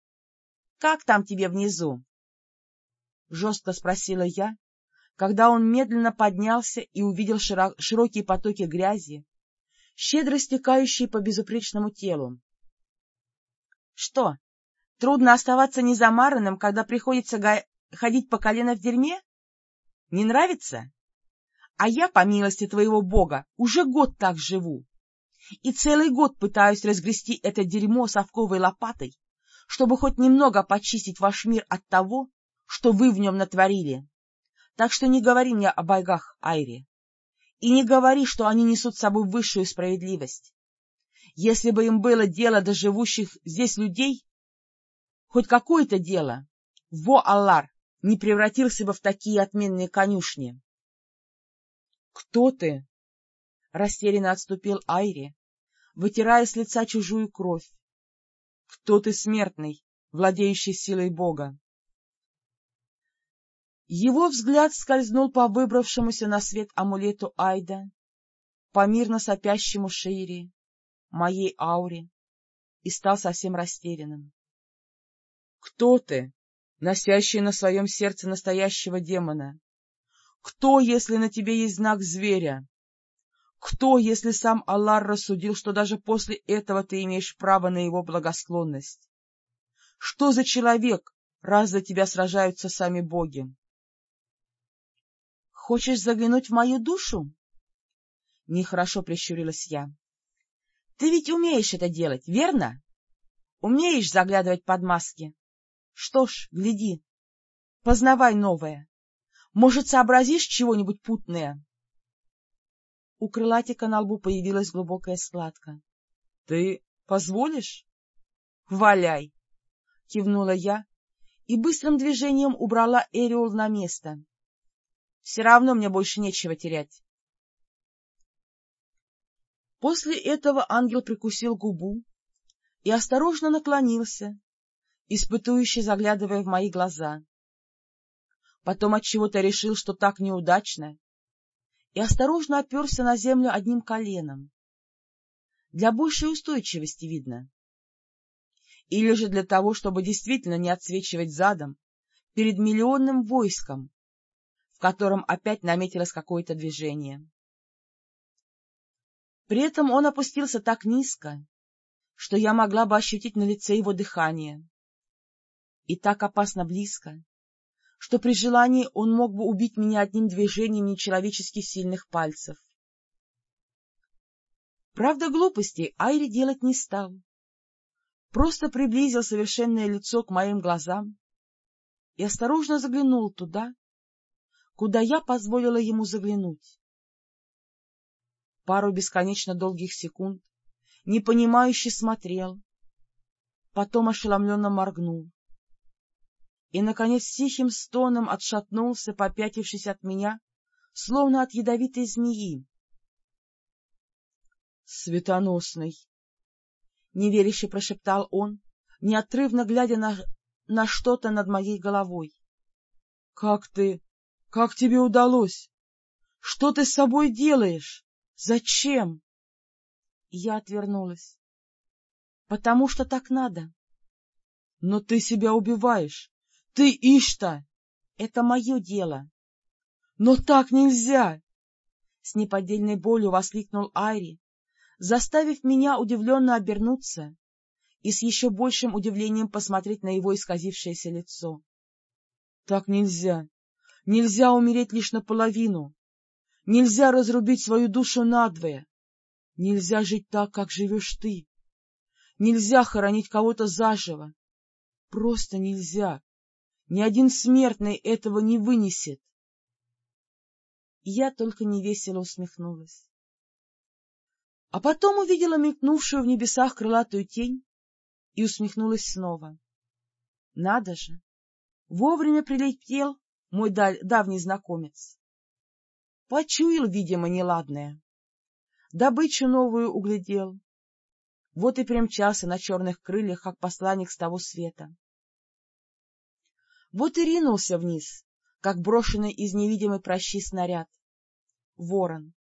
— Как там тебе внизу? — жестко спросила я, когда он медленно поднялся и увидел широкие потоки грязи, щедро стекающие по безупречному телу. — Что, трудно оставаться незамаранным, когда приходится ходить по колено в дерьме? Не нравится? А я, по милости твоего бога, уже год так живу. И целый год пытаюсь разгрести это дерьмо совковой лопатой, чтобы хоть немного почистить ваш мир от того, что вы в нем натворили. Так что не говори мне о бойгах, Айри. И не говори, что они несут с собой высшую справедливость. Если бы им было дело до живущих здесь людей, хоть какое-то дело, Во-Аллар не превратился бы в такие отменные конюшни. — Кто ты? — растерянно отступил Айри, вытирая с лица чужую кровь. — Кто ты, смертный, владеющий силой Бога? Его взгляд скользнул по выбравшемуся на свет амулету Айда, по мирно сопящему Шире, моей ауре, и стал совсем растерянным. — Кто ты, носящий на своем сердце настоящего демона? Кто, если на тебе есть знак зверя? Кто, если сам Аллар рассудил, что даже после этого ты имеешь право на его благосклонность? Что за человек, раз за тебя сражаются сами боги? Хочешь заглянуть в мою душу? Нехорошо прищурилась я. Ты ведь умеешь это делать, верно? Умеешь заглядывать под маски? Что ж, гляди, познавай новое. Может, сообразишь чего-нибудь путное? У крылатика на лбу появилась глубокая складка. — Ты позволишь? — Валяй! — кивнула я и быстрым движением убрала Эриол на место. Все равно мне больше нечего терять. После этого ангел прикусил губу и осторожно наклонился, испытующе заглядывая в мои глаза. Потом отчего-то решил, что так неудачно, и осторожно оперся на землю одним коленом. Для большей устойчивости, видно. Или же для того, чтобы действительно не отсвечивать задом перед миллионным войском, котором опять наметилось какое-то движение. При этом он опустился так низко, что я могла бы ощутить на лице его дыхание, и так опасно близко, что при желании он мог бы убить меня одним движением нечеловечески сильных пальцев. Правда, глупостей Айри делать не стал. Просто приблизил совершенное лицо к моим глазам и осторожно заглянул туда, куда я позволила ему заглянуть. Пару бесконечно долгих секунд непонимающе смотрел, потом ошеломленно моргнул и, наконец, тихим стоном отшатнулся, попятившись от меня, словно от ядовитой змеи. — Светоносный! — неверяще прошептал он, неотрывно глядя на, на что-то над моей головой. — Как ты? Как тебе удалось? Что ты с собой делаешь? Зачем? Я отвернулась. — Потому что так надо. — Но ты себя убиваешь. Ты Ишта! Это мое дело. — Но так нельзя! С неподдельной болью воскликнул Айри, заставив меня удивленно обернуться и с еще большим удивлением посмотреть на его исказившееся лицо. — Так нельзя. Нельзя умереть лишь наполовину. Нельзя разрубить свою душу надвое. Нельзя жить так, как живешь ты. Нельзя хоронить кого-то заживо. Просто нельзя. Ни один смертный этого не вынесет. Я только невесело усмехнулась. А потом увидела мелькнувшую в небесах крылатую тень и усмехнулась снова. Надо же! Вовремя прилетел мой давний знакомец. Почуял, видимо, неладное. Добычу новую углядел. Вот и примчался на черных крыльях, как посланник с того света. Вот и ринулся вниз, как брошенный из невидимой прощи снаряд. Ворон.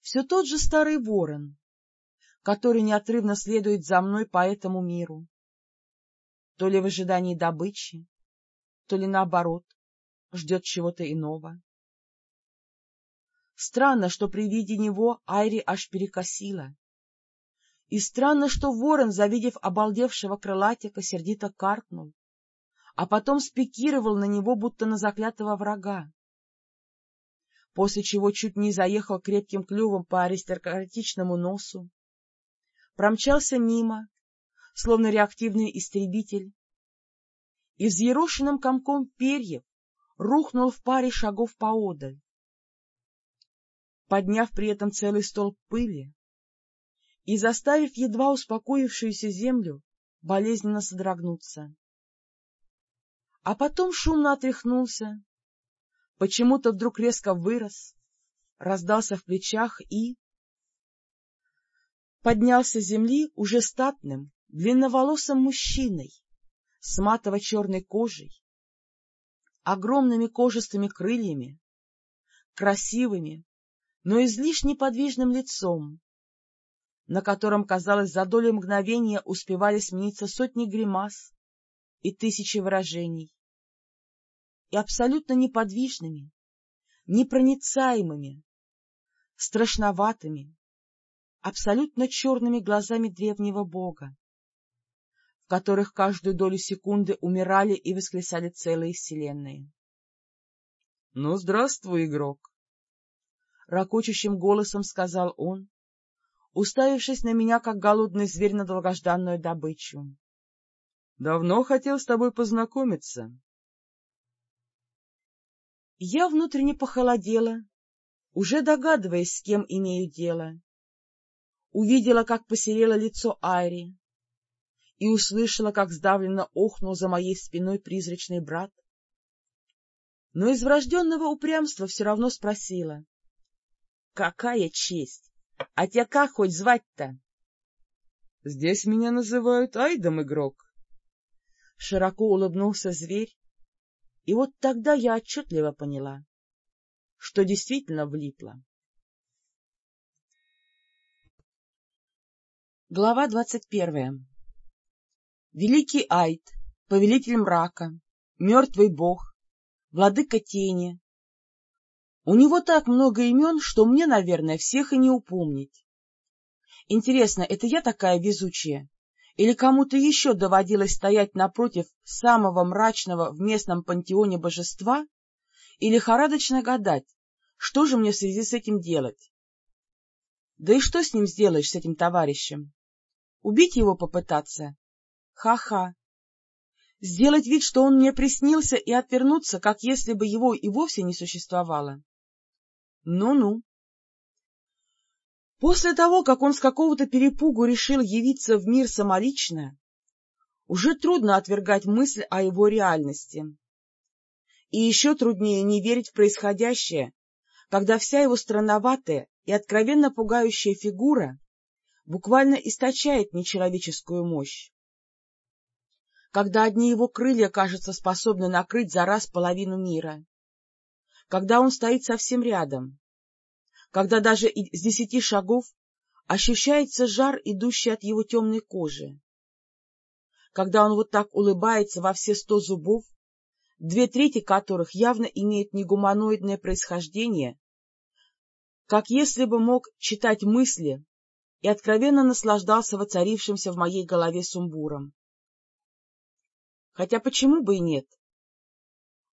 Все тот же старый ворон, который неотрывно следует за мной по этому миру. То ли в ожидании добычи, то ли наоборот, ждет чего-то иного. Странно, что при виде него Айри аж перекосила. И странно, что ворон, завидев обалдевшего крылатика, сердито каркнул а потом спикировал на него, будто на заклятого врага. После чего чуть не заехал крепким клювом по аристократичному носу, промчался мимо, словно реактивный истребитель, и взъерошенным комком перьев рухнул в паре шагов поодаль, подняв при этом целый столб пыли и заставив едва успокоившуюся землю болезненно содрогнуться. А потом шумно отряхнулся, почему-то вдруг резко вырос, раздался в плечах и... Поднялся с земли уже статным, длинноволосым мужчиной с матово-черной кожей, огромными кожистыми крыльями, красивыми, но излишне подвижным лицом, на котором, казалось, за долю мгновения успевали смениться сотни гримас и тысячи выражений и абсолютно неподвижными, непроницаемыми, страшноватыми, абсолютно черными глазами древнего бога, в которых каждую долю секунды умирали и воскресали целые вселенные. — Ну, здравствуй, игрок! — ракочущим голосом сказал он, уставившись на меня, как голодный зверь на долгожданную добычу. — Давно хотел с тобой познакомиться. Я внутренне похолодела, уже догадываясь, с кем имею дело. Увидела, как посерело лицо Айри, и услышала, как сдавленно охнул за моей спиной призрачный брат. Но из врожденного упрямства все равно спросила. — Какая честь! А тебя как хоть звать-то? — Здесь меня называют Айдом, игрок. Широко улыбнулся зверь, и вот тогда я отчетливо поняла, что действительно влипла. Глава двадцать первая Великий Айд, повелитель мрака, мертвый бог, владыка тени. У него так много имен, что мне, наверное, всех и не упомнить. Интересно, это я такая везучая? или кому-то еще доводилось стоять напротив самого мрачного в местном пантеоне божества и лихорадочно гадать, что же мне в связи с этим делать. Да и что с ним сделаешь, с этим товарищем? Убить его попытаться? Ха-ха. Сделать вид, что он мне приснился, и отвернуться, как если бы его и вовсе не существовало? Ну-ну. После того, как он с какого-то перепугу решил явиться в мир самолично, уже трудно отвергать мысль о его реальности. И еще труднее не верить в происходящее, когда вся его странноватая и откровенно пугающая фигура буквально источает нечеловеческую мощь. Когда одни его крылья, кажется, способны накрыть за раз половину мира. Когда он стоит совсем рядом. Когда даже с десяти шагов ощущается жар, идущий от его темной кожи. Когда он вот так улыбается во все сто зубов, две трети которых явно имеют негуманоидное происхождение, как если бы мог читать мысли и откровенно наслаждался воцарившимся в моей голове сумбуром. Хотя почему бы и нет?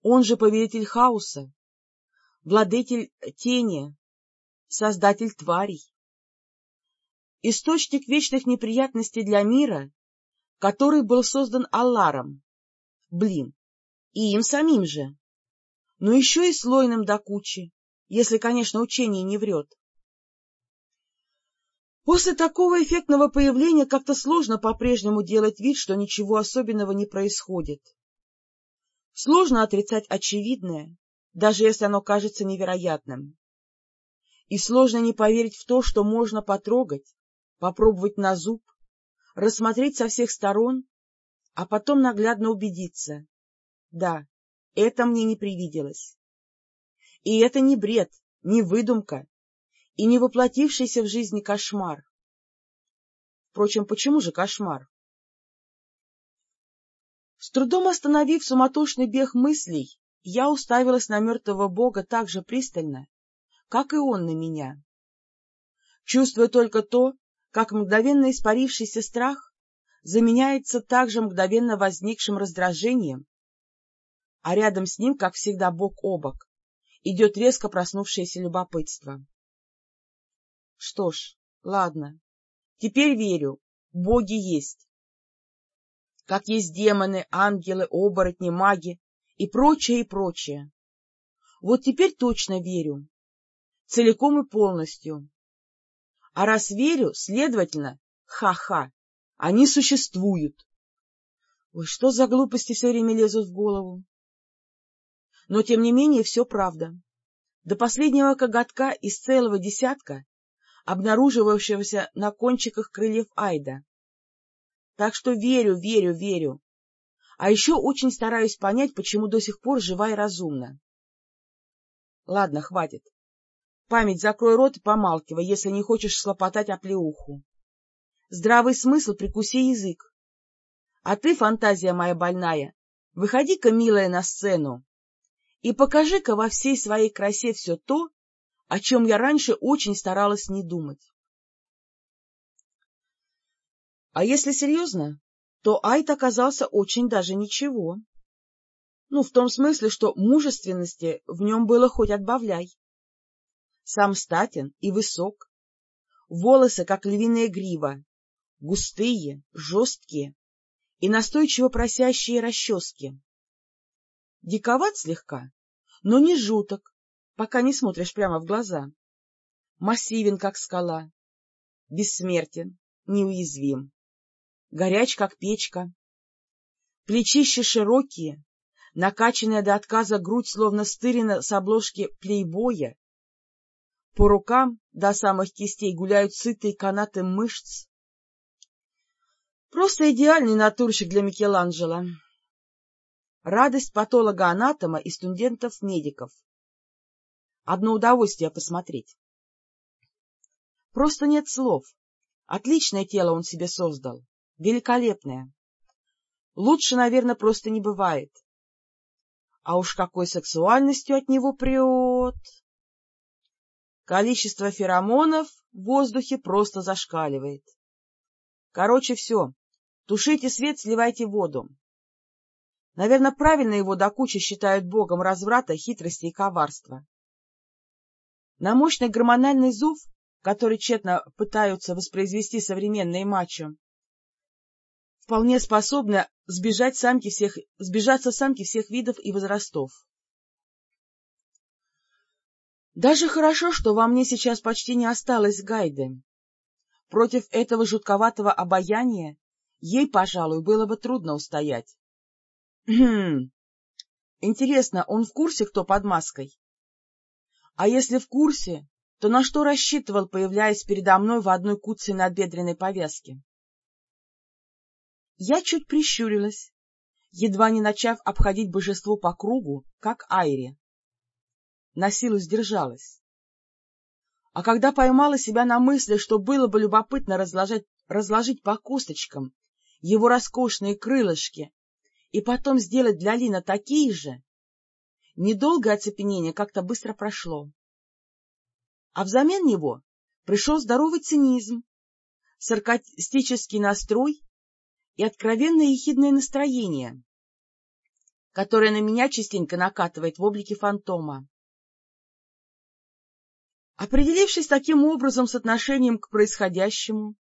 Он же повелитель хаоса, владетель тени, создатель тварей. Источник вечных неприятностей для мира, который был создан Алларом, блин, и им самим же, но еще и слойным до кучи, если, конечно, учение не врет. После такого эффектного появления как-то сложно по-прежнему делать вид, что ничего особенного не происходит. Сложно отрицать очевидное, даже если оно кажется невероятным. И сложно не поверить в то, что можно потрогать, попробовать на зуб, рассмотреть со всех сторон, а потом наглядно убедиться. Да, это мне не привиделось. И это не бред, не выдумка, и не воплотившийся в жизни кошмар. Впрочем, почему же кошмар? С трудом остановив суматошный бег мыслей, я уставилась на мертвого бога так же пристально, как и он на меня. Чувствуя только то, как мгновенно испарившийся страх заменяется также мгновенно возникшим раздражением, а рядом с ним, как всегда, бок о бок, идет резко проснувшееся любопытство. Что ж, ладно. Теперь верю. Боги есть. Как есть демоны, ангелы, оборотни, маги и прочее, и прочее. Вот теперь точно верю. Целиком и полностью. А раз верю, следовательно, ха-ха, они существуют. Ой, что за глупости все время лезут в голову? Но, тем не менее, все правда. До последнего коготка из целого десятка обнаруживавшегося на кончиках крыльев Айда. Так что верю, верю, верю. А еще очень стараюсь понять, почему до сих пор жива и разумна. Ладно, хватит. Память закрой рот и помалкивай, если не хочешь слопотать оплеуху. Здравый смысл прикуси язык. А ты, фантазия моя больная, выходи-ка, милая, на сцену и покажи-ка во всей своей красе все то, о чем я раньше очень старалась не думать. А если серьезно, то Айт оказался очень даже ничего. Ну, в том смысле, что мужественности в нем было хоть отбавляй. Сам статен и высок, волосы, как львиная грива, густые, жесткие и настойчиво просящие расчески. Диковат слегка, но не жуток, пока не смотришь прямо в глаза. Массивен, как скала, бессмертен, неуязвим, горяч, как печка. Плечища широкие, накачанная до отказа грудь словно стырена с обложки плейбоя. По рукам до самых кистей гуляют сытые канаты мышц. Просто идеальный натурщик для Микеланджело. Радость патолога-анатома и студентов-медиков. Одно удовольствие посмотреть. Просто нет слов. Отличное тело он себе создал. Великолепное. Лучше, наверное, просто не бывает. А уж какой сексуальностью от него прет! Количество феромонов в воздухе просто зашкаливает. Короче, все. Тушите свет, сливайте воду. Наверное, правильно его до кучи считают богом разврата, хитрости и коварства. На мощный гормональный зов, который тщетно пытаются воспроизвести современные мачо, вполне способны сбежать самки всех, сбежаться самки всех видов и возрастов. Даже хорошо, что во мне сейчас почти не осталось гайды. Против этого жутковатого обаяния ей, пожалуй, было бы трудно устоять. Хм. Интересно, он в курсе, кто под маской? А если в курсе, то на что рассчитывал, появляясь передо мной в одной куцей надбедренной повязке? Я чуть прищурилась, едва не начав обходить божество по кругу, как Айри. На силу сдержалась. А когда поймала себя на мысли, что было бы любопытно разложить, разложить по косточкам его роскошные крылышки и потом сделать для Лина такие же, недолгое оцепенение как-то быстро прошло. А взамен него пришел здоровый цинизм, саркастический настрой и откровенное ехидное настроение, которое на меня частенько накатывает в облике фантома. Определившись таким образом с отношением к происходящему,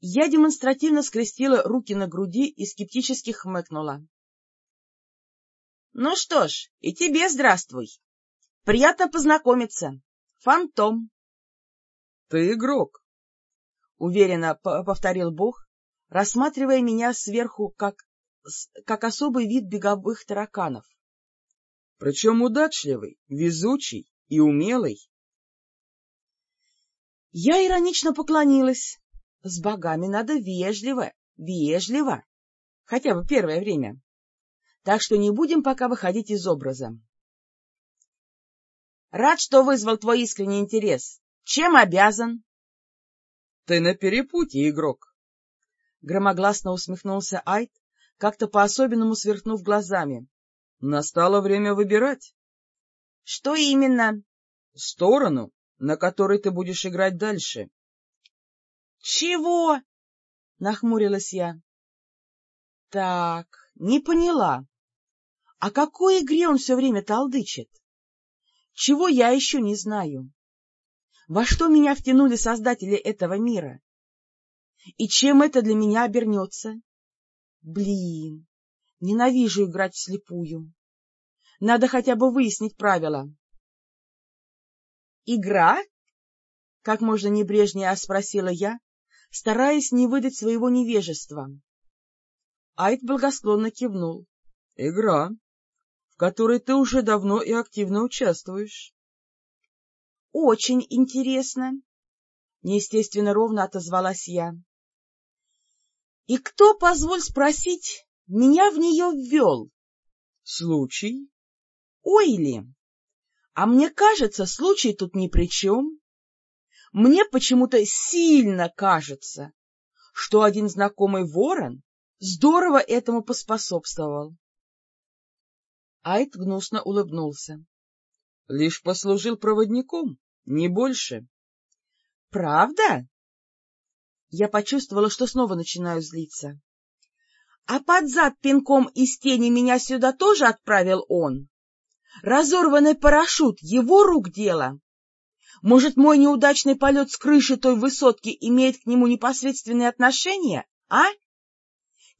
я демонстративно скрестила руки на груди и скептически хмыкнула. — Ну что ж, и тебе здравствуй. Приятно познакомиться. Фантом. — Ты игрок, — уверенно повторил Бог, рассматривая меня сверху как, как особый вид беговых тараканов. — Причем удачливый, везучий и умелый. Я иронично поклонилась. С богами надо вежливо, вежливо, хотя бы первое время. Так что не будем пока выходить из образа. Рад, что вызвал твой искренний интерес. Чем обязан? — Ты на перепутье, игрок. Громогласно усмехнулся Айт, как-то по-особенному сверкнув глазами. — Настало время выбирать. — Что именно? — Сторону, на которой ты будешь играть дальше. — Чего? — нахмурилась я. — Так, не поняла. О какой игре он все время толдычит? Чего я еще не знаю? Во что меня втянули создатели этого мира? И чем это для меня обернется? Блин, ненавижу играть вслепую. Надо хотя бы выяснить правила. «Игра?» — как можно небрежнее спросила я, стараясь не выдать своего невежества. Айд благосклонно кивнул. — Игра, в которой ты уже давно и активно участвуешь. — Очень интересно, — неестественно ровно отозвалась я. — И кто, позволь спросить, меня в нее ввел? — Случай. — Ойли. А мне кажется, случай тут ни при чем. Мне почему-то сильно кажется, что один знакомый ворон здорово этому поспособствовал. Айт гнусно улыбнулся. — Лишь послужил проводником, не больше. — Правда? Я почувствовала, что снова начинаю злиться. — А под зад пинком из тени меня сюда тоже отправил он? Разорванный парашют — его рук дело. Может, мой неудачный полет с крыши той высотки имеет к нему непосредственное отношение, а?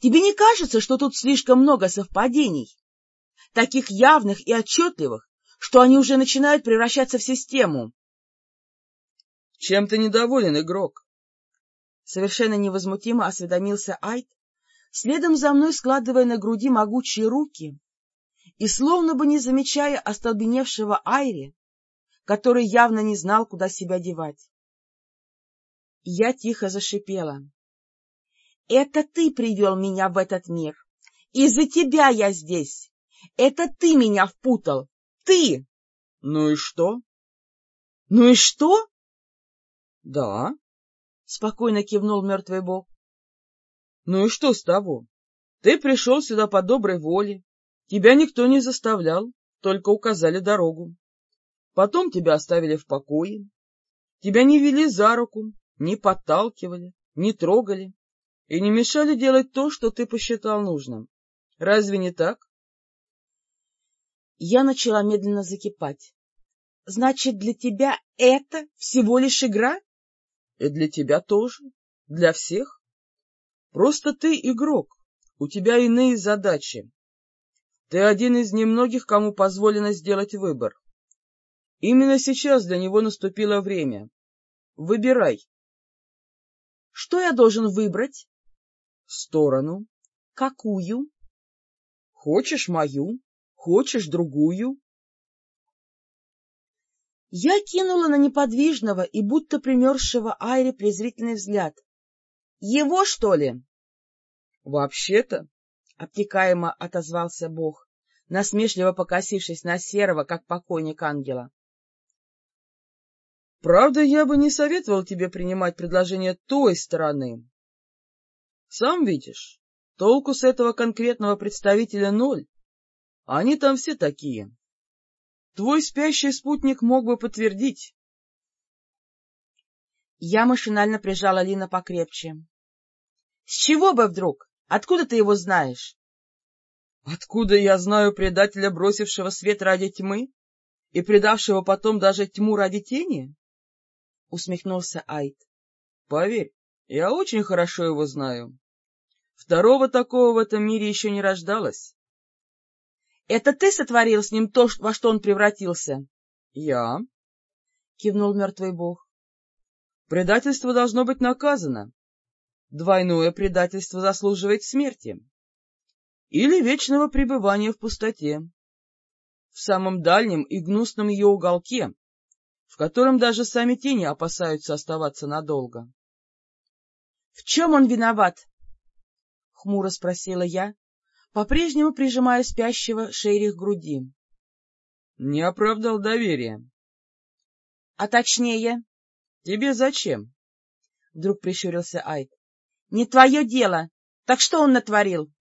Тебе не кажется, что тут слишком много совпадений? Таких явных и отчетливых, что они уже начинают превращаться в систему. — Чем ты недоволен, игрок? Совершенно невозмутимо осведомился Айт, следом за мной складывая на груди могучие руки и словно бы не замечая остолбеневшего Айри, который явно не знал, куда себя девать. Я тихо зашипела. — Это ты привел меня в этот мир. Из-за тебя я здесь. Это ты меня впутал. Ты! — Ну и что? — Ну и что? — Да, — спокойно кивнул мертвый бог. — Ну и что с того? Ты пришел сюда по доброй воле, Тебя никто не заставлял, только указали дорогу. Потом тебя оставили в покое. Тебя не вели за руку, не подталкивали, не трогали и не мешали делать то, что ты посчитал нужным. Разве не так? Я начала медленно закипать. — Значит, для тебя это всего лишь игра? — И для тебя тоже, для всех. Просто ты игрок, у тебя иные задачи. Ты один из немногих, кому позволено сделать выбор. Именно сейчас для него наступило время. Выбирай. — Что я должен выбрать? — Сторону. — Какую? — Хочешь мою, хочешь другую. Я кинула на неподвижного и будто примерзшего Айри презрительный взгляд. — Его, что ли? — Вообще-то, — обтекаемо отозвался Бог, насмешливо покосившись на серого, как покойник ангела. — Правда, я бы не советовал тебе принимать предложение той стороны. Сам видишь, толку с этого конкретного представителя ноль. Они там все такие. Твой спящий спутник мог бы подтвердить. Я машинально прижала Лина покрепче. — С чего бы вдруг? Откуда ты его знаешь? — Откуда я знаю предателя, бросившего свет ради тьмы и предавшего потом даже тьму ради тени? — усмехнулся Айд. — Поверь, я очень хорошо его знаю. Второго такого в этом мире еще не рождалось. — Это ты сотворил с ним то, во что он превратился? — Я, — кивнул мертвый бог. — Предательство должно быть наказано. Двойное предательство заслуживает смерти. Или вечного пребывания в пустоте. В самом дальнем и гнусном ее уголке, в котором даже сами тени опасаются оставаться надолго. — В чем он виноват? — хмуро спросила я, по-прежнему прижимая спящего Шерри к груди. — Не оправдал доверия. — А точнее? — Тебе зачем? — вдруг прищурился Айд. — Не твое дело. Так что он натворил?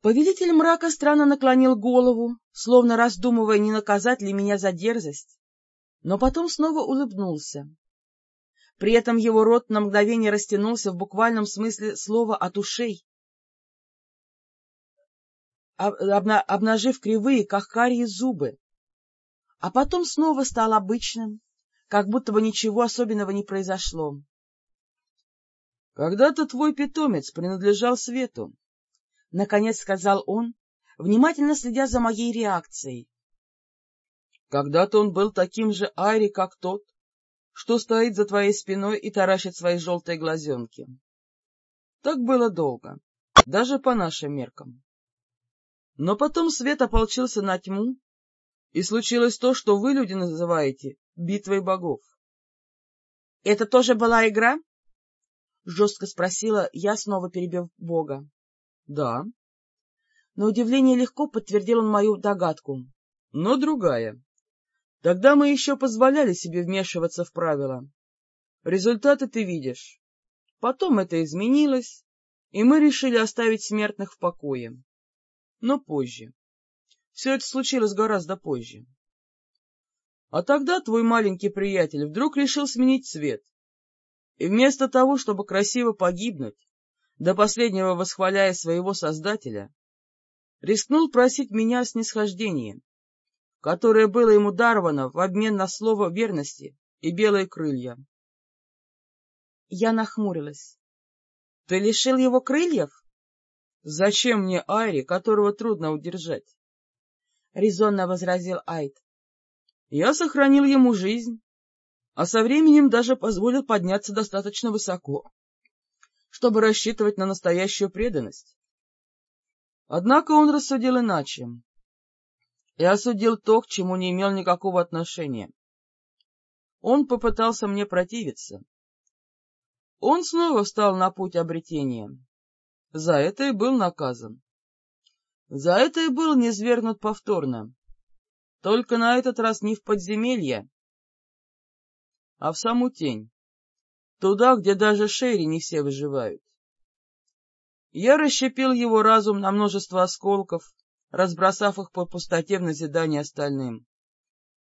Повелитель мрака странно наклонил голову, словно раздумывая, не наказать ли меня за дерзость, но потом снова улыбнулся. При этом его рот на мгновение растянулся в буквальном смысле слова от ушей, обна обнажив кривые, как карие зубы, а потом снова стал обычным, как будто бы ничего особенного не произошло. — Когда-то твой питомец принадлежал свету, — наконец сказал он, внимательно следя за моей реакцией. — Когда-то он был таким же Айри, как тот, что стоит за твоей спиной и таращит свои желтые глазенки. Так было долго, даже по нашим меркам. Но потом свет ополчился на тьму, и случилось то, что вы, люди, называете битвой богов. — Это тоже была игра? — жестко спросила я, снова перебив бога. — Да. На удивление легко подтвердил он мою догадку. — Но другая. Тогда мы еще позволяли себе вмешиваться в правила. Результаты ты видишь. Потом это изменилось, и мы решили оставить смертных в покое но позже. Все это случилось гораздо позже. А тогда твой маленький приятель вдруг решил сменить цвет. И вместо того, чтобы красиво погибнуть, до последнего восхваляя своего Создателя, рискнул просить меня о снисхождении, которое было ему даровано в обмен на слово верности и белые крылья. Я нахмурилась. — Ты лишил его крыльев? — Зачем мне Айри, которого трудно удержать? — резонно возразил Айд. — Я сохранил ему жизнь, а со временем даже позволил подняться достаточно высоко, чтобы рассчитывать на настоящую преданность. Однако он рассудил иначе и осудил то, к чему не имел никакого отношения. Он попытался мне противиться. Он снова встал на путь обретения за это и был наказан. За это и был низвергнут повторно, только на этот раз не в подземелье, а в саму тень, туда, где даже шейри не все выживают. Я расщепил его разум на множество осколков, разбросав их по пустоте в назидание остальным.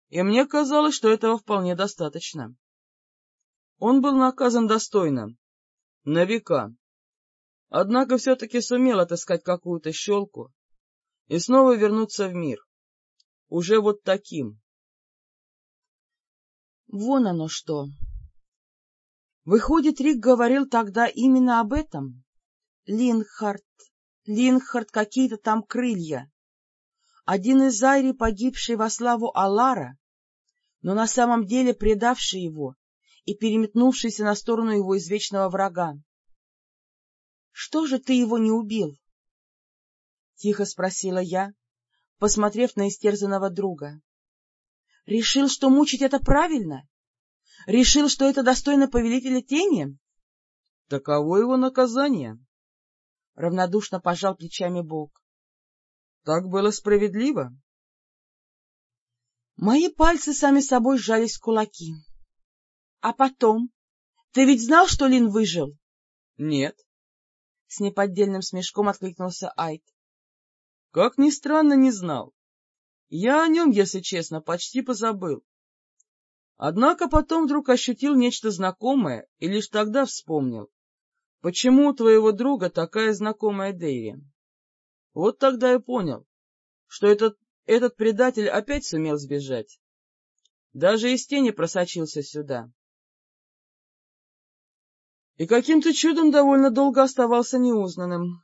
И мне казалось, что этого вполне достаточно. Он был наказан достойно, на века, Однако все-таки сумел отыскать какую-то щелку и снова вернуться в мир. Уже вот таким. Вон оно что. Выходит, Рик говорил тогда именно об этом? Линхард, Линхард, какие-то там крылья. один из Айри, погибший во славу Аллара, но на самом деле предавший его и переметнувшийся на сторону его извечного врага. — Что же ты его не убил? — тихо спросила я, посмотрев на истерзанного друга. — Решил, что мучить это правильно? Решил, что это достойно повелителя тени? — Таково его наказание, — равнодушно пожал плечами Бог. — Так было справедливо. Мои пальцы сами собой сжались в кулаки. — А потом? Ты ведь знал, что Лин выжил? — Нет. С неподдельным смешком откликнулся Айд. — Как ни странно, не знал. Я о нем, если честно, почти позабыл. Однако потом вдруг ощутил нечто знакомое и лишь тогда вспомнил, почему у твоего друга такая знакомая Дейри. Вот тогда и понял, что этот, этот предатель опять сумел сбежать. Даже из тени просочился сюда. И каким-то чудом довольно долго оставался неузнанным.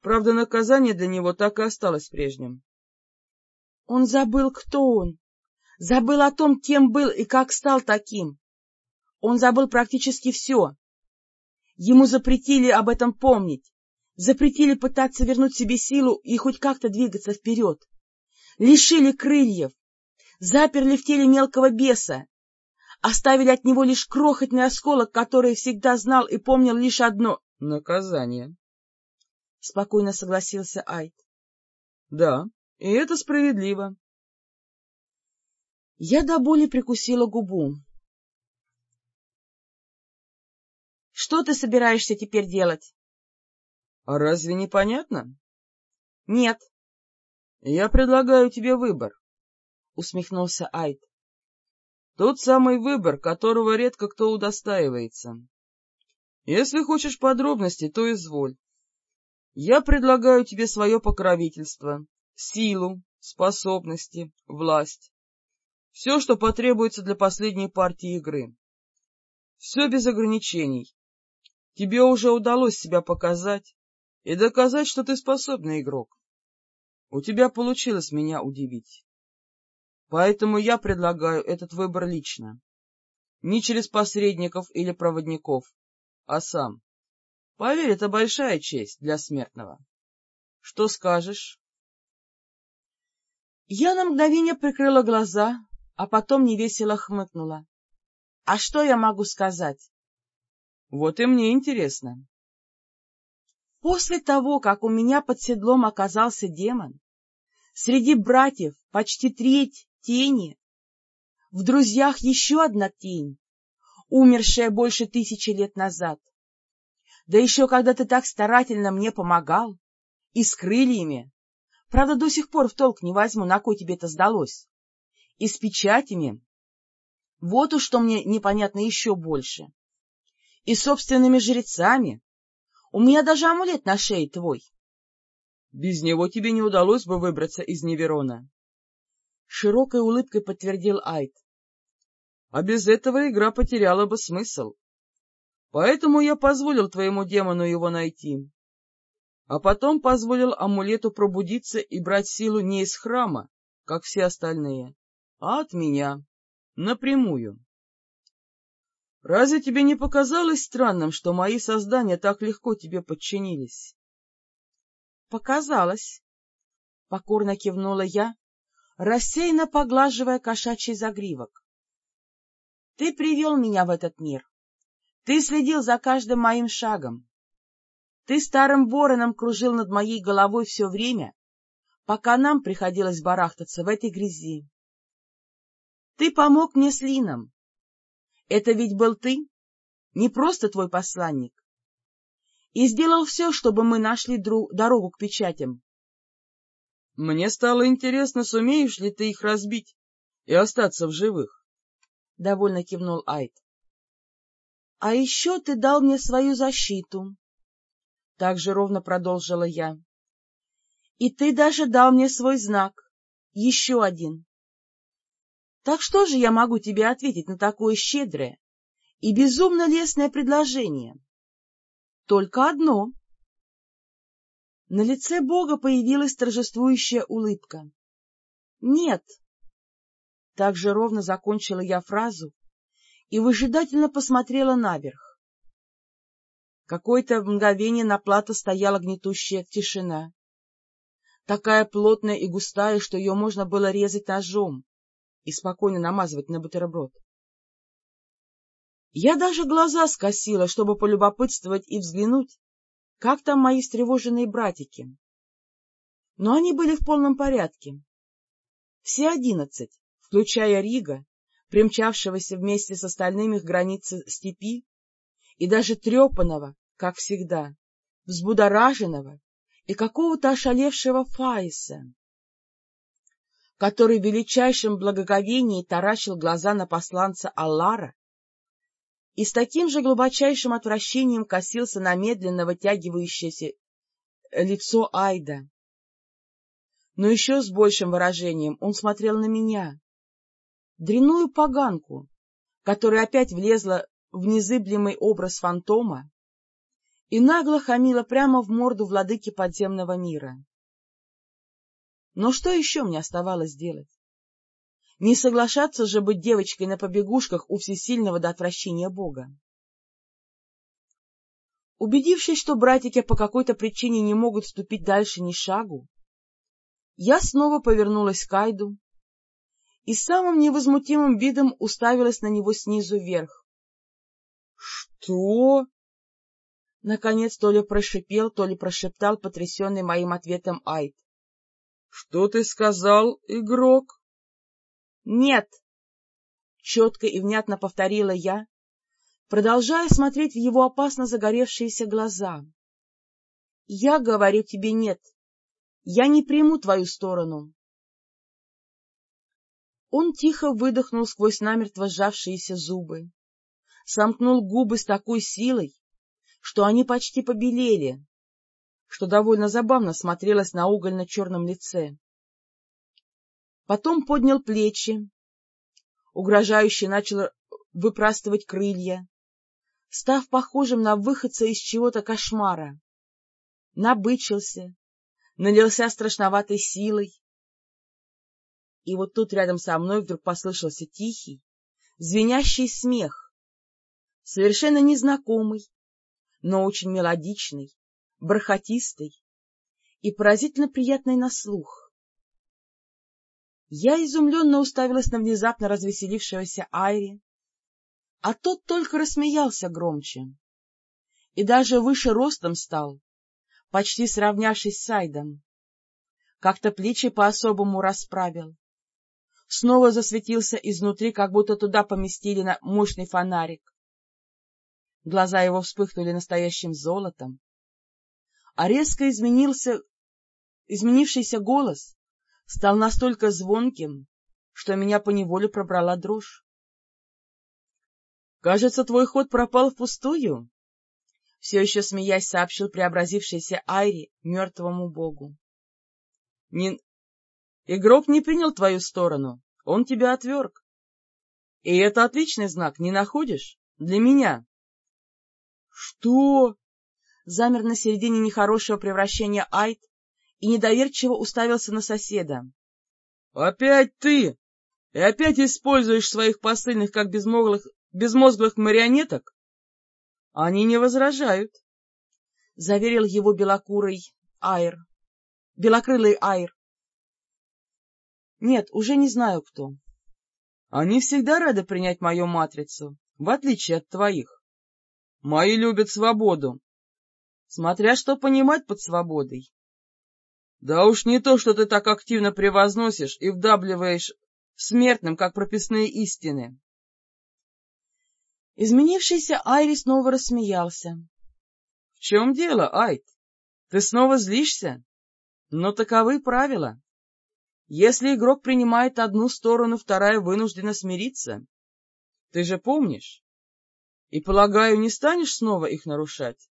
Правда, наказание для него так и осталось прежним. Он забыл, кто он, забыл о том, кем был и как стал таким. Он забыл практически все. Ему запретили об этом помнить, запретили пытаться вернуть себе силу и хоть как-то двигаться вперед. Лишили крыльев, заперли в теле мелкого беса, оставили от него лишь крохотный осколок, который всегда знал и помнил лишь одно — наказание. — спокойно согласился Айд. — Да, и это справедливо. Я до боли прикусила губу. — Что ты собираешься теперь делать? — А разве не понятно? — Нет. — Я предлагаю тебе выбор, — усмехнулся Айд. — Тот самый выбор, которого редко кто удостаивается. Если хочешь подробностей, то изволь. Я предлагаю тебе свое покровительство, силу, способности, власть. Все, что потребуется для последней партии игры. Все без ограничений. Тебе уже удалось себя показать и доказать, что ты способный игрок. У тебя получилось меня удивить. Поэтому я предлагаю этот выбор лично. Не через посредников или проводников, а сам. Поверь, это большая честь для смертного. Что скажешь? Я на мгновение прикрыла глаза, а потом невесело хмыкнула. — А что я могу сказать? — Вот и мне интересно. После того, как у меня под седлом оказался демон, среди братьев почти треть тени, в друзьях еще одна тень, умершая больше тысячи лет назад. Да еще когда ты так старательно мне помогал, и с крыльями, правда, до сих пор в толк не возьму, на кой тебе это сдалось, и с печатями. Вот уж что мне непонятно еще больше. И собственными жрецами. У меня даже амулет на шее твой. Без него тебе не удалось бы выбраться из Неверона. Широкой улыбкой подтвердил Айд. А без этого игра потеряла бы смысл. Поэтому я позволил твоему демону его найти. А потом позволил амулету пробудиться и брать силу не из храма, как все остальные, а от меня, напрямую. Разве тебе не показалось странным, что мои создания так легко тебе подчинились? — Показалось, — покорно кивнула я, рассеянно поглаживая кошачий загривок. — Ты привел меня в этот мир. Ты следил за каждым моим шагом. Ты старым вороном кружил над моей головой все время, пока нам приходилось барахтаться в этой грязи. Ты помог мне с Лином. Это ведь был ты, не просто твой посланник. И сделал все, чтобы мы нашли дорогу к печатям. Мне стало интересно, сумеешь ли ты их разбить и остаться в живых. — довольно кивнул Айд. — А еще ты дал мне свою защиту. Так же ровно продолжила я. — И ты даже дал мне свой знак. Еще один. Так что же я могу тебе ответить на такое щедрое и безумно лестное предложение? Только одно. На лице Бога появилась торжествующая улыбка. — Нет! Так же ровно закончила я фразу и выжидательно посмотрела наверх. Какое-то мгновение на плато стояла гнетущая тишина, такая плотная и густая, что ее можно было резать ножом и спокойно намазывать на бутерброд. Я даже глаза скосила, чтобы полюбопытствовать и взглянуть, как там мои встревоженные братики. Но они были в полном порядке. Все одиннадцать, включая Рига, примчавшегося вместе с остальными к границе степи, и даже трепанного, как всегда, взбудораженного и какого-то ошалевшего Фаиса, который в величайшем благоговении таращил глаза на посланца Аллара и с таким же глубочайшим отвращением косился на медленно вытягивающееся лицо Айда. Но еще с большим выражением он смотрел на меня, дряную поганку, которая опять влезла в незыблемый образ фантома и нагло хамила прямо в морду владыки подземного мира. Но что еще мне оставалось делать? Не соглашаться же быть девочкой на побегушках у всесильного до отвращения Бога. Убедившись, что братики по какой-то причине не могут ступить дальше ни шагу, я снова повернулась к Айду и самым невозмутимым видом уставилась на него снизу вверх. — Что? Наконец то ли прошипел, то ли прошептал потрясенный моим ответом Айд. — Что ты сказал, игрок? — Нет! — четко и внятно повторила я, продолжая смотреть в его опасно загоревшиеся глаза. — Я говорю тебе нет. Я не приму твою сторону. Он тихо выдохнул сквозь намертво сжавшиеся зубы, сомкнул губы с такой силой, что они почти побелели, что довольно забавно смотрелось на угольно-черном лице. Потом поднял плечи, угрожающе начал выпрастывать крылья, став похожим на выходца из чего-то кошмара. Набычился, налился страшноватой силой. И вот тут рядом со мной вдруг послышался тихий, звенящий смех, совершенно незнакомый, но очень мелодичный, бархатистый и поразительно приятный на слух. Я изумленно уставилась на внезапно развеселившегося Айри, а тот только рассмеялся громче и даже выше ростом стал, почти сравнявшись с Айдом. Как-то плечи по-особому расправил. Снова засветился изнутри, как будто туда поместили на мощный фонарик. Глаза его вспыхнули настоящим золотом, а резко изменился, изменившийся голос стал настолько звонким, что меня поневоле пробрала дрожь. — Кажется, твой ход пропал впустую, — все еще смеясь сообщил преобразившийся Айри мертвому богу. — не... Игрок не принял твою сторону, он тебя отверг. И это отличный знак, не находишь? Для меня. — Что? Замер на середине нехорошего превращения Айд, и недоверчиво уставился на соседа. — Опять ты! И опять используешь своих посыльных как безмозглых, безмозглых марионеток? — Они не возражают, — заверил его белокурый Айр. Белокрылый Айр. Нет, уже не знаю кто. Они всегда рады принять мою матрицу, в отличие от твоих. Мои любят свободу. Смотря что понимать под свободой. Да уж не то, что ты так активно превозносишь и вдавливаешь смертным, как прописные истины. Изменившийся Айри снова рассмеялся. — В чем дело, Айд? Ты снова злишься? Но таковы правила. Если игрок принимает одну сторону, вторая вынуждена смириться. Ты же помнишь? И, полагаю, не станешь снова их нарушать?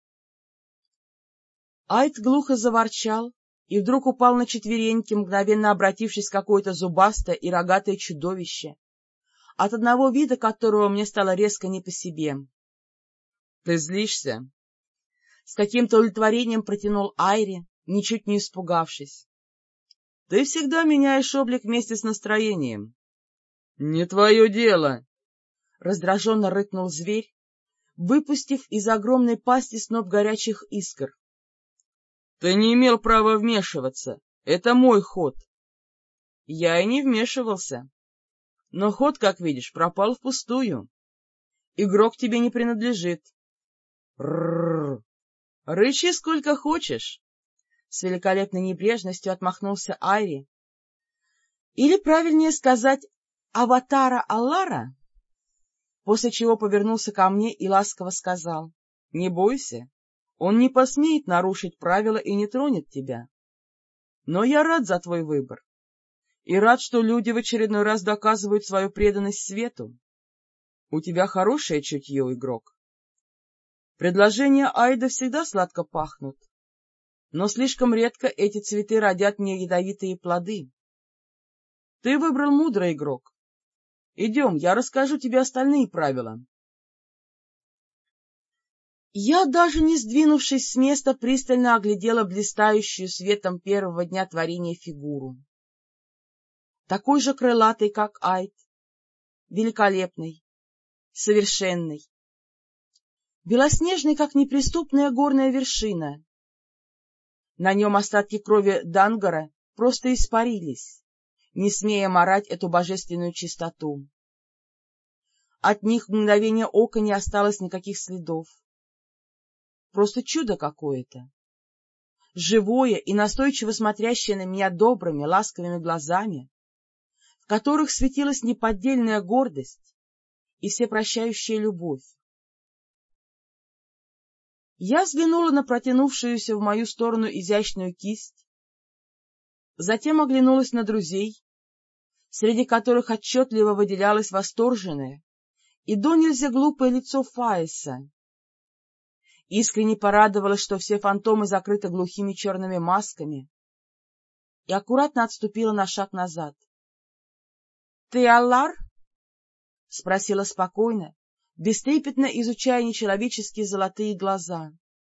Айд глухо заворчал, и вдруг упал на четвереньки, мгновенно обратившись в какое-то зубастое и рогатое чудовище, от одного вида которого мне стало резко не по себе. — Ты злишься? — с каким-то удовлетворением протянул Айри, ничуть не испугавшись. — Ты всегда меняешь облик вместе с настроением. — Не твое дело! — раздраженно рыкнул зверь, выпустив из огромной пасти сноп горячих искр. — Ты не имел права вмешиваться. Это мой ход. Я и не вмешивался. Но ход, как видишь, пропал впустую. Игрок тебе не принадлежит. Рррр. Рычи сколько хочешь. С великолепной небрежностью отмахнулся Айри. Или, правильнее сказать, аватара Аллара, после чего повернулся ко мне и ласково сказал. — Не бойся, он не посмеет нарушить правила и не тронет тебя. Но я рад за твой выбор. И рад, что люди в очередной раз доказывают свою преданность свету. У тебя хорошее чутье, игрок. Предложения Айда всегда сладко пахнут, но слишком редко эти цветы родят мне ядовитые плоды. Ты выбрал мудрый игрок. Идем, я расскажу тебе остальные правила. Я, даже не сдвинувшись с места, пристально оглядела блистающую светом первого дня творения фигуру. Такой же крылатый, как Айд, великолепный, совершенный, белоснежный, как неприступная горная вершина. На нем остатки крови Дангара просто испарились, не смея морать эту божественную чистоту. От них в мгновение ока не осталось никаких следов. Просто чудо какое-то. Живое и настойчиво смотрящее на меня добрыми, ласковыми глазами, в которых светилась неподдельная гордость и всепрощающая любовь. Я взглянула на протянувшуюся в мою сторону изящную кисть, затем оглянулась на друзей, среди которых отчетливо выделялось восторженное и до нельзя глупое лицо Фаиса, искренне порадовалась, что все фантомы закрыты глухими черными масками, и аккуратно отступила на шаг назад. — Ты Аллар? — спросила спокойно, бестрепетно изучая нечеловеческие золотые глаза.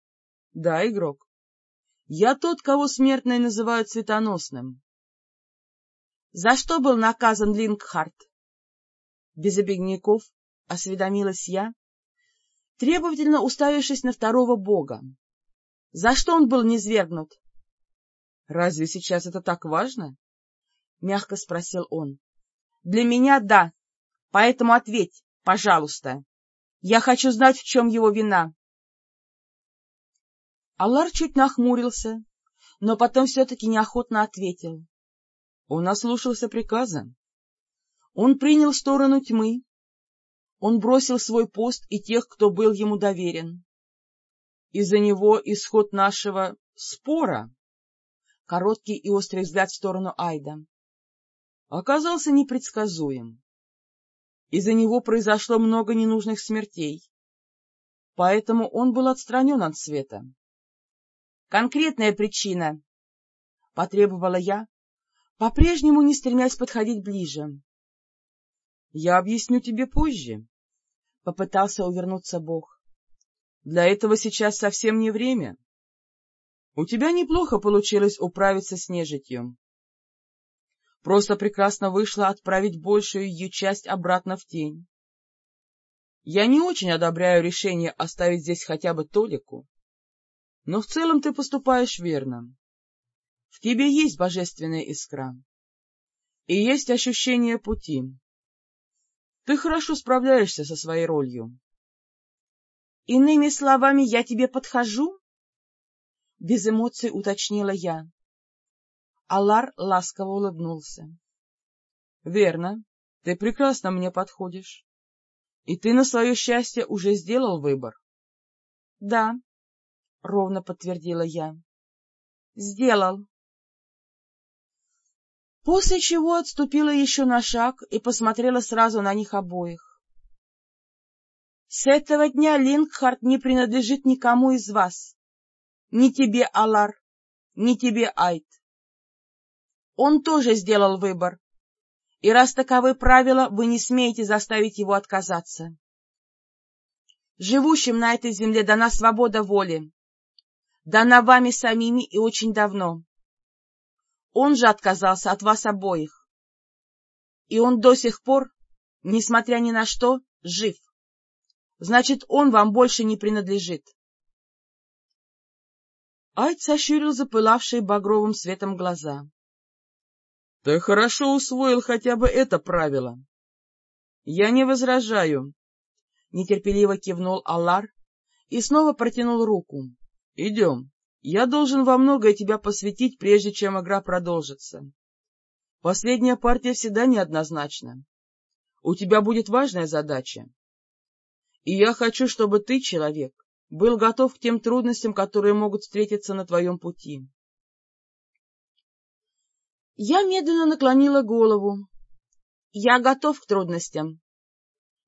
— Да, игрок. Я тот, кого смертные называют светоносным. — За что был наказан Лингхарт? Без обедняков осведомилась я, требовательно уставившись на второго бога. За что он был низвергнут? — Разве сейчас это так важно? — мягко спросил он. — Для меня — да. Поэтому ответь, пожалуйста. Я хочу знать, в чем его вина. Аллар чуть нахмурился, но потом все-таки неохотно ответил. Он ослушался приказа. Он принял сторону тьмы, он бросил свой пост и тех, кто был ему доверен. Из-за него исход нашего спора, короткий и острый взгляд в сторону Айда, оказался непредсказуем. Из-за него произошло много ненужных смертей, поэтому он был отстранен от света. «Конкретная причина», — потребовала я, по-прежнему не стремясь подходить ближе. «Я объясню тебе позже», — попытался увернуться Бог. — Для этого сейчас совсем не время. У тебя неплохо получилось управиться с нежитью. Просто прекрасно вышло отправить большую ее часть обратно в тень. Я не очень одобряю решение оставить здесь хотя бы Толику, но в целом ты поступаешь верно. В тебе есть божественная искра, и есть ощущение пути. Ты хорошо справляешься со своей ролью. — Иными словами, я тебе подхожу? — без эмоций уточнила я. Алар ласково улыбнулся. — Верно, ты прекрасно мне подходишь. И ты на свое счастье уже сделал выбор? — Да, — ровно подтвердила я. — Сделал после чего отступила еще на шаг и посмотрела сразу на них обоих. — С этого дня Лингхард не принадлежит никому из вас. Ни тебе, Алар, ни тебе, Айт. Он тоже сделал выбор, и раз таковы правила, вы не смеете заставить его отказаться. Живущим на этой земле дана свобода воли. дана вами самими и очень давно. Он же отказался от вас обоих. И он до сих пор, несмотря ни на что, жив. Значит, он вам больше не принадлежит. Айд сощурил запылавшие багровым светом глаза. — Ты хорошо усвоил хотя бы это правило. — Я не возражаю, — нетерпеливо кивнул Аллар и снова протянул руку. — Идем. Я должен во многое тебя посвятить, прежде чем игра продолжится. Последняя партия всегда неоднозначна. У тебя будет важная задача. И я хочу, чтобы ты, человек, был готов к тем трудностям, которые могут встретиться на твоем пути. Я медленно наклонила голову. Я готов к трудностям.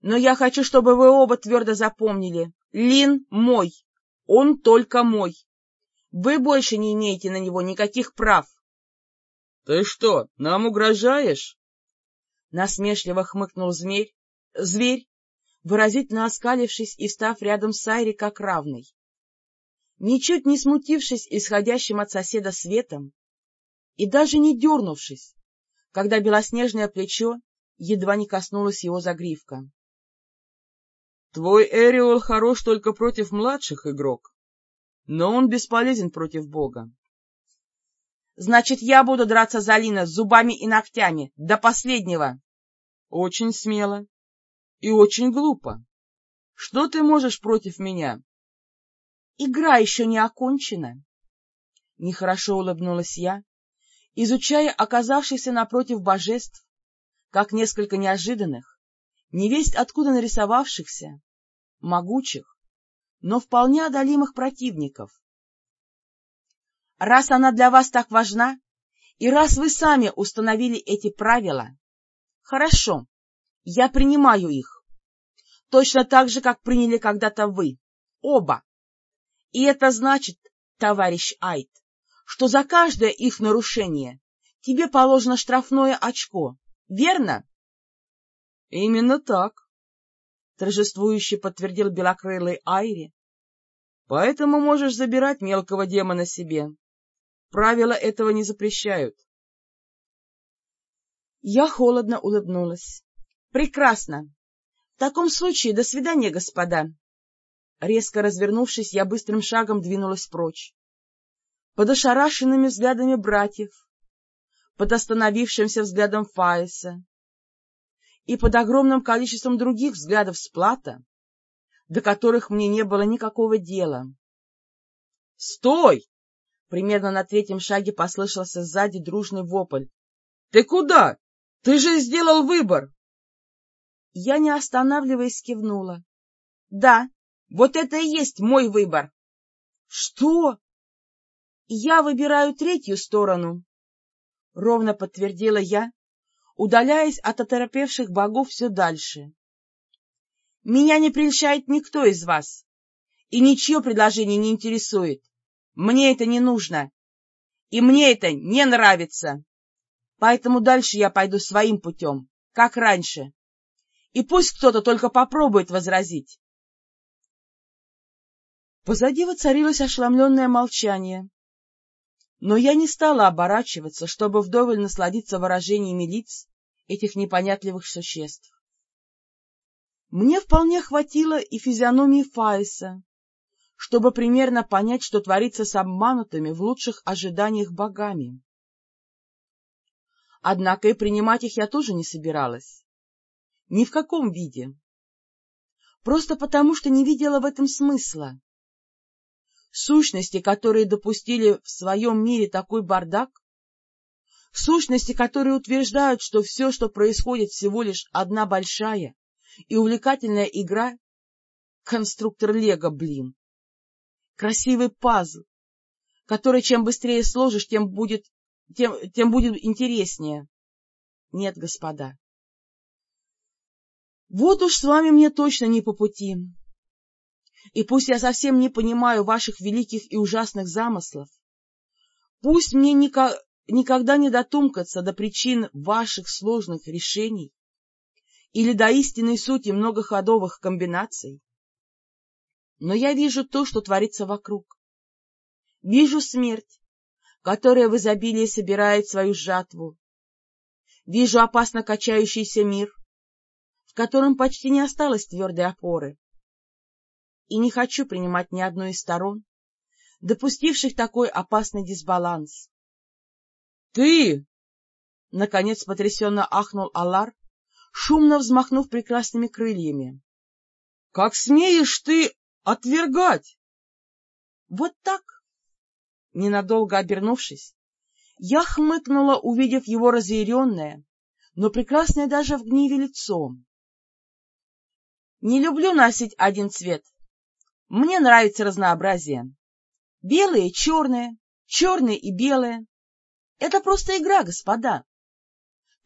Но я хочу, чтобы вы оба твердо запомнили. Лин мой. Он только мой. Вы больше не имеете на него никаких прав. — Ты что, нам угрожаешь? Насмешливо хмыкнул змей, зверь, выразительно оскалившись и став рядом с Айри как равный. Ничуть не смутившись исходящим от соседа светом и даже не дернувшись, когда белоснежное плечо едва не коснулось его загривка. — Твой Эриол хорош только против младших, игрок, но он бесполезен против Бога. — Значит, я буду драться за Лина зубами и ногтями, до последнего. — Очень смело и очень глупо. Что ты можешь против меня? — Игра еще не окончена. Нехорошо улыбнулась я, изучая оказавшихся напротив божеств, как несколько неожиданных, невесть откуда нарисовавшихся, могучих, но вполне одолимых противников. Раз она для вас так важна, и раз вы сами установили эти правила, хорошо, я принимаю их, точно так же, как приняли когда-то вы, оба. И это значит, товарищ Айт, что за каждое их нарушение тебе положено штрафное очко, верно? — Именно так, — торжествующе подтвердил белокрылый Айри. — Поэтому можешь забирать мелкого демона себе. Правила этого не запрещают. Я холодно улыбнулась. Прекрасно. В таком случае до свидания, господа. Резко развернувшись, я быстрым шагом двинулась прочь. Под ошарашенными взглядами братьев, под остановившимся взглядом Фаиса и под огромным количеством других взглядов сплата, до которых мне не было никакого дела. «Стой — Примерно на третьем шаге послышался сзади дружный вопль. — Ты куда? Ты же сделал выбор! Я, не останавливаясь, кивнула. — Да, вот это и есть мой выбор. — Что? — Я выбираю третью сторону, — ровно подтвердила я, удаляясь от оторопевших богов все дальше. — Меня не прельщает никто из вас, и ничье предложение не интересует. Мне это не нужно, и мне это не нравится. Поэтому дальше я пойду своим путем, как раньше и пусть кто-то только попробует возразить. Позади воцарилось ошеломленное молчание, но я не стала оборачиваться, чтобы вдоволь насладиться выражениями лиц этих непонятливых существ. Мне вполне хватило и физиономии Фаиса, чтобы примерно понять, что творится с обманутыми в лучших ожиданиях богами. Однако и принимать их я тоже не собиралась. Ни в каком виде. Просто потому, что не видела в этом смысла. Сущности, которые допустили в своем мире такой бардак, сущности, которые утверждают, что все, что происходит, всего лишь одна большая и увлекательная игра, конструктор Лего, блин, красивый пазл, который чем быстрее сложишь, тем будет, тем, тем будет интереснее. Нет, господа, вот уж с вами мне точно не по пути. И пусть я совсем не понимаю ваших великих и ужасных замыслов, пусть мне ника никогда не дотумкаться до причин ваших сложных решений или до истинной сути многоходовых комбинаций, но я вижу то, что творится вокруг. Вижу смерть, которая в изобилии собирает свою жатву. Вижу опасно качающийся мир, в котором почти не осталось твердой опоры. И не хочу принимать ни одной из сторон, допустивших такой опасный дисбаланс. — Ты! — наконец потрясенно ахнул Алар, шумно взмахнув прекрасными крыльями. — Как смеешь ты отвергать? — Вот так. Ненадолго обернувшись, я хмыкнула, увидев его разъяренное, но прекрасное даже в гневе лицо. Не люблю носить один цвет. Мне нравится разнообразие. Белые черные, черные и белые. Это просто игра, господа.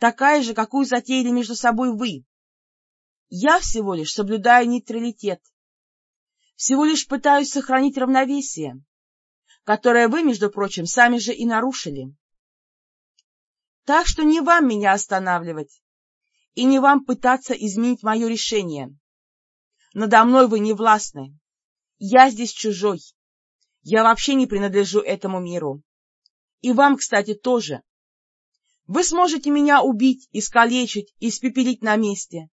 Такая же, какую затеяли между собой вы. Я всего лишь соблюдаю нейтралитет. Всего лишь пытаюсь сохранить равновесие, которое вы, между прочим, сами же и нарушили. Так что не вам меня останавливать, и не вам пытаться изменить мое решение. Надо мной вы не властны. Я здесь чужой. Я вообще не принадлежу этому миру. И вам, кстати, тоже. Вы сможете меня убить, искалечить, испепелить на месте,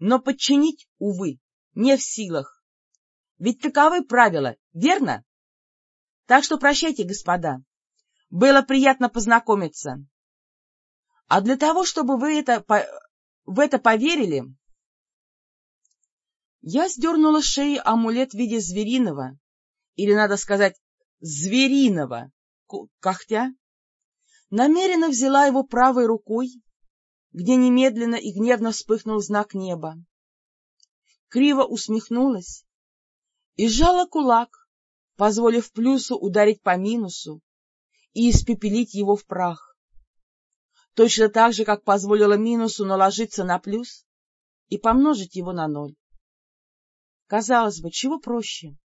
но подчинить, увы, не в силах. Ведь таковы правила, верно? Так что прощайте, господа. Было приятно познакомиться. А для того, чтобы вы это, в это поверили, я сдернула с шеи амулет в виде звериного, или, надо сказать, звериного, когтя, намеренно взяла его правой рукой, где немедленно и гневно вспыхнул знак неба. Криво усмехнулась и сжала кулак, позволив плюсу ударить по минусу и испепелить его в прах. Точно так же, как позволила минусу наложиться на плюс и помножить его на ноль. Казалось бы, чего проще?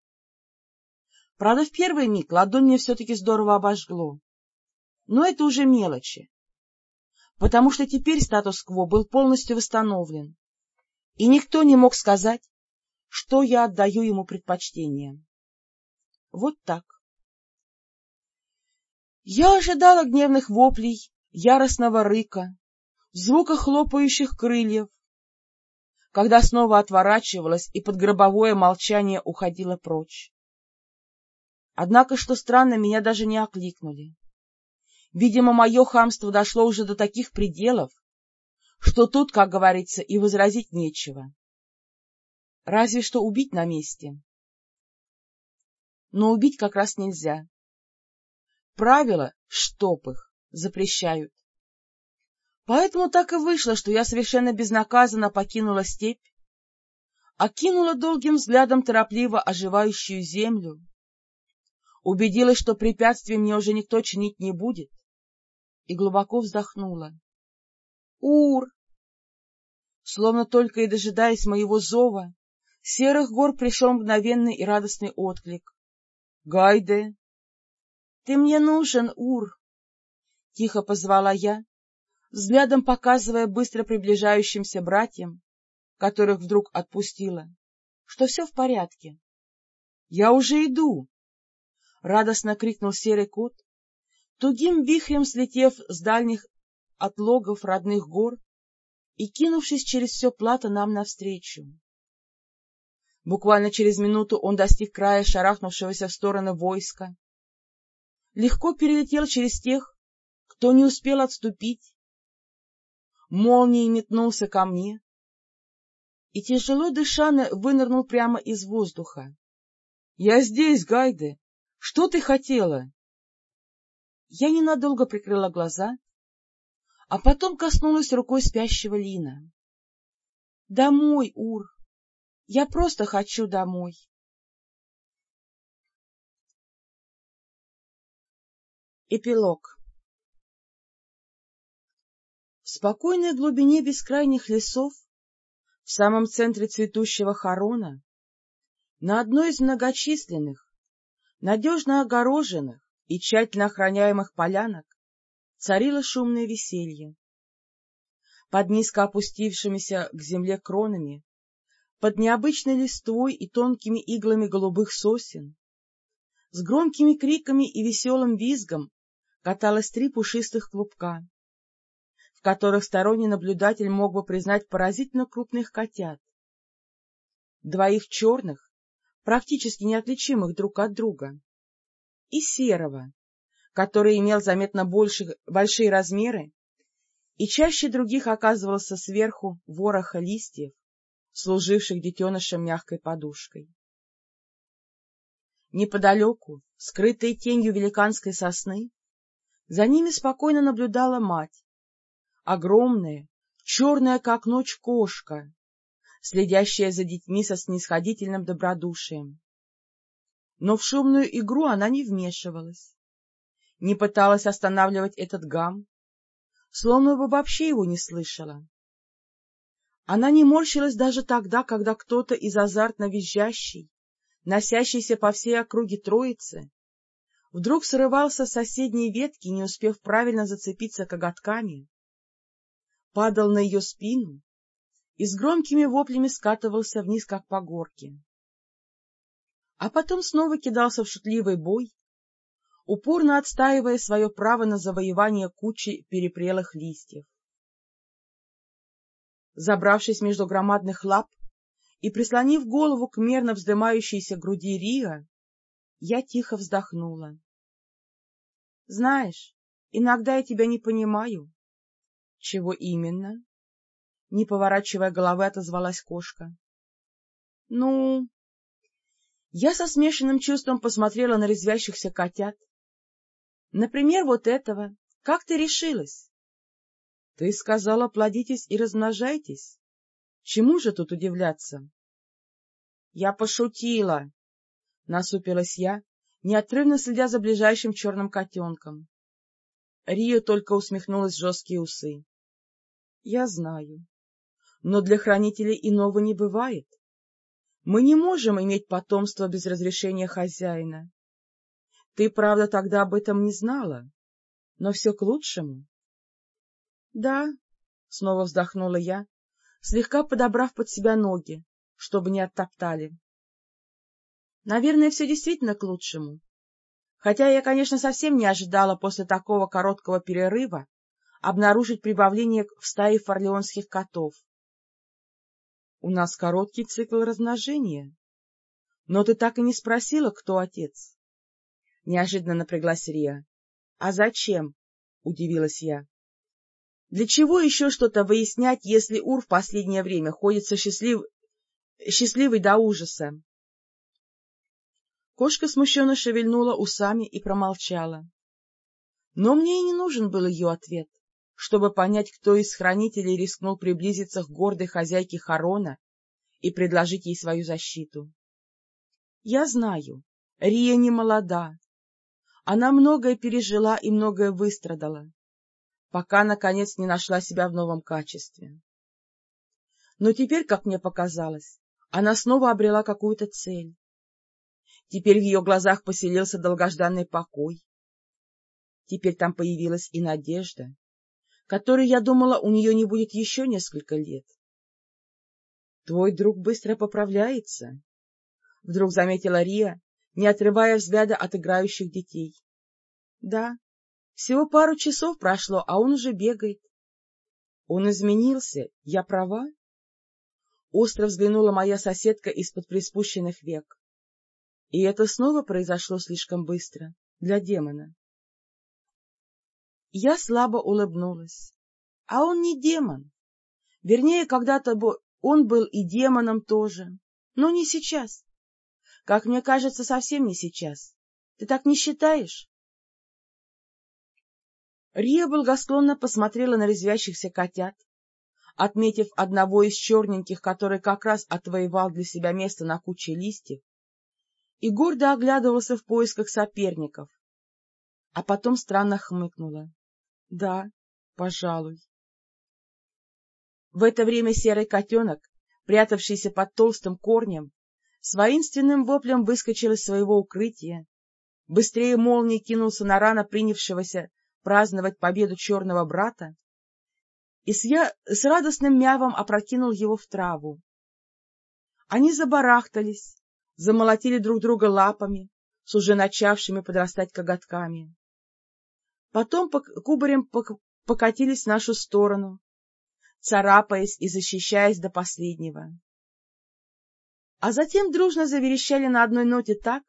Правда, в первый миг ладонь мне все-таки здорово обожгло. Но это уже мелочи, потому что теперь статус-кво был полностью восстановлен, и никто не мог сказать, что я отдаю ему предпочтение. Вот так. Я ожидала гневных воплей, яростного рыка, звука хлопающих крыльев, когда снова отворачивалась и под гробовое молчание уходила прочь. Однако, что странно, меня даже не окликнули. Видимо, мое хамство дошло уже до таких пределов, что тут, как говорится, и возразить нечего. Разве что убить на месте. Но убить как раз нельзя. Правила, штоп их, запрещают. Поэтому так и вышло, что я совершенно безнаказанно покинула степь, окинула долгим взглядом торопливо оживающую землю, убедилась, что препятствий мне уже никто чинить не будет, и глубоко вздохнула. «Ур!» Словно только и дожидаясь моего зова, с серых гор пришел мгновенный и радостный отклик. «Гайде!» «Ты мне нужен, Ур!» — тихо позвала я, взглядом показывая быстро приближающимся братьям, которых вдруг отпустила, что все в порядке. — Я уже иду! — радостно крикнул серый кот, тугим вихрем слетев с дальних отлогов родных гор и кинувшись через все плато нам навстречу. Буквально через минуту он достиг края шарахнувшегося в стороны войска, легко перелетел через тех, кто не успел отступить, молнией метнулся ко мне и, тяжело дыша, вынырнул прямо из воздуха. — Я здесь, Гайде! Что ты хотела? Я ненадолго прикрыла глаза, а потом коснулась рукой спящего Лина. — Домой, Ур! Я просто хочу домой. Эпилог В спокойной глубине бескрайних лесов, в самом центре цветущего хорона, на одной из многочисленных, надежно огороженных, и тщательно охраняемых полянок царило шумное веселье. Под низко опустившимися к земле кронами, под необычной листвой и тонкими иглами голубых сосен, с громкими криками и веселым визгом каталось три пушистых клубка, в которых сторонний наблюдатель мог бы признать поразительно крупных котят. Двоих черных, практически неотличимых друг от друга, и серого, который имел заметно больше, большие размеры и чаще других оказывался сверху вороха листьев, служивших детенышем мягкой подушкой. Неподалеку, скрытой тенью великанской сосны, за ними спокойно наблюдала мать, огромная, черная как ночь кошка, следящая за детьми со снисходительным добродушием. Но в шумную игру она не вмешивалась, не пыталась останавливать этот гам, словно бы вообще его не слышала. Она не морщилась даже тогда, когда кто-то из азартно визжащей, носящейся по всей округе троицы, вдруг срывался с соседней ветки, не успев правильно зацепиться коготками, падал на ее спину и с громкими воплями скатывался вниз, как по горке. А потом снова кидался в шутливый бой, упорно отстаивая свое право на завоевание кучи перепрелых листьев. Забравшись между громадных лап и прислонив голову к мерно вздымающейся груди Риа, я тихо вздохнула. — Знаешь, иногда я тебя не понимаю. — Чего именно? — не поворачивая головы, отозвалась кошка. — Ну... Я со смешанным чувством посмотрела на резвящихся котят, Например, вот этого. Как ты решилась? — Ты сказала, плодитесь и размножайтесь. Чему же тут удивляться? — Я пошутила, — насупилась я, неотрывно следя за ближайшим черным котенком. Рио только усмехнулась жесткие усы. — Я знаю. Но для хранителей иного не бывает. Мы не можем иметь потомство без разрешения хозяина. Ты, правда, тогда об этом не знала, но все к лучшему. — Да, — снова вздохнула я, слегка подобрав под себя ноги, чтобы не оттоптали. — Наверное, все действительно к лучшему. Хотя я, конечно, совсем не ожидала после такого короткого перерыва обнаружить прибавление в стае форлеонских котов. — У нас короткий цикл размножения. Но ты так и не спросила, кто отец. — неожиданно напряглась Рия. — А зачем? — удивилась я. — Для чего еще что-то выяснять, если Ур в последнее время ходит со счастлив... счастливый до ужаса? Кошка смущенно шевельнула усами и промолчала. Но мне и не нужен был ее ответ, чтобы понять, кто из хранителей рискнул приблизиться к гордой хозяйке Харона и предложить ей свою защиту. Я знаю, Рия не молода, она многое пережила и многое выстрадала, пока, наконец, не нашла себя в новом качестве. Но теперь, как мне показалось, она снова обрела какую-то цель. Теперь в ее глазах поселился долгожданный покой. Теперь там появилась и надежда, которой, я думала, у нее не будет еще несколько лет. — Твой друг быстро поправляется, — вдруг заметила Рия, не отрывая взгляда от играющих детей. — Да, всего пару часов прошло, а он уже бегает. — Он изменился, я права? Остро взглянула моя соседка из-под приспущенных век. И это снова произошло слишком быстро для демона. Я слабо улыбнулась. А он не демон. Вернее, когда-то он был и демоном тоже, но не сейчас. Как мне кажется, совсем не сейчас. Ты так не считаешь? Рия благосклонно посмотрела на резвящихся котят, отметив одного из черненьких, который как раз отвоевал для себя место на куче листьев, и гордо оглядывался в поисках соперников. А потом странно хмыкнула. — Да, пожалуй. В это время серый котенок, прятавшийся под толстым корнем, с воинственным воплем выскочил из своего укрытия, быстрее молнии кинулся на рано принявшегося праздновать победу черного брата и с, я... с радостным мявом опрокинул его в траву. Они забарахтались, замолотили друг друга лапами, с уже начавшими подрастать коготками. Потом по кубарем покатились в нашу сторону, царапаясь и защищаясь до последнего. А затем дружно заверещали на одной ноте так,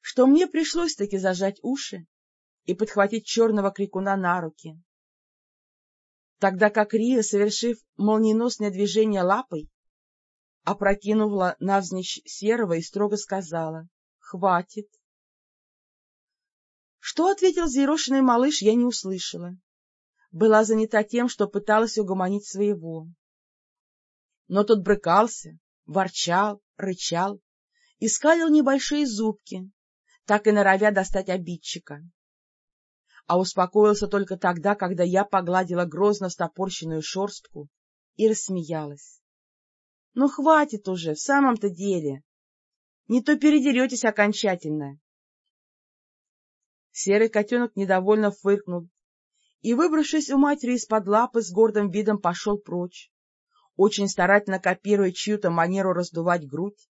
что мне пришлось таки зажать уши и подхватить черного крикуна на руки. Тогда как Рия, совершив молниеносное движение лапой, опрокинула навзничь серого и строго сказала «Хватит». Что ответил зерошенный малыш, я не услышала. Была занята тем, что пыталась угомонить своего. Но тот брыкался, ворчал, рычал и скалил небольшие зубки, так и норовя достать обидчика. А успокоился только тогда, когда я погладила грозно стопорщенную шорстку и рассмеялась. — Ну, хватит уже, в самом-то деле. Не то передеретесь окончательно. Серый котенок недовольно фыркнул и, выбравшись у матери из-под лапы, с гордым видом пошел прочь, очень старательно копируя чью-то манеру раздувать грудь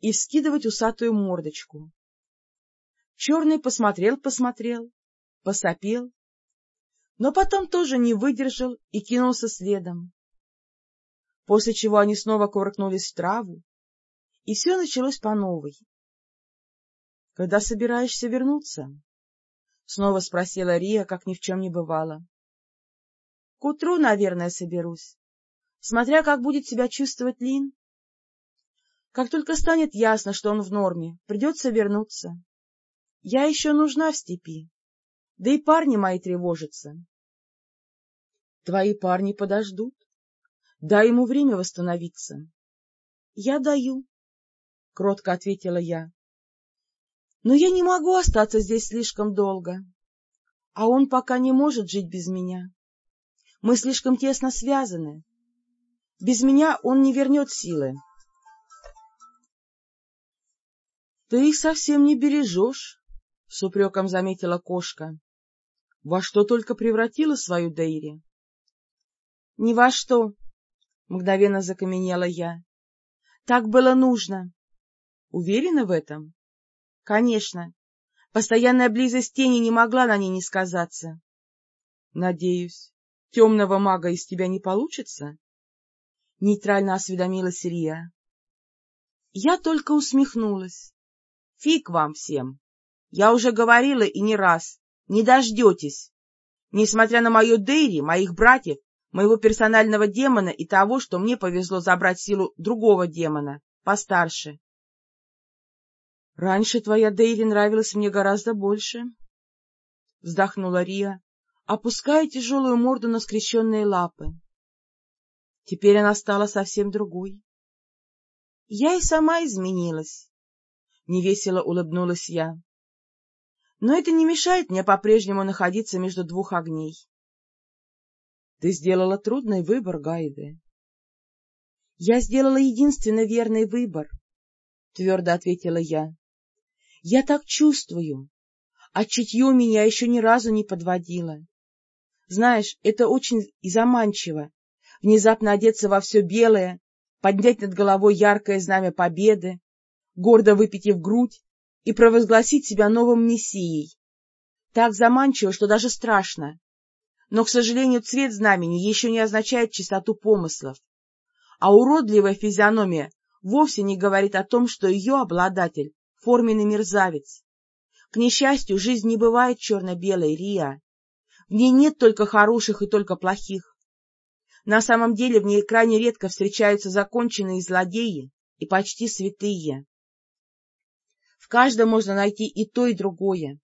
и вскидывать усатую мордочку. Черный посмотрел-посмотрел, посопел, но потом тоже не выдержал и кинулся следом. После чего они снова кувыркнулись в траву, и все началось по новой. — Когда собираешься вернуться? — снова спросила Рия, как ни в чем не бывало. — К утру, наверное, соберусь, смотря как будет себя чувствовать Лин. Как только станет ясно, что он в норме, придется вернуться. Я еще нужна в степи, да и парни мои тревожатся. — Твои парни подождут. Дай ему время восстановиться. — Я даю, — кротко ответила я. Но я не могу остаться здесь слишком долго, а он пока не может жить без меня. Мы слишком тесно связаны. Без меня он не вернет силы. — Ты их совсем не бережешь, — с упреком заметила кошка. — Во что только превратила свою Дейри? — Ни во что, — мгновенно закаменела я. — Так было нужно. — Уверена в этом? Конечно. Постоянная близость тени не могла на ней не сказаться. — Надеюсь, темного мага из тебя не получится? — нейтрально осведомилась Рия. Я только усмехнулась. — Фиг вам всем! Я уже говорила и не раз. Не дождетесь. Несмотря на мою Дейри, моих братьев, моего персонального демона и того, что мне повезло забрать силу другого демона, постарше. Раньше твоя Дейли нравилась мне гораздо больше, — вздохнула Рия, опуская тяжелую морду на скрещенные лапы. Теперь она стала совсем другой. Я и сама изменилась, — невесело улыбнулась я. Но это не мешает мне по-прежнему находиться между двух огней. Ты сделала трудный выбор, Гайде. Я сделала единственно верный выбор, — твердо ответила я. Я так чувствую, а чутье меня еще ни разу не подводило. Знаешь, это очень заманчиво — внезапно одеться во все белое, поднять над головой яркое знамя победы, гордо выпитив грудь и провозгласить себя новым мессией. Так заманчиво, что даже страшно. Но, к сожалению, цвет знамени еще не означает чистоту помыслов, а уродливая физиономия вовсе не говорит о том, что ее обладатель форменный мерзавец. К несчастью, жизнь не бывает черно-белой, Рия. В ней нет только хороших и только плохих. На самом деле в ней крайне редко встречаются законченные злодеи и почти святые. В каждом можно найти и то, и другое.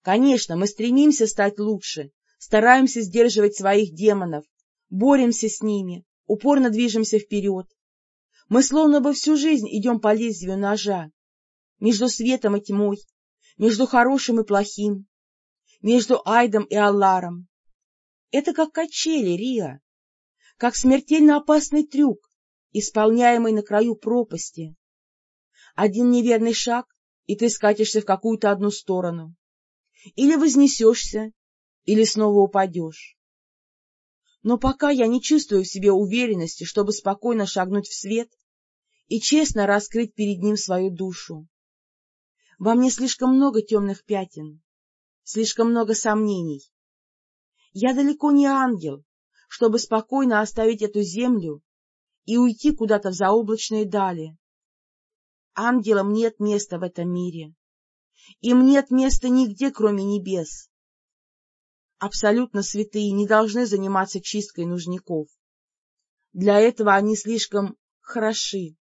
Конечно, мы стремимся стать лучше, стараемся сдерживать своих демонов, боремся с ними, упорно движемся вперед. Мы словно бы всю жизнь идем по лезвию ножа, между светом и тьмой, между хорошим и плохим, между Айдом и Алларом. Это как качели, Риа, как смертельно опасный трюк, исполняемый на краю пропасти. Один неверный шаг, и ты скатишься в какую-то одну сторону. Или вознесешься, или снова упадешь. Но пока я не чувствую в себе уверенности, чтобы спокойно шагнуть в свет и честно раскрыть перед ним свою душу. Во мне слишком много темных пятен, слишком много сомнений. Я далеко не ангел, чтобы спокойно оставить эту землю и уйти куда-то в заоблачные дали. Ангелам нет места в этом мире. Им нет места нигде, кроме небес. Абсолютно святые не должны заниматься чисткой нужников. Для этого они слишком хороши,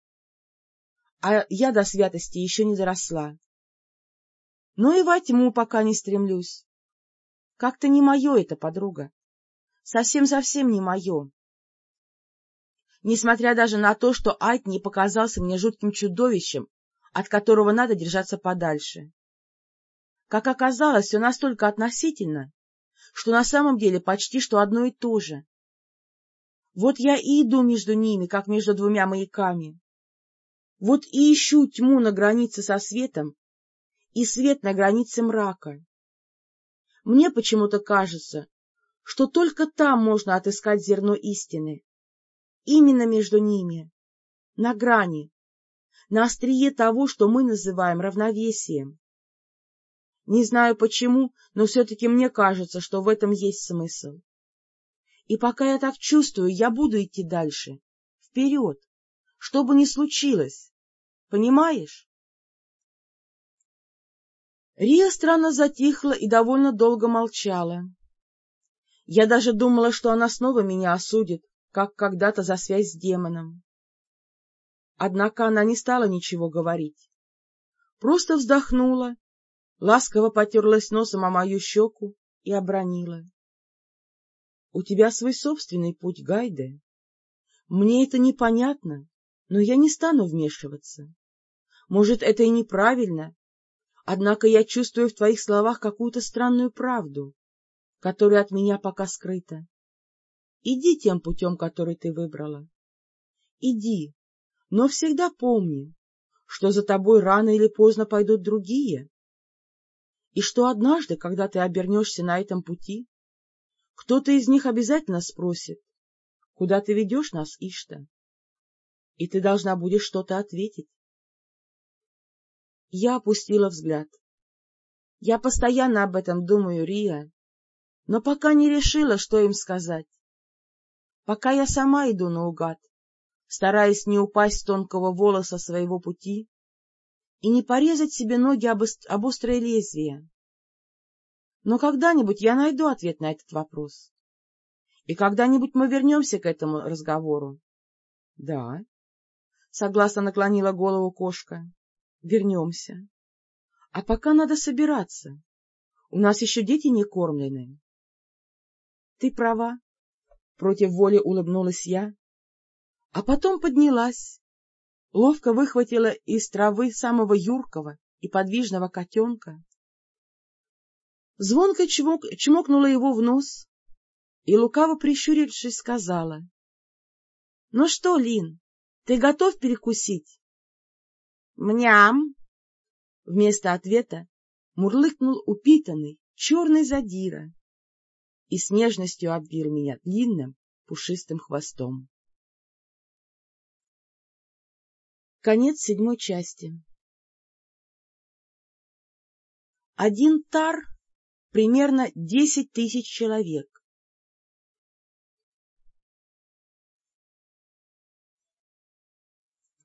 а я до святости еще не доросла. Но и во тьму пока не стремлюсь. Как-то не мое это, подруга. Совсем-совсем не мое. Несмотря даже на то, что Айт не показался мне жутким чудовищем, от которого надо держаться подальше. Как оказалось, все настолько относительно, что на самом деле почти что одно и то же. Вот я и иду между ними, как между двумя маяками. Вот и ищу тьму на границе со светом и свет на границе мрака. Мне почему-то кажется, что только там можно отыскать зерно истины. Именно между ними, на грани, на острие того, что мы называем равновесием. Не знаю почему, но все-таки мне кажется, что в этом есть смысл. И пока я так чувствую, я буду идти дальше, вперед, что бы ни случилось. Понимаешь? Рия странно затихла и довольно долго молчала. Я даже думала, что она снова меня осудит, как когда-то за связь с демоном. Однако она не стала ничего говорить. Просто вздохнула, ласково потерлась носом о мою щеку и обронила. — У тебя свой собственный путь, Гайде. Мне это непонятно, но я не стану вмешиваться. Может, это и неправильно, Однако я чувствую в твоих словах какую-то странную правду, которая от меня пока скрыта. Иди тем путем, который ты выбрала. Иди, но всегда помни, что за тобой рано или поздно пойдут другие, и что однажды, когда ты обернешься на этом пути, кто-то из них обязательно спросит, куда ты ведешь нас, Ишта, и ты должна будешь что-то ответить. Я опустила взгляд. Я постоянно об этом думаю, Рия, но пока не решила, что им сказать. Пока я сама иду наугад, стараясь не упасть с тонкого волоса своего пути и не порезать себе ноги об, об острое лезвие. Но когда-нибудь я найду ответ на этот вопрос. И когда-нибудь мы вернемся к этому разговору. — Да, — согласно наклонила голову кошка вернемся. А пока надо собираться. У нас еще дети не кормлены. Ты права, — против воли улыбнулась я, а потом поднялась, ловко выхватила из травы самого юркого и подвижного котенка, звонко чмок, чмокнула его в нос и, лукаво прищурившись, сказала. — Ну что, Лин, ты готов перекусить? «Мням!» Вместо ответа мурлыкнул упитанный черный задира и с нежностью обвил меня длинным пушистым хвостом. Конец седьмой части. Один тар — примерно десять тысяч человек.